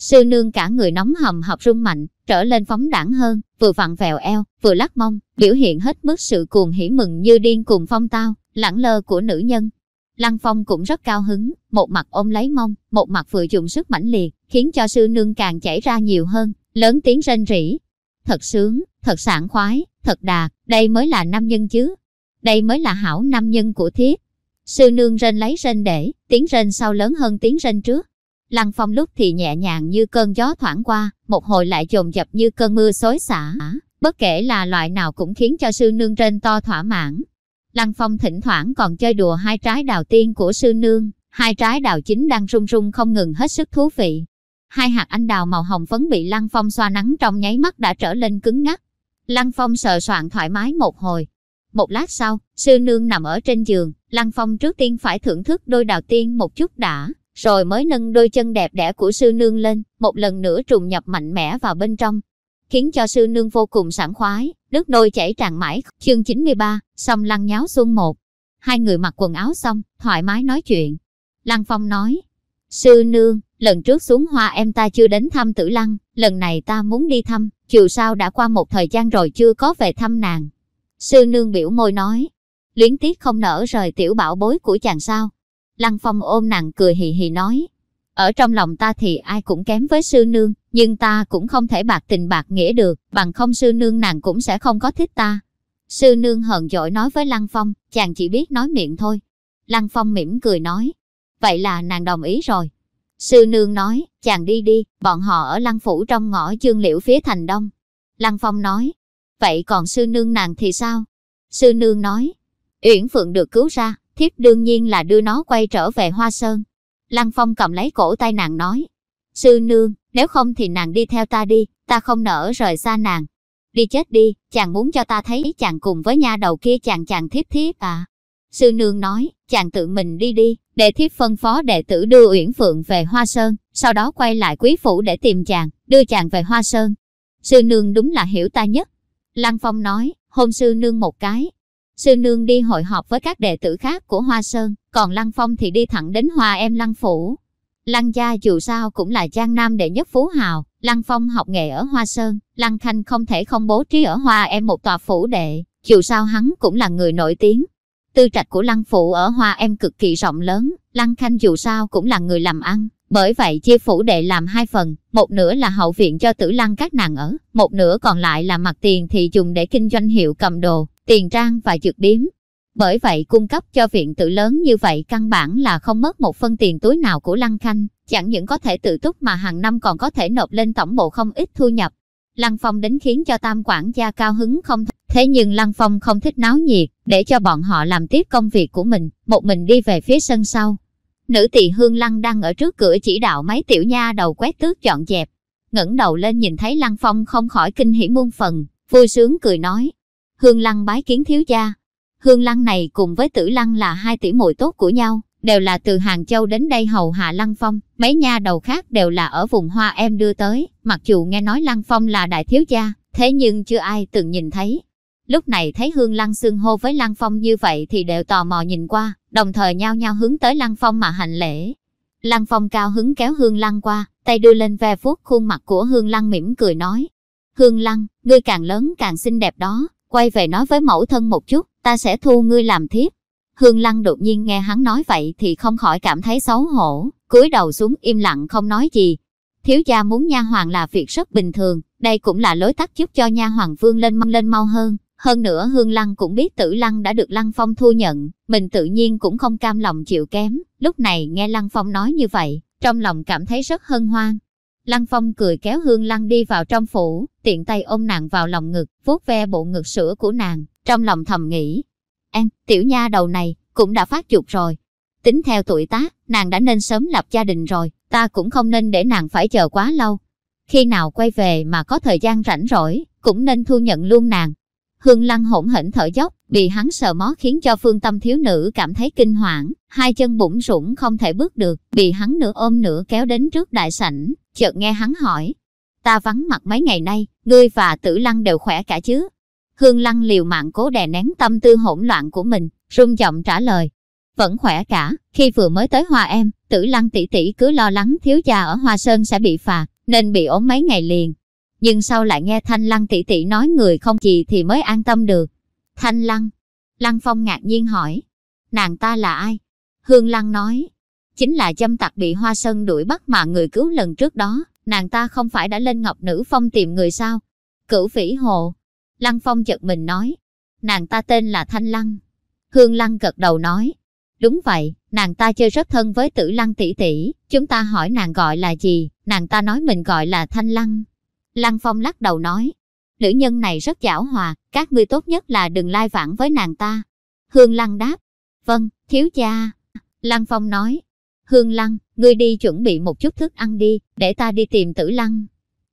Sư nương cả người nóng hầm hập rung mạnh, trở lên phóng đẳng hơn, vừa vặn vẹo eo, vừa lắc mông, biểu hiện hết mức sự cuồng hỉ mừng như điên cùng phong tao, lãng lơ của nữ nhân. Lăng Phong cũng rất cao hứng, một mặt ôm lấy mông, một mặt vừa dùng sức mãnh liệt, khiến cho sư nương càng chảy ra nhiều hơn, lớn tiếng rên rỉ. Thật sướng, thật sảng khoái, thật đạt, đây mới là nam nhân chứ. Đây mới là hảo nam nhân của thiết. Sư nương rên lấy rên để, tiếng rên sau lớn hơn tiếng rên trước. Lăng Phong lúc thì nhẹ nhàng như cơn gió thoảng qua, một hồi lại dồn dập như cơn mưa xối xả. Bất kể là loại nào cũng khiến cho sư nương trên to thỏa mãn. Lăng Phong thỉnh thoảng còn chơi đùa hai trái đào tiên của sư nương, hai trái đào chính đang rung rung không ngừng hết sức thú vị. Hai hạt anh đào màu hồng phấn bị Lăng Phong xoa nắng trong nháy mắt đã trở lên cứng ngắc. Lăng Phong sờ soạn thoải mái một hồi. Một lát sau, sư nương nằm ở trên giường, Lăng Phong trước tiên phải thưởng thức đôi đào tiên một chút đã, rồi mới nâng đôi chân đẹp đẽ của sư nương lên, một lần nữa trùng nhập mạnh mẽ vào bên trong, khiến cho sư nương vô cùng sảng khoái, nước nôi chảy tràn mãi. Chương 93, xong lăng nháo xuân một. Hai người mặc quần áo xong, thoải mái nói chuyện. Lăng Phong nói, sư nương, lần trước xuống hoa em ta chưa đến thăm tử lăng, lần này ta muốn đi thăm, chiều sao đã qua một thời gian rồi chưa có về thăm nàng. Sư nương biểu môi nói, luyến tiếc không nở rời tiểu bảo bối của chàng sao. Lăng Phong ôm nàng cười hì hì nói, ở trong lòng ta thì ai cũng kém với sư nương, nhưng ta cũng không thể bạc tình bạc nghĩa được, bằng không sư nương nàng cũng sẽ không có thích ta. Sư nương hờn dỗi nói với Lăng Phong, chàng chỉ biết nói miệng thôi. Lăng Phong mỉm cười nói, vậy là nàng đồng ý rồi. Sư nương nói, chàng đi đi, bọn họ ở Lăng Phủ trong ngõ chương liễu phía thành đông. Lăng Phong nói, vậy còn sư nương nàng thì sao? Sư nương nói, Uyển Phượng được cứu ra, thiếp đương nhiên là đưa nó quay trở về Hoa Sơn. Lăng Phong cầm lấy cổ tay nàng nói, Sư nương, nếu không thì nàng đi theo ta đi, ta không nỡ rời xa nàng. Đi chết đi, chàng muốn cho ta thấy chàng cùng với nha đầu kia chàng chàng thiếp thiếp à. Sư nương nói, chàng tự mình đi đi, để thiếp phân phó đệ tử đưa Uyển Phượng về Hoa Sơn, sau đó quay lại quý phủ để tìm chàng, đưa chàng về Hoa Sơn. Sư nương đúng là hiểu ta nhất. Lăng Phong nói, hôn sư nương một cái. Sư nương đi hội họp với các đệ tử khác của Hoa Sơn, còn Lăng Phong thì đi thẳng đến Hoa Em Lăng Phủ. Lăng gia dù sao cũng là Giang Nam đệ nhất phú hào, Lăng Phong học nghề ở Hoa Sơn, Lăng Khanh không thể không bố trí ở Hoa Em một tòa phủ đệ, dù sao hắn cũng là người nổi tiếng. Tư trạch của Lăng Phủ ở Hoa Em cực kỳ rộng lớn, Lăng Khanh dù sao cũng là người làm ăn, bởi vậy chia phủ đệ làm hai phần, một nửa là hậu viện cho tử lăng các nàng ở, một nửa còn lại là mặt tiền thì dùng để kinh doanh hiệu cầm đồ, tiền trang và dược điếm. Bởi vậy cung cấp cho viện tự lớn như vậy căn bản là không mất một phân tiền túi nào của Lăng Khanh, chẳng những có thể tự túc mà hàng năm còn có thể nộp lên tổng bộ không ít thu nhập. Lăng Phong đến khiến cho tam quản gia cao hứng không Thế nhưng Lăng Phong không thích náo nhiệt, để cho bọn họ làm tiếp công việc của mình, một mình đi về phía sân sau. Nữ tỳ Hương Lăng đang ở trước cửa chỉ đạo mấy tiểu nha đầu quét tước dọn dẹp. ngẩng đầu lên nhìn thấy Lăng Phong không khỏi kinh hỉ muôn phần, vui sướng cười nói. Hương Lăng bái kiến thiếu gia. Hương Lăng này cùng với Tử Lăng là hai tỷ muội tốt của nhau, đều là từ Hàng Châu đến đây hầu hạ Lăng Phong, mấy nha đầu khác đều là ở vùng hoa em đưa tới, mặc dù nghe nói Lăng Phong là đại thiếu gia, thế nhưng chưa ai từng nhìn thấy. Lúc này thấy Hương Lăng xưng hô với Lăng Phong như vậy thì đều tò mò nhìn qua, đồng thời nhao nhao hướng tới Lăng Phong mà hành lễ. Lăng Phong cao hứng kéo Hương Lăng qua, tay đưa lên ve vuốt khuôn mặt của Hương Lăng mỉm cười nói. Hương Lăng, ngươi càng lớn càng xinh đẹp đó, quay về nói với mẫu thân một chút, ta sẽ thu ngươi làm thiếp. Hương Lăng đột nhiên nghe hắn nói vậy thì không khỏi cảm thấy xấu hổ, cúi đầu xuống im lặng không nói gì. Thiếu gia muốn nha hoàng là việc rất bình thường, đây cũng là lối tắt giúp cho nha hoàng vương lên mong lên mau hơn. Hơn nữa Hương Lăng cũng biết tử Lăng đã được Lăng Phong thu nhận, mình tự nhiên cũng không cam lòng chịu kém. Lúc này nghe Lăng Phong nói như vậy, trong lòng cảm thấy rất hân hoan. Lăng Phong cười kéo Hương Lăng đi vào trong phủ, tiện tay ôm nàng vào lòng ngực, vuốt ve bộ ngực sữa của nàng, trong lòng thầm nghĩ. An, tiểu nha đầu này, cũng đã phát dục rồi. Tính theo tuổi tác, nàng đã nên sớm lập gia đình rồi, ta cũng không nên để nàng phải chờ quá lâu. Khi nào quay về mà có thời gian rảnh rỗi, cũng nên thu nhận luôn nàng. Hương Lăng hỗn hển thở dốc, bị hắn sờ mó khiến cho phương tâm thiếu nữ cảm thấy kinh hoảng, hai chân bủng rủng không thể bước được, bị hắn nửa ôm nửa kéo đến trước đại sảnh, chợt nghe hắn hỏi. Ta vắng mặt mấy ngày nay, ngươi và tử lăng đều khỏe cả chứ? Hương Lăng liều mạng cố đè nén tâm tư hỗn loạn của mình, rung giọng trả lời. Vẫn khỏe cả, khi vừa mới tới hoa em, tử lăng tỷ tỷ cứ lo lắng thiếu gia ở Hoa Sơn sẽ bị phạt, nên bị ốm mấy ngày liền. Nhưng sau lại nghe Thanh Lăng tỷ tỷ nói người không gì thì mới an tâm được. Thanh Lăng. Lăng Phong ngạc nhiên hỏi. Nàng ta là ai? Hương Lăng nói. Chính là dâm tặc bị Hoa Sơn đuổi bắt mà người cứu lần trước đó. Nàng ta không phải đã lên Ngọc Nữ Phong tìm người sao? Cửu Vĩ Hồ. Lăng Phong chợt mình nói. Nàng ta tên là Thanh Lăng. Hương Lăng gật đầu nói. Đúng vậy, nàng ta chơi rất thân với tử lăng tỷ tỷ, chúng ta hỏi nàng gọi là gì, nàng ta nói mình gọi là Thanh Lăng. Lăng Phong lắc đầu nói, nữ nhân này rất giảo hòa, các ngươi tốt nhất là đừng lai vãng với nàng ta. Hương Lăng đáp, vâng, thiếu gia. Lăng Phong nói, Hương Lăng, ngươi đi chuẩn bị một chút thức ăn đi, để ta đi tìm tử lăng.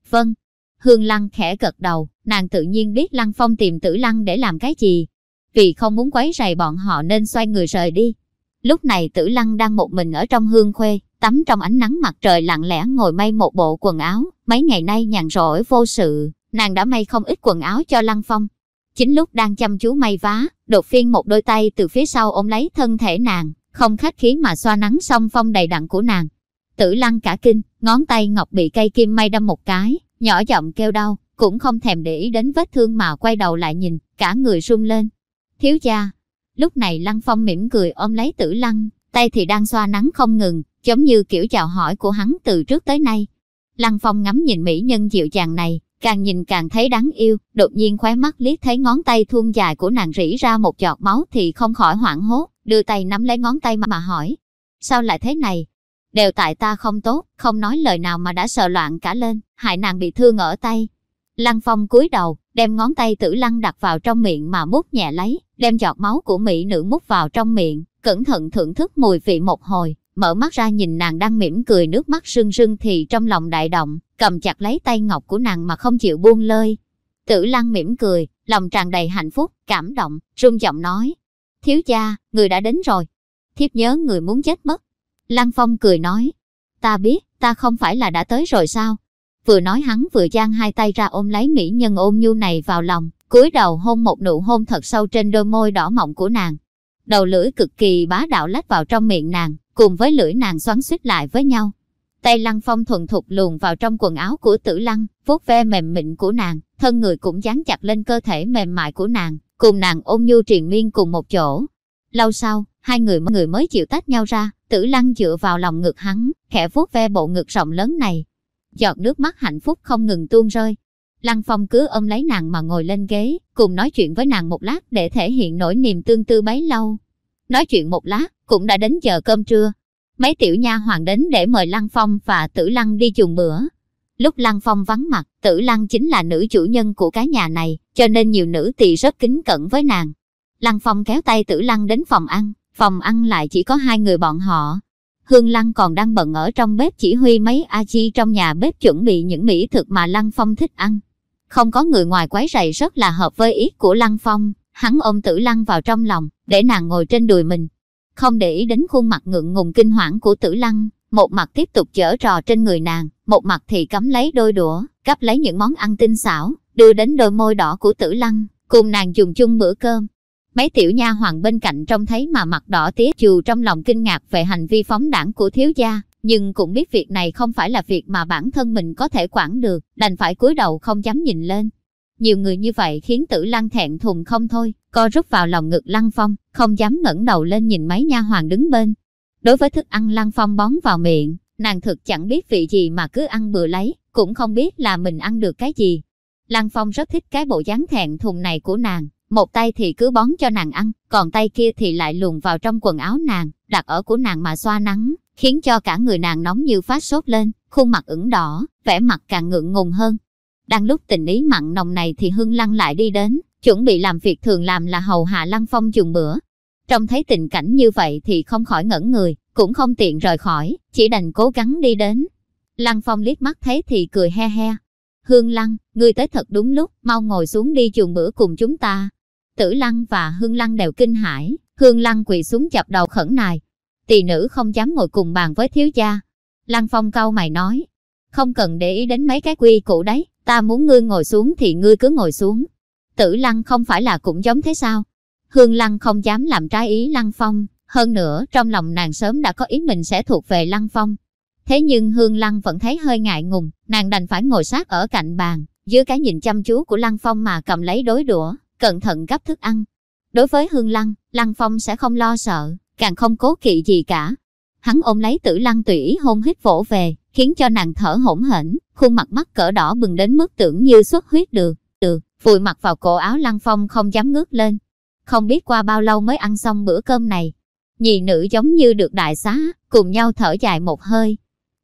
Vâng. Hương Lăng khẽ gật đầu, nàng tự nhiên biết Lăng Phong tìm tử lăng để làm cái gì. Vì không muốn quấy rầy bọn họ nên xoay người rời đi. Lúc này tử lăng đang một mình ở trong hương khuê, tắm trong ánh nắng mặt trời lặng lẽ ngồi may một bộ quần áo. Mấy ngày nay nhàn rỗi vô sự, nàng đã may không ít quần áo cho Lăng Phong. Chính lúc đang chăm chú may vá, đột phiên một đôi tay từ phía sau ôm lấy thân thể nàng, không khách khí mà xoa nắng song phong đầy đặn của nàng. Tử lăng cả kinh, ngón tay ngọc bị cây kim may đâm một cái, nhỏ giọng kêu đau, cũng không thèm để ý đến vết thương mà quay đầu lại nhìn, cả người run lên. Thiếu gia, Lúc này Lăng Phong mỉm cười ôm lấy tử lăng, tay thì đang xoa nắng không ngừng, giống như kiểu chào hỏi của hắn từ trước tới nay. Lăng Phong ngắm nhìn mỹ nhân dịu dàng này, càng nhìn càng thấy đáng yêu, đột nhiên khóe mắt liếc thấy ngón tay thuôn dài của nàng rỉ ra một giọt máu thì không khỏi hoảng hốt, đưa tay nắm lấy ngón tay mà, mà hỏi. Sao lại thế này? Đều tại ta không tốt, không nói lời nào mà đã sợ loạn cả lên, hại nàng bị thương ở tay. Lăng Phong cúi đầu, đem ngón tay tử lăng đặt vào trong miệng mà mút nhẹ lấy, đem giọt máu của mỹ nữ mút vào trong miệng, cẩn thận thưởng thức mùi vị một hồi, mở mắt ra nhìn nàng đang mỉm cười nước mắt rưng rưng thì trong lòng đại động, cầm chặt lấy tay ngọc của nàng mà không chịu buông lơi. Tử lăng mỉm cười, lòng tràn đầy hạnh phúc, cảm động, rung giọng nói. Thiếu gia, người đã đến rồi. Thiếp nhớ người muốn chết mất. Lăng Phong cười nói. Ta biết, ta không phải là đã tới rồi sao? Vừa nói hắn vừa giang hai tay ra ôm lấy mỹ nhân ôm nhu này vào lòng, cúi đầu hôn một nụ hôn thật sâu trên đôi môi đỏ mọng của nàng. Đầu lưỡi cực kỳ bá đạo lách vào trong miệng nàng, cùng với lưỡi nàng xoắn suýt lại với nhau. Tay lăng phong thuần thục luồn vào trong quần áo của tử lăng, vuốt ve mềm mịn của nàng, thân người cũng dán chặt lên cơ thể mềm mại của nàng, cùng nàng ôm nhu triền miên cùng một chỗ. Lâu sau, hai người người mới chịu tách nhau ra, tử lăng dựa vào lòng ngực hắn, khẽ vuốt ve bộ ngực rộng lớn này, giọt nước mắt hạnh phúc không ngừng tuôn rơi. Lăng Phong cứ ôm lấy nàng mà ngồi lên ghế, cùng nói chuyện với nàng một lát để thể hiện nỗi niềm tương tư bấy lâu. Nói chuyện một lát, cũng đã đến giờ cơm trưa. Mấy tiểu nha hoàng đến để mời Lăng Phong và Tử Lăng đi dùng bữa. Lúc Lăng Phong vắng mặt, Tử Lăng chính là nữ chủ nhân của cái nhà này, cho nên nhiều nữ tỳ rất kính cẩn với nàng. Lăng Phong kéo tay Tử Lăng đến phòng ăn, phòng ăn lại chỉ có hai người bọn họ, Hương Lăng còn đang bận ở trong bếp chỉ huy mấy a chi trong nhà bếp chuẩn bị những mỹ thực mà Lăng Phong thích ăn. Không có người ngoài quấy rầy rất là hợp với ý của Lăng Phong, hắn ôm tử Lăng vào trong lòng, để nàng ngồi trên đùi mình. Không để ý đến khuôn mặt ngượng ngùng kinh hoảng của tử Lăng, một mặt tiếp tục chở trò trên người nàng, một mặt thì cắm lấy đôi đũa, gắp lấy những món ăn tinh xảo, đưa đến đôi môi đỏ của tử Lăng, cùng nàng dùng chung bữa cơm. Mấy tiểu nha hoàng bên cạnh trông thấy mà mặt đỏ tía dù trong lòng kinh ngạc về hành vi phóng đảng của thiếu gia, nhưng cũng biết việc này không phải là việc mà bản thân mình có thể quản được, đành phải cúi đầu không dám nhìn lên. Nhiều người như vậy khiến tử lăng thẹn thùng không thôi, co rút vào lòng ngực lăng phong, không dám ngẩng đầu lên nhìn mấy nha hoàng đứng bên. Đối với thức ăn lăng phong bón vào miệng, nàng thực chẳng biết vị gì mà cứ ăn bừa lấy, cũng không biết là mình ăn được cái gì. Lăng phong rất thích cái bộ dáng thẹn thùng này của nàng, một tay thì cứ bón cho nàng ăn, còn tay kia thì lại luồn vào trong quần áo nàng, đặt ở của nàng mà xoa nắng, khiến cho cả người nàng nóng như phát sốt lên, khuôn mặt ửng đỏ, vẻ mặt càng ngượng ngùng hơn. Đang lúc tình ý mặn nồng này thì Hương Lăng lại đi đến, chuẩn bị làm việc thường làm là hầu hạ Lăng Phong dùng bữa. Trông thấy tình cảnh như vậy thì không khỏi ngẩn người, cũng không tiện rời khỏi, chỉ đành cố gắng đi đến. Lăng Phong liếc mắt thấy thì cười he he. Hương Lăng, ngươi tới thật đúng lúc, mau ngồi xuống đi dùng bữa cùng chúng ta. Tử Lăng và Hương Lăng đều kinh hãi, Hương Lăng quỳ xuống chập đầu khẩn nài. Tỳ nữ không dám ngồi cùng bàn với thiếu gia. Lăng Phong cau mày nói, không cần để ý đến mấy cái quy củ đấy, ta muốn ngươi ngồi xuống thì ngươi cứ ngồi xuống. Tử Lăng không phải là cũng giống thế sao? Hương Lăng không dám làm trái ý Lăng Phong, hơn nữa trong lòng nàng sớm đã có ý mình sẽ thuộc về Lăng Phong. Thế nhưng Hương Lăng vẫn thấy hơi ngại ngùng, nàng đành phải ngồi sát ở cạnh bàn, dưới cái nhìn chăm chú của Lăng Phong mà cầm lấy đối đũa, cẩn thận gấp thức ăn. Đối với Hương Lăng, Lăng Phong sẽ không lo sợ, càng không cố kỵ gì cả. Hắn ôm lấy tử lăng tủy hôn hít vỗ về, khiến cho nàng thở hổn hển, khuôn mặt mắt cỡ đỏ bừng đến mức tưởng như xuất huyết được, vùi mặt vào cổ áo Lăng Phong không dám ngước lên. Không biết qua bao lâu mới ăn xong bữa cơm này. Nhị nữ giống như được đại xá, cùng nhau thở dài một hơi.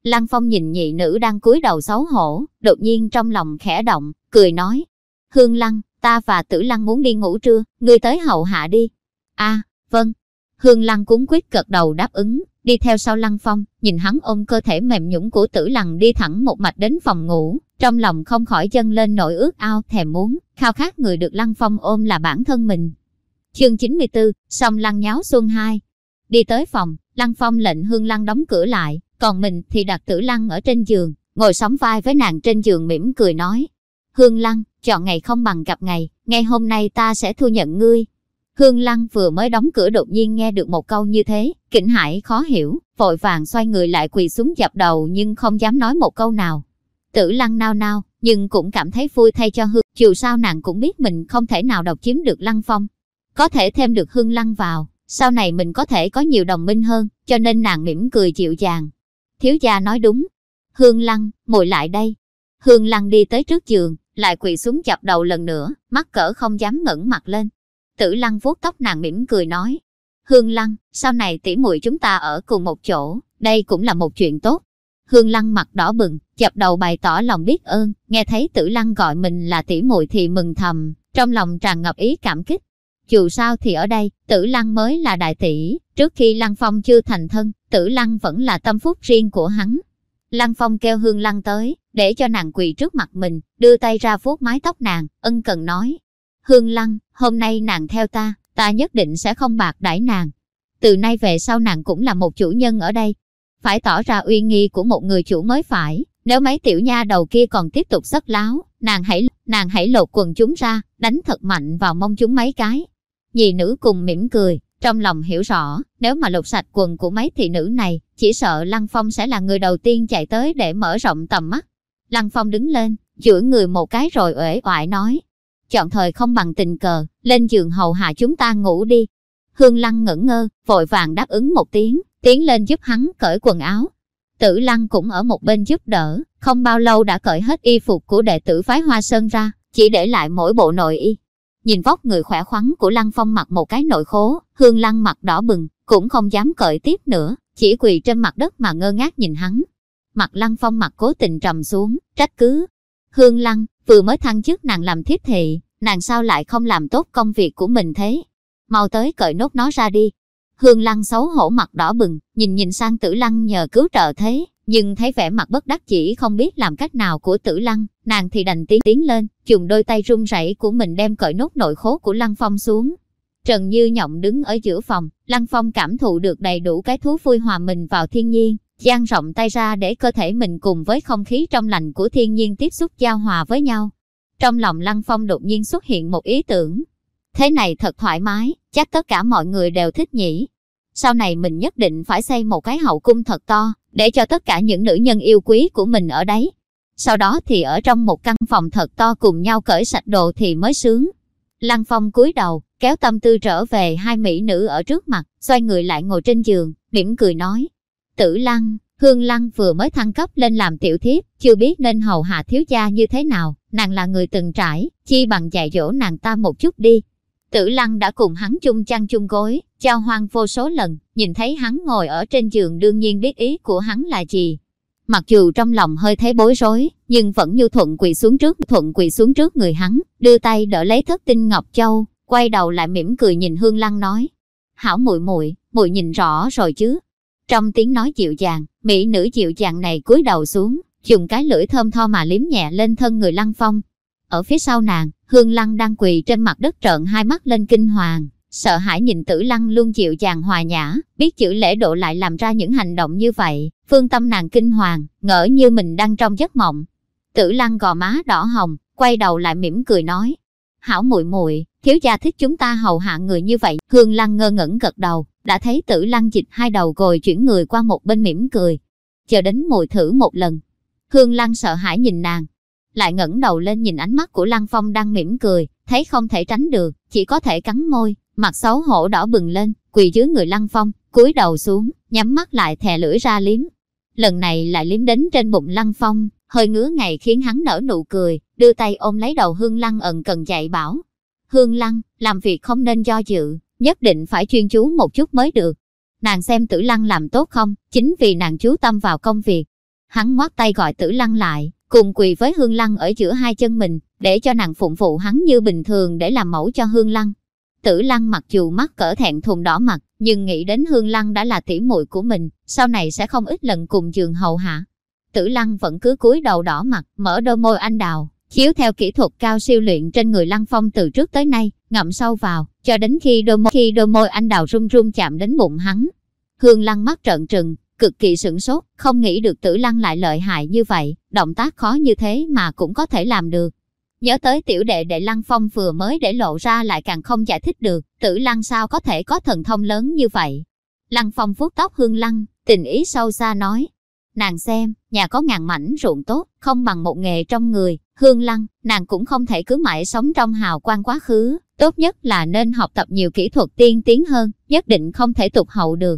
Lăng Phong nhìn nhị nữ đang cúi đầu xấu hổ, đột nhiên trong lòng khẽ động, cười nói. Hương Lăng, ta và Tử Lăng muốn đi ngủ trưa, ngươi tới hậu hạ đi. a vâng. Hương Lăng cúng quyết gật đầu đáp ứng, đi theo sau Lăng Phong, nhìn hắn ôm cơ thể mềm nhũng của Tử Lăng đi thẳng một mạch đến phòng ngủ, trong lòng không khỏi dâng lên nỗi ước ao thèm muốn, khao khát người được Lăng Phong ôm là bản thân mình. Chương 94, song Lăng nháo xuân 2. Đi tới phòng, Lăng Phong lệnh Hương Lăng đóng cửa lại, còn mình thì đặt Tử Lăng ở trên giường, ngồi sóng vai với nàng trên giường mỉm cười nói. Hương Lăng, chọn ngày không bằng gặp ngày, ngày hôm nay ta sẽ thu nhận ngươi. Hương Lăng vừa mới đóng cửa đột nhiên nghe được một câu như thế, kinh hãi khó hiểu, vội vàng xoay người lại quỳ xuống dập đầu nhưng không dám nói một câu nào. Tử Lăng nao nao, nhưng cũng cảm thấy vui thay cho Hương, dù sao nàng cũng biết mình không thể nào độc chiếm được Lăng Phong. Có thể thêm được Hương Lăng vào, sau này mình có thể có nhiều đồng minh hơn, cho nên nàng mỉm cười dịu dàng. Thiếu gia nói đúng. Hương Lăng, ngồi lại đây. Hương Lăng đi tới trước giường, lại quỳ xuống chập đầu lần nữa, mắt cỡ không dám ngẩng mặt lên. Tử Lăng vuốt tóc nàng mỉm cười nói, Hương Lăng, sau này tỉ muội chúng ta ở cùng một chỗ, đây cũng là một chuyện tốt. Hương Lăng mặt đỏ bừng, chập đầu bày tỏ lòng biết ơn, nghe thấy Tử Lăng gọi mình là tỉ muội thì mừng thầm, trong lòng tràn ngập ý cảm kích. Dù sao thì ở đây, Tử Lăng mới là đại tỷ, trước khi Lăng Phong chưa thành thân, Tử Lăng vẫn là tâm phúc riêng của hắn, Lăng Phong kêu Hương Lăng tới, để cho nàng quỳ trước mặt mình, đưa tay ra vuốt mái tóc nàng, ân cần nói. Hương Lăng, hôm nay nàng theo ta, ta nhất định sẽ không bạc đãi nàng. Từ nay về sau nàng cũng là một chủ nhân ở đây. Phải tỏ ra uy nghi của một người chủ mới phải. Nếu mấy tiểu nha đầu kia còn tiếp tục sất láo, nàng hãy nàng hãy lột quần chúng ra, đánh thật mạnh vào mông chúng mấy cái. Dì nữ cùng mỉm cười, trong lòng hiểu rõ, nếu mà lột sạch quần của mấy thị nữ này, chỉ sợ Lăng Phong sẽ là người đầu tiên chạy tới để mở rộng tầm mắt. Lăng Phong đứng lên, duỗi người một cái rồi uể oải nói. Chọn thời không bằng tình cờ, lên giường hầu hạ chúng ta ngủ đi. Hương Lăng ngẩn ngơ, vội vàng đáp ứng một tiếng, tiến lên giúp hắn cởi quần áo. Tử Lăng cũng ở một bên giúp đỡ, không bao lâu đã cởi hết y phục của đệ tử phái Hoa Sơn ra, chỉ để lại mỗi bộ nội y. Nhìn vóc người khỏe khoắn của Lăng Phong mặc một cái nội khố, Hương Lăng mặt đỏ bừng, cũng không dám cởi tiếp nữa, chỉ quỳ trên mặt đất mà ngơ ngác nhìn hắn. Mặt Lăng Phong mặt cố tình trầm xuống, trách cứ. Hương Lăng, vừa mới thăng chức nàng làm thiết thị, nàng sao lại không làm tốt công việc của mình thế? Mau tới cởi nốt nó ra đi. Hương Lăng xấu hổ mặt đỏ bừng, nhìn nhìn sang tử Lăng nhờ cứu trợ thế, nhưng thấy vẻ mặt bất đắc chỉ không biết làm cách nào của tử Lăng, nàng thì đành tiến tiến lên, dùng đôi tay run rẩy của mình đem cởi nốt nội khố của Lăng Phong xuống. Trần Như Nhộng đứng ở giữa phòng, Lăng Phong cảm thụ được đầy đủ cái thú vui hòa mình vào thiên nhiên, dang rộng tay ra để cơ thể mình cùng với không khí trong lành của thiên nhiên tiếp xúc giao hòa với nhau. Trong lòng Lăng Phong đột nhiên xuất hiện một ý tưởng. Thế này thật thoải mái, chắc tất cả mọi người đều thích nhỉ. Sau này mình nhất định phải xây một cái hậu cung thật to, để cho tất cả những nữ nhân yêu quý của mình ở đấy. Sau đó thì ở trong một căn phòng thật to cùng nhau cởi sạch đồ thì mới sướng. Lăng Phong cúi đầu, kéo tâm tư trở về hai mỹ nữ ở trước mặt, xoay người lại ngồi trên giường, mỉm cười nói. Tử Lăng, Hương Lăng vừa mới thăng cấp lên làm tiểu thiếp, chưa biết nên hầu hạ thiếu gia như thế nào, nàng là người từng trải, chi bằng dạy dỗ nàng ta một chút đi. Tử Lăng đã cùng hắn chung chăn chung gối, trao hoang vô số lần, nhìn thấy hắn ngồi ở trên giường đương nhiên biết ý của hắn là gì. Mặc dù trong lòng hơi thấy bối rối, nhưng vẫn như thuận quỳ xuống trước, thuận quỳ xuống trước người hắn, đưa tay đỡ lấy thất tinh Ngọc Châu, quay đầu lại mỉm cười nhìn Hương Lăng nói. Hảo muội muội, muội nhìn rõ rồi chứ. Trong tiếng nói dịu dàng, mỹ nữ dịu dàng này cúi đầu xuống, dùng cái lưỡi thơm tho mà liếm nhẹ lên thân người Lăng Phong. Ở phía sau nàng, Hương Lăng đang quỳ trên mặt đất trợn hai mắt lên kinh hoàng, sợ hãi nhìn tử lăng luôn dịu dàng hòa nhã, biết chữ lễ độ lại làm ra những hành động như vậy, phương tâm nàng kinh hoàng, ngỡ như mình đang trong giấc mộng. Tử lăng gò má đỏ hồng, quay đầu lại mỉm cười nói, hảo muội muội thiếu gia thích chúng ta hầu hạ người như vậy, hương lăng ngơ ngẩn gật đầu, đã thấy tử lăng dịch hai đầu gồi chuyển người qua một bên mỉm cười. Chờ đến mùi thử một lần, hương lăng sợ hãi nhìn nàng, lại ngẩng đầu lên nhìn ánh mắt của Lăng Phong đang mỉm cười, thấy không thể tránh được, chỉ có thể cắn môi, mặt xấu hổ đỏ bừng lên, quỳ dưới người Lăng Phong, cúi đầu xuống, nhắm mắt lại thè lưỡi ra liếm. Lần này lại liếm đến trên bụng Lăng Phong, hơi ngứa ngày khiến hắn nở nụ cười, đưa tay ôm lấy đầu Hương Lăng ẩn cần dạy bảo. Hương Lăng, làm việc không nên do dự, nhất định phải chuyên chú một chút mới được. Nàng xem tử lăng làm tốt không, chính vì nàng chú tâm vào công việc. Hắn ngoắt tay gọi tử lăng lại, cùng quỳ với Hương Lăng ở giữa hai chân mình, để cho nàng phụng phụ hắn như bình thường để làm mẫu cho Hương Lăng. Tử Lăng mặc dù mắt cỡ thẹn thùng đỏ mặt, nhưng nghĩ đến Hương Lăng đã là tỷ muội của mình, sau này sẽ không ít lần cùng giường hầu hạ. Tử Lăng vẫn cứ cúi đầu đỏ mặt, mở đôi môi anh đào, chiếu theo kỹ thuật cao siêu luyện trên người Lăng Phong từ trước tới nay, ngậm sâu vào, cho đến khi đôi môi, khi đôi môi anh đào run run chạm đến bụng hắn. Hương Lăng mắt trợn trừng, cực kỳ sửng sốt, không nghĩ được tử lăng lại lợi hại như vậy, động tác khó như thế mà cũng có thể làm được. Nhớ tới tiểu đệ đệ Lăng Phong vừa mới để lộ ra lại càng không giải thích được, tử lăng sao có thể có thần thông lớn như vậy. Lăng Phong vuốt tóc hương lăng, tình ý sâu xa nói. Nàng xem, nhà có ngàn mảnh ruộng tốt, không bằng một nghề trong người, hương lăng, nàng cũng không thể cứ mãi sống trong hào quang quá khứ, tốt nhất là nên học tập nhiều kỹ thuật tiên tiến hơn, nhất định không thể tục hậu được.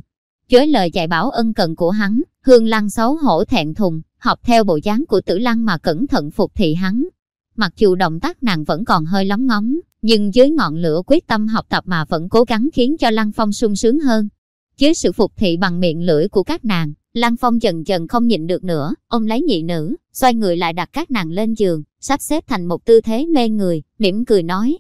Chối lời dạy bảo ân cần của hắn, Hương Lăng xấu hổ thẹn thùng, học theo bộ dáng của tử lăng mà cẩn thận phục thị hắn. Mặc dù động tác nàng vẫn còn hơi lóng ngóng, nhưng dưới ngọn lửa quyết tâm học tập mà vẫn cố gắng khiến cho Lăng Phong sung sướng hơn. Dưới sự phục thị bằng miệng lưỡi của các nàng, Lăng Phong dần dần không nhịn được nữa, ông lấy nhị nữ, xoay người lại đặt các nàng lên giường, sắp xếp thành một tư thế mê người, mỉm cười nói,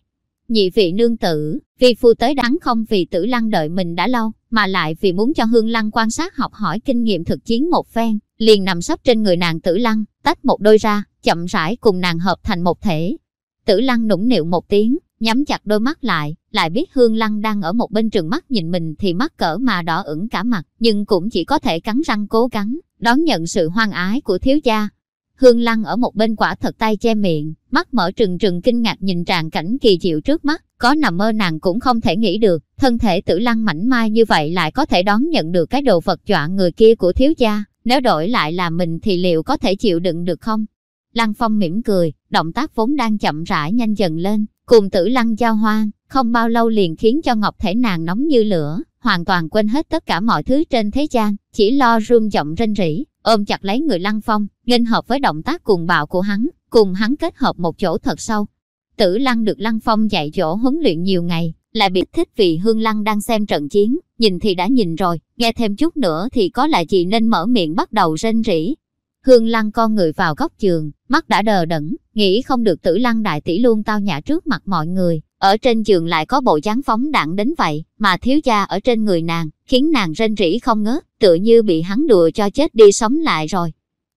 Nhị vị nương tử, vì phu tới đáng không vì tử lăng đợi mình đã lâu, mà lại vì muốn cho hương lăng quan sát học hỏi kinh nghiệm thực chiến một phen, liền nằm sấp trên người nàng tử lăng, tách một đôi ra, chậm rãi cùng nàng hợp thành một thể. Tử lăng nũng nịu một tiếng, nhắm chặt đôi mắt lại, lại biết hương lăng đang ở một bên trường mắt nhìn mình thì mắt cỡ mà đỏ ửng cả mặt, nhưng cũng chỉ có thể cắn răng cố gắng, đón nhận sự hoan ái của thiếu gia, Hương Lăng ở một bên quả thật tay che miệng, mắt mở trừng trừng kinh ngạc nhìn tràn cảnh kỳ diệu trước mắt, có nằm mơ nàng cũng không thể nghĩ được, thân thể tử lăng mảnh mai như vậy lại có thể đón nhận được cái đồ vật dọa người kia của thiếu gia, nếu đổi lại là mình thì liệu có thể chịu đựng được không? Lăng Phong mỉm cười, động tác vốn đang chậm rãi nhanh dần lên, cùng tử lăng giao hoang, không bao lâu liền khiến cho ngọc thể nàng nóng như lửa, hoàn toàn quên hết tất cả mọi thứ trên thế gian, chỉ lo run giọng rên rỉ, ôm chặt lấy người Lăng Phong, nghênh hợp với động tác cuồng bạo của hắn, cùng hắn kết hợp một chỗ thật sâu. Tử Lăng được Lăng Phong dạy dỗ huấn luyện nhiều ngày, lại biết thích vì Hương Lăng đang xem trận chiến, nhìn thì đã nhìn rồi, nghe thêm chút nữa thì có lại gì nên mở miệng bắt đầu rên rỉ. Hương Lăng con người vào góc giường, mắt đã đờ đẫn, nghĩ không được Tử Lăng đại tỷ luôn tao nhã trước mặt mọi người, ở trên giường lại có bộ dáng phóng đạn đến vậy, mà thiếu gia ở trên người nàng, khiến nàng rên rỉ không ngớt, tựa như bị hắn đùa cho chết đi sống lại rồi.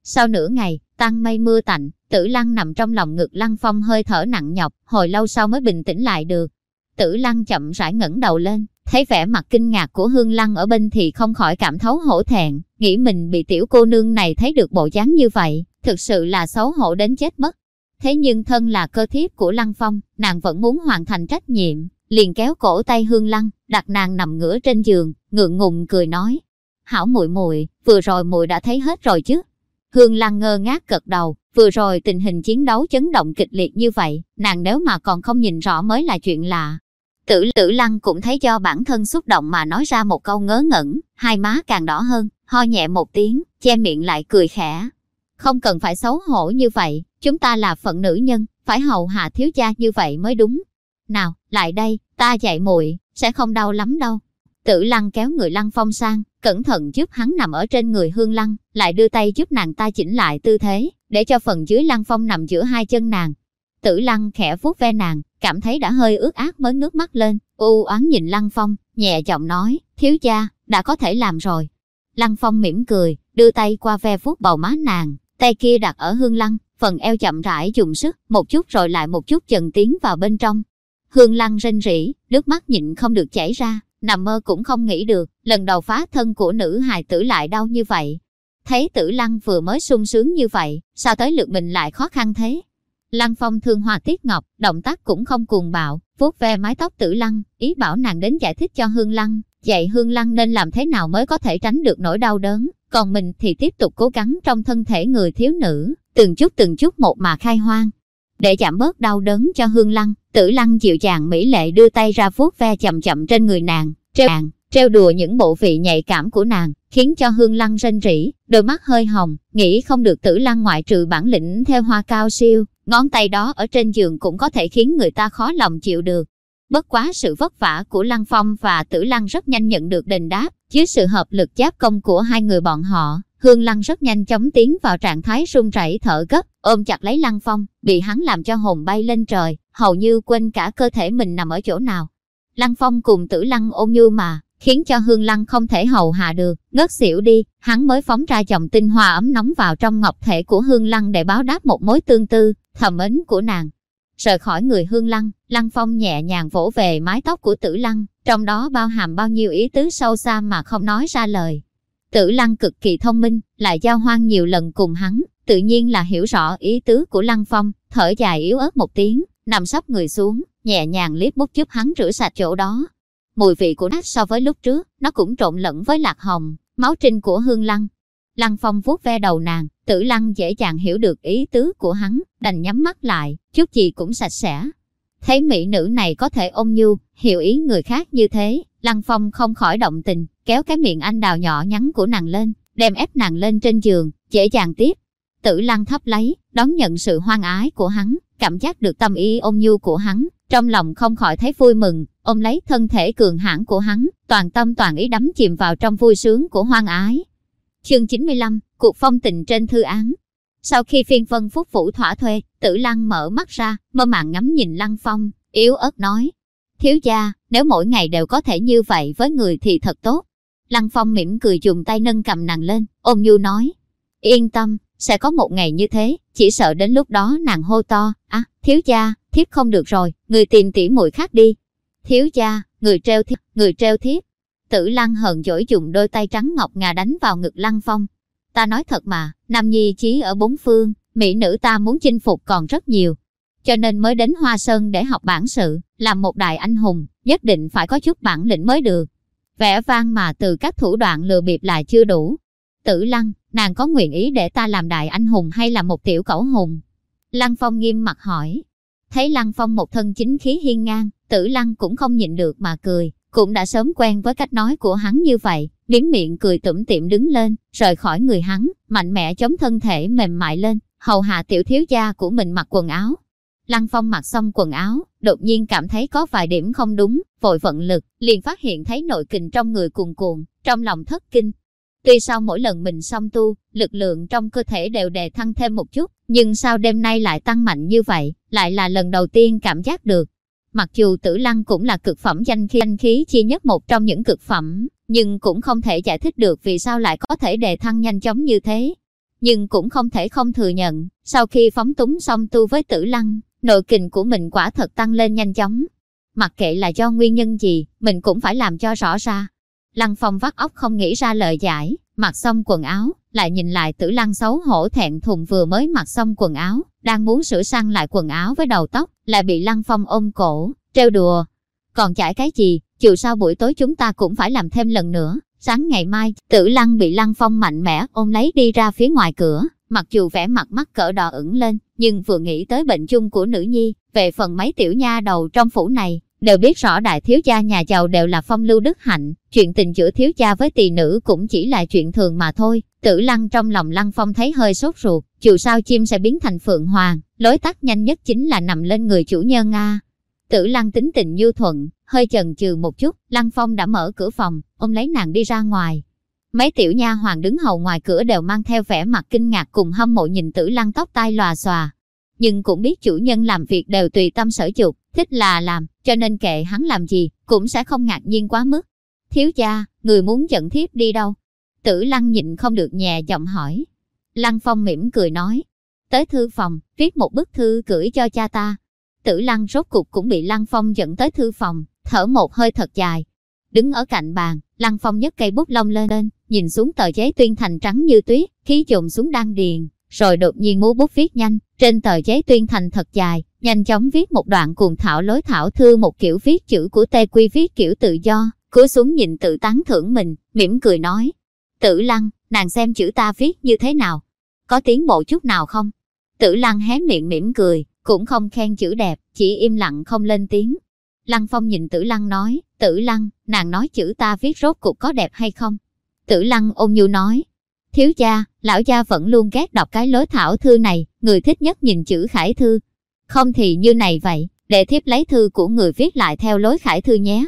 Sau nửa ngày, tăng mây mưa tạnh, tử lăng nằm trong lòng ngực lăng phong hơi thở nặng nhọc, hồi lâu sau mới bình tĩnh lại được. Tử lăng chậm rãi ngẩng đầu lên, thấy vẻ mặt kinh ngạc của hương lăng ở bên thì không khỏi cảm thấu hổ thẹn, nghĩ mình bị tiểu cô nương này thấy được bộ dáng như vậy, thực sự là xấu hổ đến chết mất. Thế nhưng thân là cơ thiếp của Lăng Phong, nàng vẫn muốn hoàn thành trách nhiệm, liền kéo cổ tay Hương Lăng, đặt nàng nằm ngửa trên giường, ngượng ngùng cười nói. Hảo muội muội, vừa rồi muội đã thấy hết rồi chứ. Hương Lăng ngơ ngác cật đầu, vừa rồi tình hình chiến đấu chấn động kịch liệt như vậy, nàng nếu mà còn không nhìn rõ mới là chuyện lạ. Tử tử lăng cũng thấy cho bản thân xúc động mà nói ra một câu ngớ ngẩn, hai má càng đỏ hơn, ho nhẹ một tiếng, che miệng lại cười khẽ. Không cần phải xấu hổ như vậy, chúng ta là phận nữ nhân, phải hầu hạ thiếu gia như vậy mới đúng. Nào, lại đây, ta dạy muội sẽ không đau lắm đâu. Tử lăng kéo người lăng phong sang, cẩn thận giúp hắn nằm ở trên người hương lăng, lại đưa tay giúp nàng ta chỉnh lại tư thế, để cho phần dưới lăng phong nằm giữa hai chân nàng. Tử lăng khẽ vuốt ve nàng, cảm thấy đã hơi ướt át mới nước mắt lên, u oán nhìn lăng phong, nhẹ giọng nói, thiếu gia, đã có thể làm rồi. Lăng phong mỉm cười, đưa tay qua ve vuốt bầu má nàng, tay kia đặt ở hương lăng, phần eo chậm rãi dùng sức, một chút rồi lại một chút dần tiến vào bên trong. Hương lăng rên rỉ, nước mắt nhịn không được chảy ra, nằm mơ cũng không nghĩ được, lần đầu phá thân của nữ hài tử lại đau như vậy. Thấy tử lăng vừa mới sung sướng như vậy, sao tới lượt mình lại khó khăn thế? Lăng phong thương hoa tiết ngọc, động tác cũng không cuồng bạo, vuốt ve mái tóc tử lăng, ý bảo nàng đến giải thích cho hương lăng, dạy hương lăng nên làm thế nào mới có thể tránh được nỗi đau đớn, còn mình thì tiếp tục cố gắng trong thân thể người thiếu nữ, từng chút từng chút một mà khai hoang. Để giảm bớt đau đớn cho hương lăng, tử lăng dịu dàng mỹ lệ đưa tay ra vuốt ve chậm chậm trên người nàng, treo nàng, treo đùa những bộ vị nhạy cảm của nàng, khiến cho hương lăng rên rỉ, đôi mắt hơi hồng, nghĩ không được tử lăng ngoại trừ bản lĩnh theo hoa cao siêu, ngón tay đó ở trên giường cũng có thể khiến người ta khó lòng chịu được. Bất quá sự vất vả của Lăng Phong và Tử Lăng rất nhanh nhận được đền đáp, dưới sự hợp lực giáp công của hai người bọn họ, Hương Lăng rất nhanh chóng tiến vào trạng thái run rẩy thở gấp, ôm chặt lấy Lăng Phong, bị hắn làm cho hồn bay lên trời, hầu như quên cả cơ thể mình nằm ở chỗ nào. Lăng Phong cùng Tử Lăng ôm như mà, khiến cho Hương Lăng không thể hầu hạ được, ngất xỉu đi, hắn mới phóng ra dòng tinh hoa ấm nóng vào trong ngọc thể của Hương Lăng để báo đáp một mối tương tư, thầm mến của nàng. Rời khỏi người Hương Lăng, Lăng Phong nhẹ nhàng vỗ về mái tóc của Tử Lăng, trong đó bao hàm bao nhiêu ý tứ sâu xa mà không nói ra lời. Tử Lăng cực kỳ thông minh, lại giao hoan nhiều lần cùng hắn, tự nhiên là hiểu rõ ý tứ của Lăng Phong, thở dài yếu ớt một tiếng, nằm sấp người xuống, nhẹ nhàng liếc bút giúp hắn rửa sạch chỗ đó. Mùi vị của nát so với lúc trước, nó cũng trộn lẫn với lạc hồng, máu trinh của Hương Lăng. Lăng Phong vuốt ve đầu nàng, Tử Lăng dễ dàng hiểu được ý tứ của hắn, đành nhắm mắt lại, chút gì cũng sạch sẽ. Thấy mỹ nữ này có thể ôm nhu, hiểu ý người khác như thế, Lăng Phong không khỏi động tình, kéo cái miệng anh đào nhỏ nhắn của nàng lên, đem ép nàng lên trên giường, dễ dàng tiếp. Tử Lăng thấp lấy, đón nhận sự hoan ái của hắn, cảm giác được tâm ý ôm nhu của hắn, trong lòng không khỏi thấy vui mừng, ôm lấy thân thể cường hãn của hắn, toàn tâm toàn ý đắm chìm vào trong vui sướng của hoan ái. Chương 95, cuộc phong tình trên thư án. Sau khi phiên vân phúc phủ thỏa thuê, tử lăng mở mắt ra, mơ màng ngắm nhìn lăng phong, yếu ớt nói. Thiếu gia, nếu mỗi ngày đều có thể như vậy với người thì thật tốt. Lăng phong mỉm cười dùng tay nâng cầm nàng lên, ôm nhu nói. Yên tâm, sẽ có một ngày như thế, chỉ sợ đến lúc đó nàng hô to, à, thiếu gia, thiếp không được rồi, người tìm tỉ muội khác đi. Thiếu gia, người treo thiếp, người treo thiếp. Tử lăng hờn dỗi dùng đôi tay trắng ngọc ngà đánh vào ngực lăng phong. Ta nói thật mà, Nam Nhi chí ở bốn phương, mỹ nữ ta muốn chinh phục còn rất nhiều. Cho nên mới đến Hoa Sơn để học bản sự, làm một đại anh hùng, nhất định phải có chút bản lĩnh mới được. Vẻ vang mà từ các thủ đoạn lừa bịp là chưa đủ. Tử lăng, nàng có nguyện ý để ta làm đại anh hùng hay là một tiểu cẩu hùng? Lăng Phong nghiêm mặt hỏi. Thấy Lăng Phong một thân chính khí hiên ngang, tử lăng cũng không nhịn được mà cười, cũng đã sớm quen với cách nói của hắn như vậy, liếm miệng cười tủm tỉm đứng lên, rời khỏi người hắn, mạnh mẽ chống thân thể mềm mại lên, hầu hạ tiểu thiếu gia của mình mặc quần áo. Lăng Phong mặc xong quần áo, đột nhiên cảm thấy có vài điểm không đúng, vội vận lực, liền phát hiện thấy nội kình trong người cuồn cuộn, trong lòng thất kinh, Tuy sau mỗi lần mình xong tu, lực lượng trong cơ thể đều đề thăng thêm một chút, nhưng sao đêm nay lại tăng mạnh như vậy, lại là lần đầu tiên cảm giác được. Mặc dù tử lăng cũng là cực phẩm danh khí, danh khí chi nhất một trong những cực phẩm, nhưng cũng không thể giải thích được vì sao lại có thể đề thăng nhanh chóng như thế. Nhưng cũng không thể không thừa nhận, sau khi phóng túng xong tu với tử lăng, nội kình của mình quả thật tăng lên nhanh chóng. Mặc kệ là do nguyên nhân gì, mình cũng phải làm cho rõ ra. Lăng Phong vắt óc không nghĩ ra lời giải, mặc xong quần áo, lại nhìn lại tử lăng xấu hổ thẹn thùng vừa mới mặc xong quần áo, đang muốn sửa sang lại quần áo với đầu tóc, lại bị lăng phong ôm cổ, trêu đùa. Còn chải cái gì, chiều sau buổi tối chúng ta cũng phải làm thêm lần nữa. Sáng ngày mai, tử lăng bị lăng phong mạnh mẽ ôm lấy đi ra phía ngoài cửa, mặc dù vẻ mặt mắt cỡ đỏ ửng lên, nhưng vừa nghĩ tới bệnh chung của nữ nhi, về phần mấy tiểu nha đầu trong phủ này, đều biết rõ đại thiếu gia nhà giàu đều là phong lưu đức hạnh, chuyện tình giữa thiếu gia với tỳ nữ cũng chỉ là chuyện thường mà thôi. Tử lăng trong lòng lăng phong thấy hơi sốt ruột, dù sao chim sẽ biến thành phượng hoàng, lối tắt nhanh nhất chính là nằm lên người chủ nhân a. Tử lăng tính tình nhu thuận, hơi chần chừ một chút, lăng phong đã mở cửa phòng, ôm lấy nàng đi ra ngoài. Mấy tiểu nha hoàng đứng hầu ngoài cửa đều mang theo vẻ mặt kinh ngạc cùng hâm mộ nhìn tử lăng tóc tai lòa xòa, nhưng cũng biết chủ nhân làm việc đều tùy tâm sở dục, thích là làm, cho nên kệ hắn làm gì, cũng sẽ không ngạc nhiên quá mức. Thiếu gia, người muốn dẫn thiếp đi đâu? Tử Lăng nhịn không được nhẹ giọng hỏi. Lăng Phong mỉm cười nói, tới thư phòng, viết một bức thư gửi cho cha ta. Tử Lăng rốt cục cũng bị Lăng Phong dẫn tới thư phòng, thở một hơi thật dài. Đứng ở cạnh bàn, Lăng Phong nhấc cây bút lông lên, lên nhìn xuống tờ giấy tuyên thành trắng như tuyết, khí dồn xuống đan điền, rồi đột nhiên múa bút viết nhanh, trên tờ giấy tuyên thành thật dài, nhanh chóng viết một đoạn cuồng thảo lối thảo thư một kiểu viết chữ của tê quy viết kiểu tự do, cúi xuống nhìn tự tán thưởng mình, mỉm cười nói. Tử lăng, nàng xem chữ ta viết như thế nào? Có tiến bộ chút nào không? Tử lăng hé miệng mỉm cười, cũng không khen chữ đẹp, chỉ im lặng không lên tiếng. Lăng Phong nhìn Tử Lăng nói, Tử Lăng, nàng nói chữ ta viết rốt cuộc có đẹp hay không? Tử Lăng ôn nhu nói, Thiếu gia, lão gia vẫn luôn ghét đọc cái lối thảo thư này, người thích nhất nhìn chữ khải thư. Không thì như này vậy, để thiếp lấy thư của người viết lại theo lối khải thư nhé.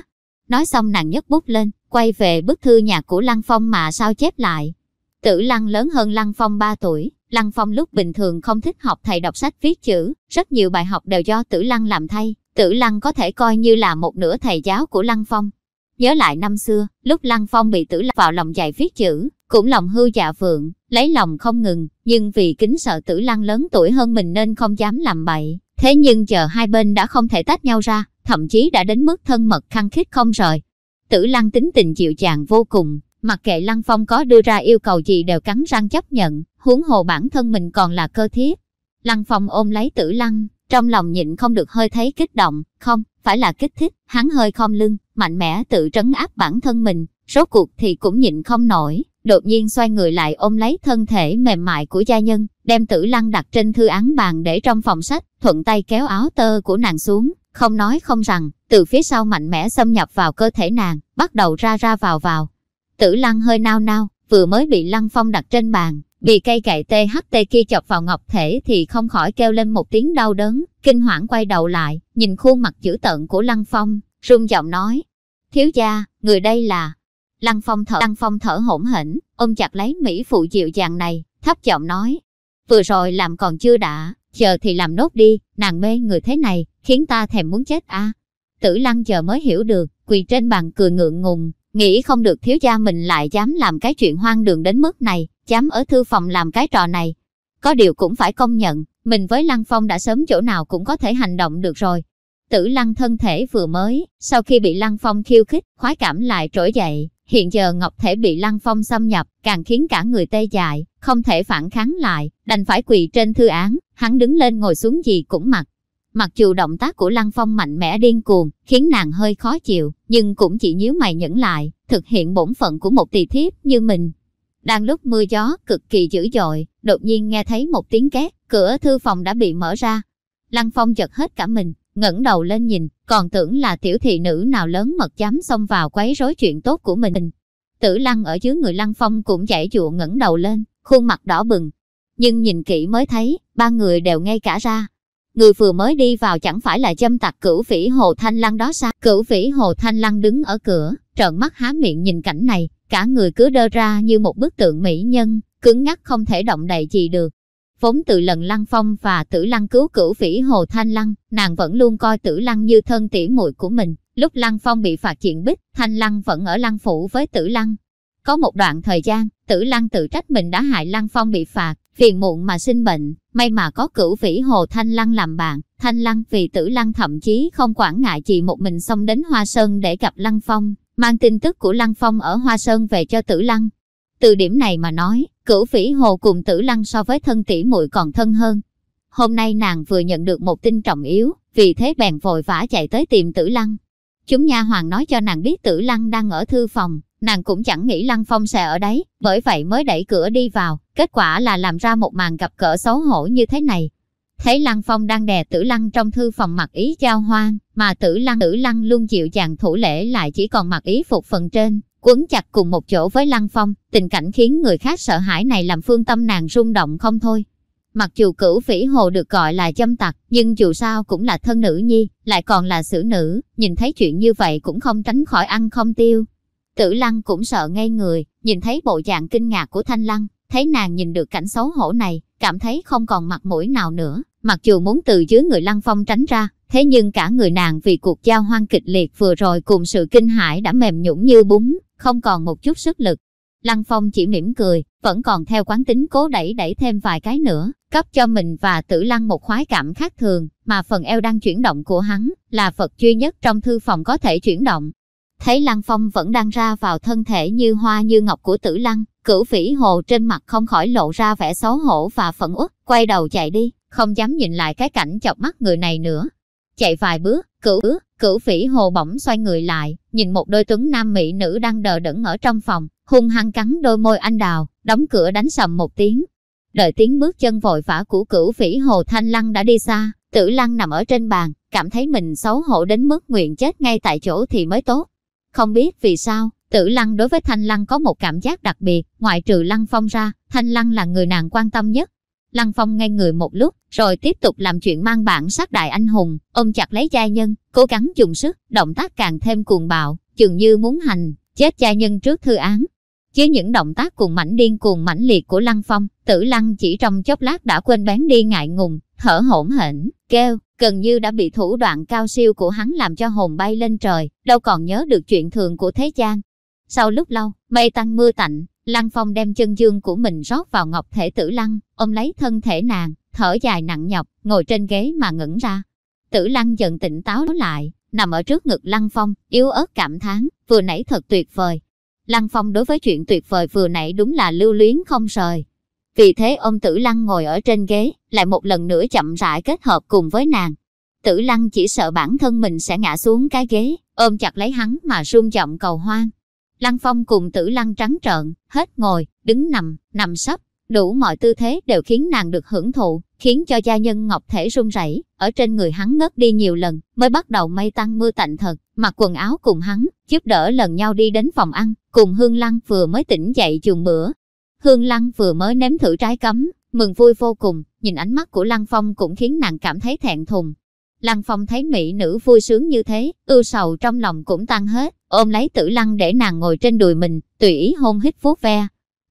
Nói xong nàng nhấc bút lên, quay về bức thư nhạc của Lăng Phong mà sao chép lại. Tử Lăng lớn hơn Lăng Phong 3 tuổi, Lăng Phong lúc bình thường không thích học thầy đọc sách viết chữ, rất nhiều bài học đều do Tử Lăng làm thay. Tử Lăng có thể coi như là một nửa thầy giáo của Lăng Phong. Nhớ lại năm xưa, lúc Lăng Phong bị Tử Lăng vào lòng dạy viết chữ, cũng lòng hư dạ vượng, lấy lòng không ngừng, nhưng vì kính sợ tử lăng lớn tuổi hơn mình nên không dám làm bậy. Thế nhưng chờ hai bên đã không thể tách nhau ra, thậm chí đã đến mức thân mật khăng khít không rời. Tử lăng tính tình dịu dàng vô cùng, mặc kệ lăng phong có đưa ra yêu cầu gì đều cắn răng chấp nhận, huống hồ bản thân mình còn là cơ thiết. Lăng phong ôm lấy tử lăng, trong lòng nhịn không được hơi thấy kích động, không, phải là kích thích, hắn hơi khom lưng, mạnh mẽ tự trấn áp bản thân mình, rốt cuộc thì cũng nhịn không nổi, đột nhiên xoay người lại ôm lấy thân thể mềm mại của gia nhân, đem tử lăng đặt trên thư án bàn để trong phòng sách, thuận tay kéo áo tơ của nàng xuống, không nói không rằng, từ phía sau mạnh mẽ xâm nhập vào cơ thể nàng, bắt đầu ra ra vào vào. Tử lăng hơi nao nao, vừa mới bị lăng phong đặt trên bàn, bị cây cậy THT kia chọc vào ngọc thể thì không khỏi kêu lên một tiếng đau đớn, kinh hoảng quay đầu lại, nhìn khuôn mặt dữ tợn của lăng phong, rung giọng nói, thiếu gia, người đây là, Lăng Phong thở Lăng Phong thở hổn hển, ôm chặt lấy Mỹ phụ dịu dàng này, thấp giọng nói. Vừa rồi làm còn chưa đã, chờ thì làm nốt đi, nàng mê người thế này, khiến ta thèm muốn chết a. Tử Lăng chờ mới hiểu được, quỳ trên bàn cười ngượng ngùng, nghĩ không được thiếu gia mình lại dám làm cái chuyện hoang đường đến mức này, dám ở thư phòng làm cái trò này. Có điều cũng phải công nhận, mình với Lăng Phong đã sớm chỗ nào cũng có thể hành động được rồi. Tử Lăng thân thể vừa mới, sau khi bị Lăng Phong khiêu khích, khoái cảm lại trỗi dậy, Hiện giờ Ngọc Thể bị Lăng Phong xâm nhập, càng khiến cả người tê dại, không thể phản kháng lại, đành phải quỳ trên thư án, hắn đứng lên ngồi xuống gì cũng mặc. Mặc dù động tác của Lăng Phong mạnh mẽ điên cuồng, khiến nàng hơi khó chịu, nhưng cũng chỉ nhíu mày nhẫn lại, thực hiện bổn phận của một tỳ thiếp như mình. Đang lúc mưa gió cực kỳ dữ dội, đột nhiên nghe thấy một tiếng két, cửa thư phòng đã bị mở ra. Lăng Phong giật hết cả mình, ngẩng đầu lên nhìn, còn tưởng là tiểu thị nữ nào lớn mật dám xông vào quấy rối chuyện tốt của mình. Tử lăng ở dưới người lăng phong cũng giải dụa ngẩng đầu lên, khuôn mặt đỏ bừng. Nhưng nhìn kỹ mới thấy, ba người đều ngay cả ra. Người vừa mới đi vào chẳng phải là châm tặc cửu vĩ hồ thanh lăng đó sao? Cửu vĩ hồ thanh lăng đứng ở cửa, trợn mắt há miệng nhìn cảnh này, cả người cứ đơ ra như một bức tượng mỹ nhân, cứng ngắc không thể động đậy gì được. Vốn từ lần Lăng Phong và Tử Lăng cứu cửu vĩ Hồ Thanh Lăng, nàng vẫn luôn coi Tử Lăng như thân tỉ muội của mình. Lúc Lăng Phong bị phạt chuyện bích, Thanh Lăng vẫn ở Lăng Phủ với Tử Lăng. Có một đoạn thời gian, Tử Lăng tự trách mình đã hại Lăng Phong bị phạt, phiền muộn mà sinh bệnh, may mà có cửu vĩ Hồ Thanh Lăng làm bạn. Thanh Lăng vì Tử Lăng thậm chí không quản ngại chỉ một mình xông đến Hoa Sơn để gặp Lăng Phong, mang tin tức của Lăng Phong ở Hoa Sơn về cho Tử Lăng. Từ điểm này mà nói, Cửu phỉ hồ cùng tử lăng so với thân tỷ muội còn thân hơn. Hôm nay nàng vừa nhận được một tin trọng yếu, vì thế bèn vội vã chạy tới tìm tử lăng. Chúng nha hoàng nói cho nàng biết tử lăng đang ở thư phòng, nàng cũng chẳng nghĩ lăng phong sẽ ở đấy, bởi vậy mới đẩy cửa đi vào, kết quả là làm ra một màn gặp cỡ xấu hổ như thế này. Thấy lăng phong đang đè tử lăng trong thư phòng mặc ý giao hoang, mà tử lăng tử lăng luôn chịu chàng thủ lễ lại chỉ còn mặc ý phục phần trên, quấn chặt cùng một chỗ với lăng phong, tình cảnh khiến người khác sợ hãi này làm phương tâm nàng rung động không thôi. Mặc dù cửu phỉ hồ được gọi là châm tặc, nhưng dù sao cũng là thân nữ nhi, lại còn là xử nữ, nhìn thấy chuyện như vậy cũng không tránh khỏi ăn không tiêu. Tử lăng cũng sợ ngây người, nhìn thấy bộ dạng kinh ngạc của thanh lăng, thấy nàng nhìn được cảnh xấu hổ này, cảm thấy không còn mặt mũi nào nữa, mặc dù muốn từ dưới người lăng phong tránh ra, thế nhưng cả người nàng vì cuộc giao hoang kịch liệt vừa rồi cùng sự kinh hãi đã mềm nhũn như bún, không còn một chút sức lực. Lăng Phong chỉ mỉm cười, vẫn còn theo quán tính cố đẩy đẩy thêm vài cái nữa, cấp cho mình và tử lăng một khoái cảm khác thường, mà phần eo đang chuyển động của hắn, là vật duy nhất trong thư phòng có thể chuyển động. Thấy Lăng Phong vẫn đang ra vào thân thể như hoa như ngọc của tử lăng, cửu phỉ hồ trên mặt không khỏi lộ ra vẻ xấu hổ và phẫn uất, quay đầu chạy đi, không dám nhìn lại cái cảnh chọc mắt người này nữa. Chạy vài bước, cửu cửu phỉ hồ bỗng xoay người lại, nhìn một đôi tuấn nam mỹ nữ đang đờ đẫn ở trong phòng, hung hăng cắn đôi môi anh đào, đóng cửa đánh sầm một tiếng. Đợi tiếng bước chân vội vã của cửu phỉ hồ thanh lăng đã đi xa, tử lăng nằm ở trên bàn, cảm thấy mình xấu hổ đến mức nguyện chết ngay tại chỗ thì mới tốt. Không biết vì sao, tử lăng đối với thanh lăng có một cảm giác đặc biệt, ngoại trừ lăng phong ra, thanh lăng là người nàng quan tâm nhất. Lăng Phong ngay người một lúc, rồi tiếp tục làm chuyện mang bản sắc đại anh hùng, ôm chặt lấy gia nhân, cố gắng dùng sức, động tác càng thêm cuồng bạo, dường như muốn hành, chết gia nhân trước thư án. Với những động tác cùng mảnh điên cuồng mãnh liệt của Lăng Phong, tử Lăng chỉ trong chốc lát đã quên bén đi ngại ngùng, thở hổn hển, kêu, gần như đã bị thủ đoạn cao siêu của hắn làm cho hồn bay lên trời, đâu còn nhớ được chuyện thường của thế gian. Sau lúc lâu, mây tăng mưa tạnh, Lăng Phong đem chân dương của mình rót vào ngọc thể tử lăng, ôm lấy thân thể nàng, thở dài nặng nhọc, ngồi trên ghế mà ngẩn ra. Tử lăng dần tỉnh táo lại, nằm ở trước ngực Lăng Phong, yếu ớt cảm thán, vừa nãy thật tuyệt vời. Lăng Phong đối với chuyện tuyệt vời vừa nãy đúng là lưu luyến không rời. Vì thế ông Tử Lăng ngồi ở trên ghế, lại một lần nữa chậm rãi kết hợp cùng với nàng. Tử Lăng chỉ sợ bản thân mình sẽ ngã xuống cái ghế, ôm chặt lấy hắn mà run giọng cầu hoang. Lăng Phong cùng tử lăng trắng trợn, hết ngồi, đứng nằm, nằm sấp, đủ mọi tư thế đều khiến nàng được hưởng thụ, khiến cho gia nhân ngọc thể run rẩy, ở trên người hắn ngất đi nhiều lần, mới bắt đầu mây tăng mưa tạnh thật, mặc quần áo cùng hắn, giúp đỡ lần nhau đi đến phòng ăn, cùng Hương Lăng vừa mới tỉnh dậy chuồng bữa. Hương Lăng vừa mới nếm thử trái cấm, mừng vui vô cùng, nhìn ánh mắt của Lăng Phong cũng khiến nàng cảm thấy thẹn thùng, Lăng Phong thấy mỹ nữ vui sướng như thế, ưu sầu trong lòng cũng tan hết, ôm lấy tử lăng để nàng ngồi trên đùi mình, tùy ý hôn hít vuốt ve.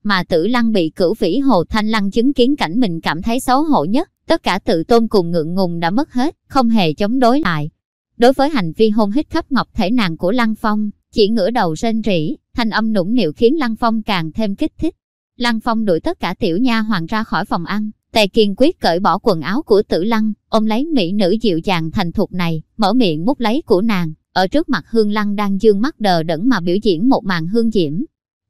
Mà tử lăng bị cửu vĩ hồ thanh lăng chứng kiến cảnh mình cảm thấy xấu hổ nhất, tất cả tự tôn cùng ngượng ngùng đã mất hết, không hề chống đối lại. Đối với hành vi hôn hít khắp ngọc thể nàng của Lăng Phong, chỉ ngửa đầu rên rỉ, thanh âm nũng nịu khiến Lăng Phong càng thêm kích thích. Lăng Phong đuổi tất cả tiểu nha hoàng ra khỏi phòng ăn, Tề kiên quyết cởi bỏ quần áo của tử lăng, ôm lấy mỹ nữ dịu dàng thành thục này, mở miệng mút lấy của nàng, ở trước mặt hương lăng đang dương mắt đờ đẫn mà biểu diễn một màn hương diễm.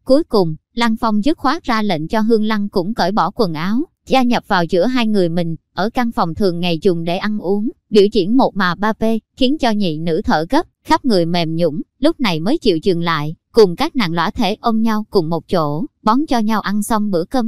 Cuối cùng, Lăng Phong dứt khoát ra lệnh cho hương lăng cũng cởi bỏ quần áo, gia nhập vào giữa hai người mình, ở căn phòng thường ngày dùng để ăn uống, biểu diễn một mà ba p, khiến cho nhị nữ thở gấp, khắp người mềm nhũng, lúc này mới chịu dừng lại, cùng các nàng lõa thể ôm nhau cùng một chỗ, bón cho nhau ăn xong bữa cơm.